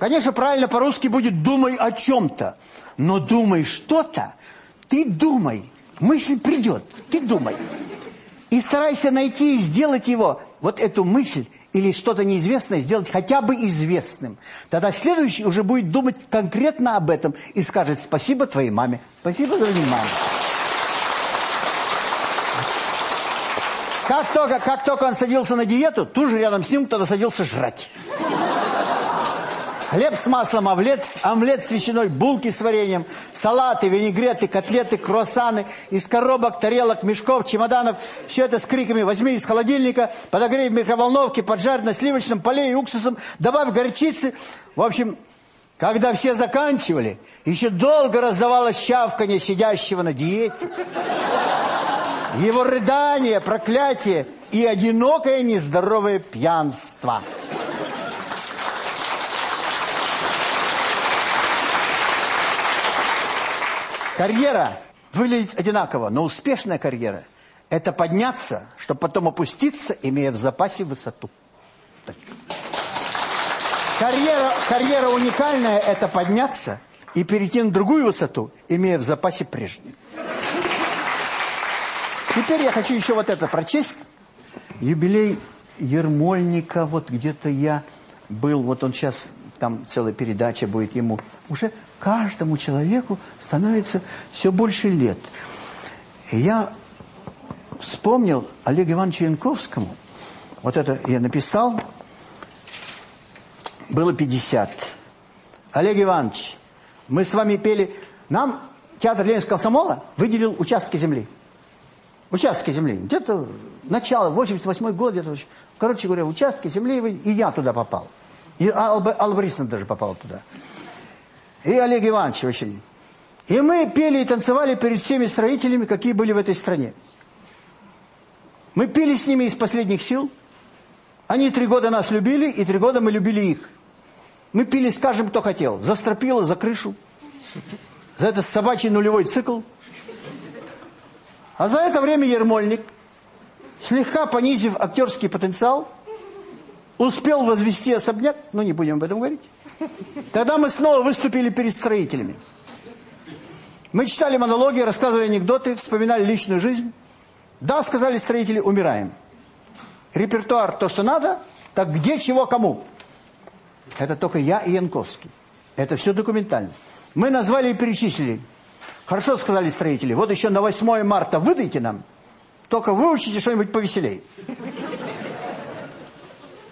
Конечно, правильно по-русски будет «думай о чем-то». Но думай что-то, ты думай. Мысль придет, ты думай. И старайся найти и сделать его, вот эту мысль или что-то неизвестное, сделать хотя бы известным. Тогда следующий уже будет думать конкретно об этом и скажет «спасибо твоей маме». Спасибо за внимание. Как только, как только он садился на диету, тут же рядом с ним кто-то садился жрать. Хлеб с маслом, омлет, омлет с ветчиной, булки с вареньем, салаты, винегреты, котлеты, круассаны, из коробок, тарелок, мешков, чемоданов. Все это с криками «возьми из холодильника», «подогрей в микроволновке», «поджарь на сливочном поле и уксусом», «добавь горчицы». В общем, Когда все заканчивали, еще долго раздавалось чавканье сидящего на диете. Его рыдание, проклятие и одинокое нездоровое пьянство. Карьера выглядит одинаково, но успешная карьера – это подняться, чтобы потом опуститься, имея в запасе высоту. Карьера, карьера уникальная – это подняться и перейти на другую высоту, имея в запасе прежнюю. Теперь я хочу еще вот это прочесть. Юбилей Ермольника, вот где-то я был, вот он сейчас, там целая передача будет ему. Уже каждому человеку становится все больше лет. И я вспомнил Олегу Ивановичу Янковскому, вот это я написал, было 50. Олег Иванович, мы с вами пели, нам театр Ленинского комсомола выделил участки земли. Участки земли. Где-то начало, 88 год, где-то, короче говоря, участки земли, и я туда попал. И Алла, Борисовна даже попала туда. И Олег Иванович очень. И мы пели и танцевали перед всеми строителями, какие были в этой стране. Мы пели с ними из последних сил. Они три года нас любили, и три года мы любили их. Мы пили с каждым, кто хотел. За стропила, за крышу. За этот собачий нулевой цикл. А за это время Ермольник, слегка понизив актерский потенциал, успел возвести особняк, ну не будем об этом говорить. Тогда мы снова выступили перед строителями. Мы читали монологи, рассказывали анекдоты, вспоминали личную жизнь. Да, сказали строители, умираем. Репертуар то, что надо, так где, чего, кому. Это только я и Янковский. Это все документально. Мы назвали и перечислили. Хорошо, сказали строители, вот еще на 8 марта выдайте нам, только выучите что-нибудь повеселей.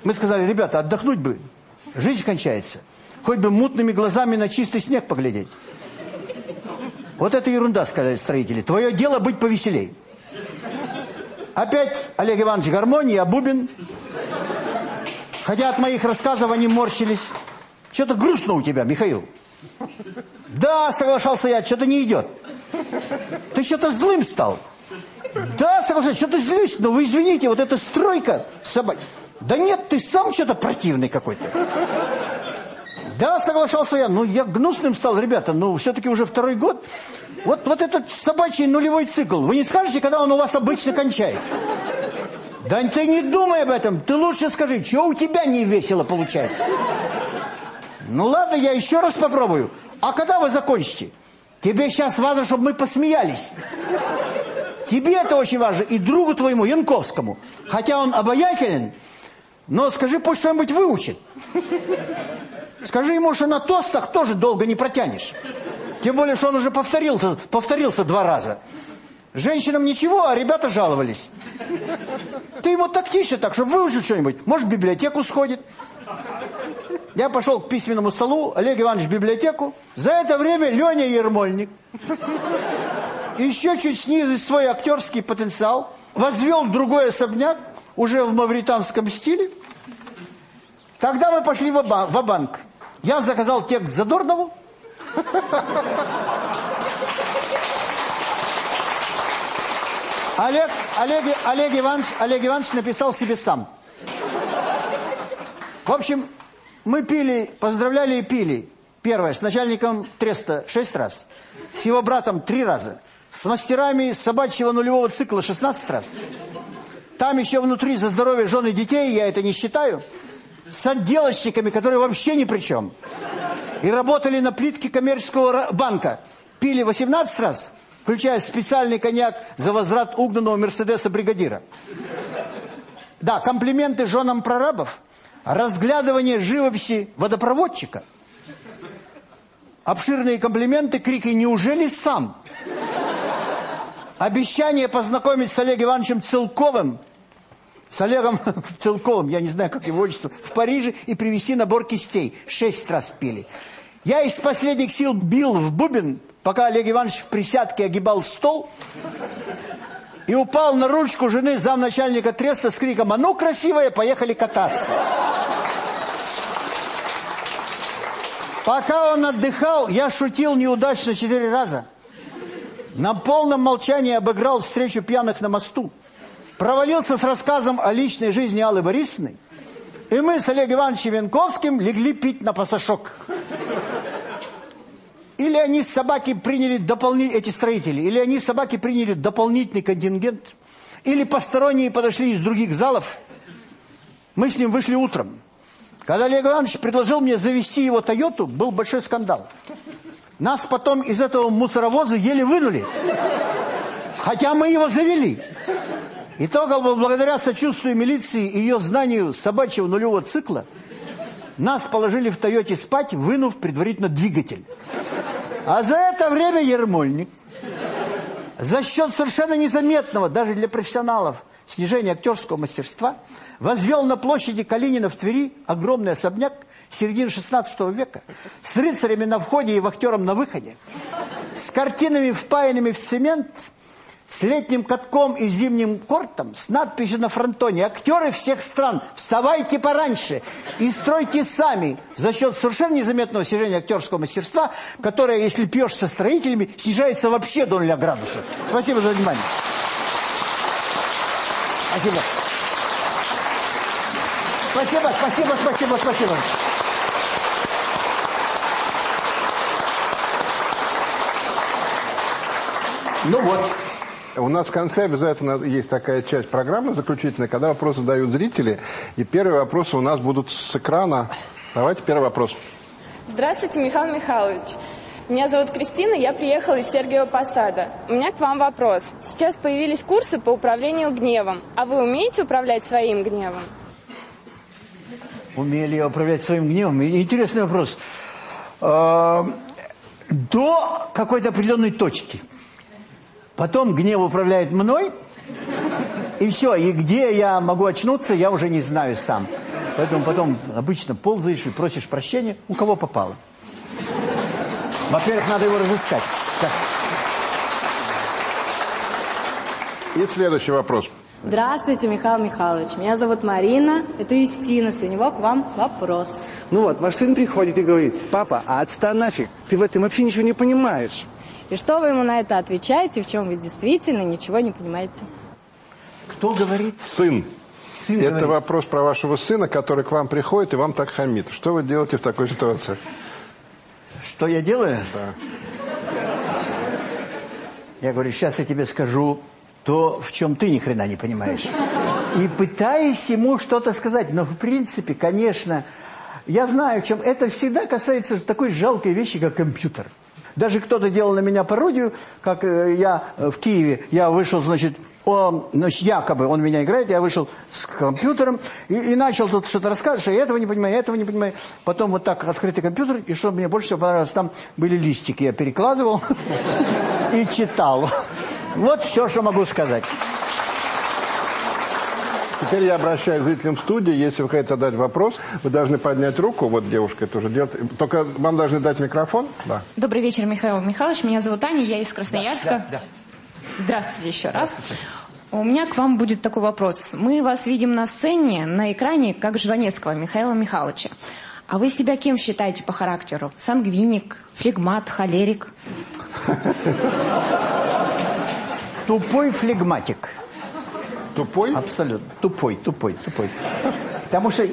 Мы сказали, ребята, отдохнуть бы, жизнь кончается. Хоть бы мутными глазами на чистый снег поглядеть. Вот это ерунда, сказали строители. Твое дело быть повеселей. Опять Олег Иванович гармония, а Бубин. Хотя от моих рассказов они морщились. Что-то грустно у тебя, Михаил. Да, соглашался я, что-то не идет. Ты что-то злым стал. Да, соглашаюсь, что-то злюсь, но вы извините, вот эта стройка собак. Да нет, ты сам что-то противный какой-то. Да, соглашался я, ну я гнусным стал, ребята, но все-таки уже второй год. Вот, вот этот собачий нулевой цикл, вы не скажете, когда он у вас обычно кончается? Да ты не думай об этом, ты лучше скажи, что у тебя не весело получается? Ну ладно, я еще раз попробую. А когда вы закончите? Тебе сейчас важно, чтобы мы посмеялись. Тебе это очень важно. И другу твоему, Янковскому. Хотя он обаятелен, но скажи, пусть что-нибудь выучит. Скажи ему, что на тостах тоже долго не протянешь. Тем более, что он уже повторился, повторился два раза. Женщинам ничего, а ребята жаловались. Ты ему так тише, так, чтобы выучил что-нибудь. Может, в библиотеку сходит. Я пошел к письменному столу, Олег Иванович в библиотеку. За это время Леня Ермольник, еще чуть снизить свой актерский потенциал, возвел другой особняк, уже в мавританском стиле. Тогда мы пошли в банк Я заказал текст Задорнову. Олег, Олег, Олег, Иванович, Олег Иванович написал себе сам. В общем, мы пили, поздравляли и пили. Первое, с начальником Треста шесть раз, с его братом три раза, с мастерами собачьего нулевого цикла 16 раз. Там еще внутри за здоровье жены и детей, я это не считаю, с отделочниками, которые вообще ни при чем. И работали на плитке коммерческого банка. Пили 18 раз, включая специальный коньяк за возврат угнанного Мерседеса бригадира. Да, комплименты женам прорабов – разглядывание живописи водопроводчика. Обширные комплименты, крики «Неужели сам?» Обещание познакомить с Олегом Ивановичем Целковым, с Олегом Целковым, я не знаю, как его отчество, в Париже и привезти набор кистей. Шесть раз пили. Я из последних сил бил в бубен, пока Олег Иванович в присядке огибал стол и упал на ручку жены замначальника треста с криком «А ну, красивая, поехали кататься!» Пока он отдыхал, я шутил неудачно четыре раза. На полном молчании обыграл встречу пьяных на мосту. Провалился с рассказом о личной жизни Аллы Борисовны. И мы с Олегом Ивановичем Венковским легли пить на пасашок. Или они собаки приняли дополнительный, эти строители, или они собаки приняли дополнительный контингент, или посторонние подошли из других залов. Мы с ним вышли утром. Когда Олег Иванович предложил мне завести его Тойоту, был большой скандал. Нас потом из этого мусоровоза еле вынули. Хотя мы его завели. Итогом был благодаря сочувствию милиции и ее знанию собачьего нулевого цикла, нас положили в Тойоте спать, вынув предварительно двигатель. А за это время Ермольник за счет совершенно незаметного, даже для профессионалов, снижения актерского мастерства, возвел на площади Калинина в Твери огромный особняк середины XVI века с рыцарями на входе и вахтером на выходе, с картинами, впаянными в цемент, с летним катком и зимним кортом, с надписью на фронтоне «Актеры всех стран, вставайте пораньше и стройте сами» за счет совершенно незаметного снижения актерского мастерства, которое, если пьешь со строителями, снижается вообще до нуля градусов. Спасибо за внимание. Спасибо. Спасибо, спасибо, спасибо, спасибо. Ну вот. У нас в конце обязательно есть такая часть программы заключительная, когда вопросы задают зрители. И первые вопросы у нас будут с экрана. Давайте первый вопрос. Здравствуйте, Михаил Михайлович. Меня зовут Кристина, я приехала из Сергиева Посада. У меня к вам вопрос. Сейчас появились курсы по управлению гневом. А вы умеете управлять своим гневом? Умели я управлять своим гневом? Интересный вопрос. Э, До какой-то определенной точки. Потом гнев управляет мной, и все. И где я могу очнуться, я уже не знаю сам. Поэтому потом обычно ползаешь и просишь прощения, у кого попало. Во-первых, надо его разыскать. Так. И следующий вопрос. Здравствуйте, Михаил Михайлович. Меня зовут Марина. Это Юстина. У него к вам вопрос. Ну вот, ваш сын приходит и говорит, папа, а отстань нафиг, ты в этом вообще ничего не понимаешь. И что вы ему на это отвечаете, в чем вы действительно ничего не понимаете? Кто говорит? Сын. Сын Это говорит. вопрос про вашего сына, который к вам приходит и вам так хамит. Что вы делаете в такой ситуации? Что я делаю? Да. Я говорю, сейчас я тебе скажу то, в чем ты ни хрена не понимаешь. И пытаюсь ему что-то сказать. Но в принципе, конечно, я знаю, чем это всегда касается такой жалкой вещи, как компьютер. Даже кто-то делал на меня пародию, как э, я э, в Киеве, я вышел, значит, он, значит, якобы он меня играет, я вышел с компьютером и, и начал тут что-то рассказывать, я этого не понимаю, я этого не понимаю. Потом вот так открытый компьютер, и что мне больше всего понравилось, там были листики, я перекладывал и читал. Вот все, что могу сказать. Теперь я обращаюсь к зрителям студии. Если вы хотите задать вопрос, вы должны поднять руку. Вот девушка это уже делает. Только вам должны дать микрофон. Да. Добрый вечер, Михаил Михайлович. Меня зовут Аня, я из Красноярска. Да, Здравствуйте еще раз. У меня к вам будет такой вопрос. Мы вас видим на сцене, на экране, как Жванецкого Михаила Михайловича. А вы себя кем считаете по характеру? Сангвиник, флегмат, холерик? Тупой флегматик. Тупой? Абсолютно. Тупой, тупой, тупой. Потому что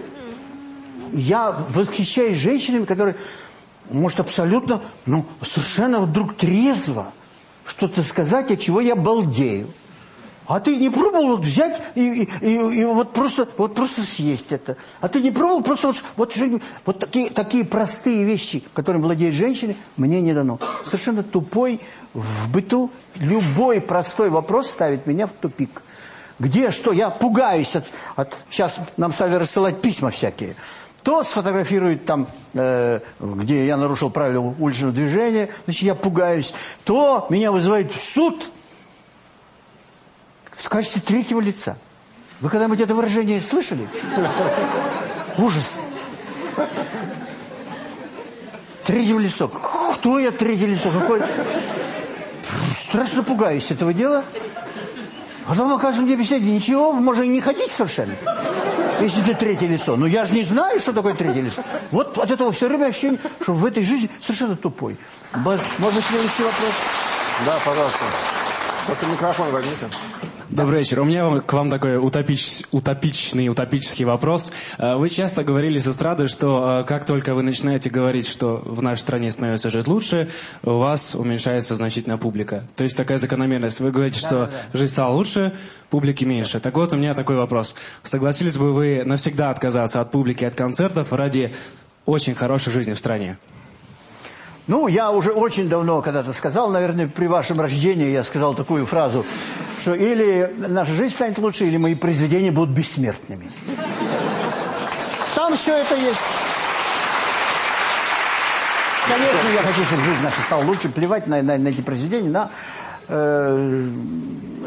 я восхищаюсь женщинами, которые, может, абсолютно, ну, совершенно вдруг трезво что-то сказать, от чего я балдею. А ты не пробовал вот взять и, и, и, и вот, просто, вот просто съесть это? А ты не пробовал просто вот, вот, вот такие, такие простые вещи, которыми владеют женщины, мне не дано. Совершенно тупой в быту. Любой простой вопрос ставит меня в тупик. Где что? Я пугаюсь от... от сейчас нам стали рассылать письма всякие. То сфотографирует там, э, где я нарушил правила уличного движения, значит, я пугаюсь. То меня вызывают в суд в качестве третьего лица. Вы когда-нибудь это выражение слышали? Ужас. Третье лицо. Кто я третье лицо? Какой... Страшно пугаюсь этого дела. А потом, оказывается, мне объясняют, ничего, можно и не ходить совершенно. если ты третье лицо. Но я же не знаю, что такое третье лицо. Вот от этого все время ощущение, что в этой жизни совершенно тупой. Можно следующий вопрос? Да, пожалуйста. Только микрофон возьмите. Добрый вечер. У меня к вам такой утопич- утопичный, утопический вопрос. Э, Вы часто говорили с эстрады, что э, как только вы начинаете говорить, что в нашей стране становится жить лучше, у вас уменьшается значительно публика. То есть такая закономерность. Вы говорите, что жизнь стала лучше, публики меньше. Так вот, у меня такой вопрос. Согласились бы вы навсегда отказаться от публики, от концертов ради очень хорошей жизни в стране? Ну, я уже очень давно когда-то сказал, наверное, при вашем рождении я сказал такую фразу, что или наша жизнь станет лучше, или мои произведения будут бессмертными. Там все это есть. Конечно, я хочу, чтобы жизнь наша стала лучше, плевать на, на- на эти произведения, на э,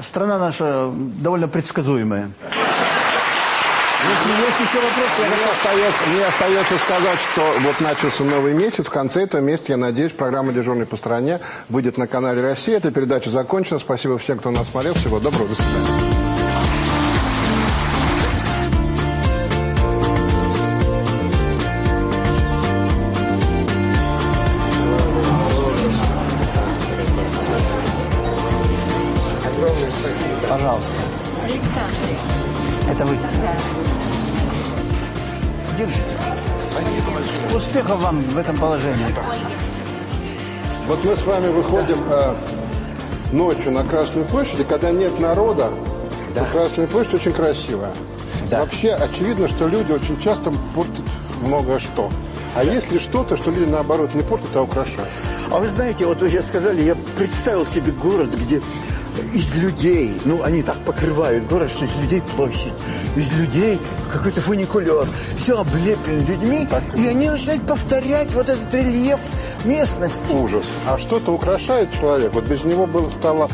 страна наша довольно предсказуемая. Если есть еще вопросы, я готов. остается, мне остается сказать, что вот начался новый месяц. В конце этого месяца, я надеюсь, программа «Дежурный по стране» выйдет на канале «Россия». Эта передача закончена. Спасибо всем, кто нас смотрел. Всего доброго. До свидания. Пожалуйста. Успехов вам в этом положении. Вот мы с вами выходим э, ночью на Красную площадь, и когда нет народа, то Красная площадь очень красивая. Вообще очевидно, что люди очень часто портят много что. А если что-то, что люди наоборот не портят, а украшают. А вы знаете, вот вы сейчас сказали, я представил себе город, где из людей, ну, они так покрывают город, что из людей площадь, из людей какой-то фуникулер, все облеплено людьми, и они начинают повторять вот этот рельеф местности. Ужас. А что-то украшает человек. Вот без него было, стало,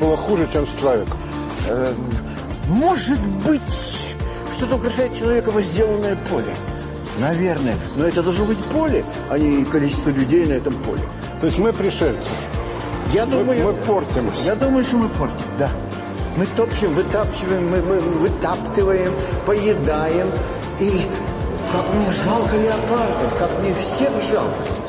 было хуже, чем с человеком. Э, Может быть, что-то украшает человека возделанное поле. Наверное. Но это должно быть поле, а не количество людей на этом поле. То есть мы пришельцы. Я Мы- думаю, мы портимся. Я думаю, что мы портим, да. Мы топчем, вытапчиваем, мы, мы вытаптываем, поедаем. И как мне жалко леопардов, как мне всех жалко.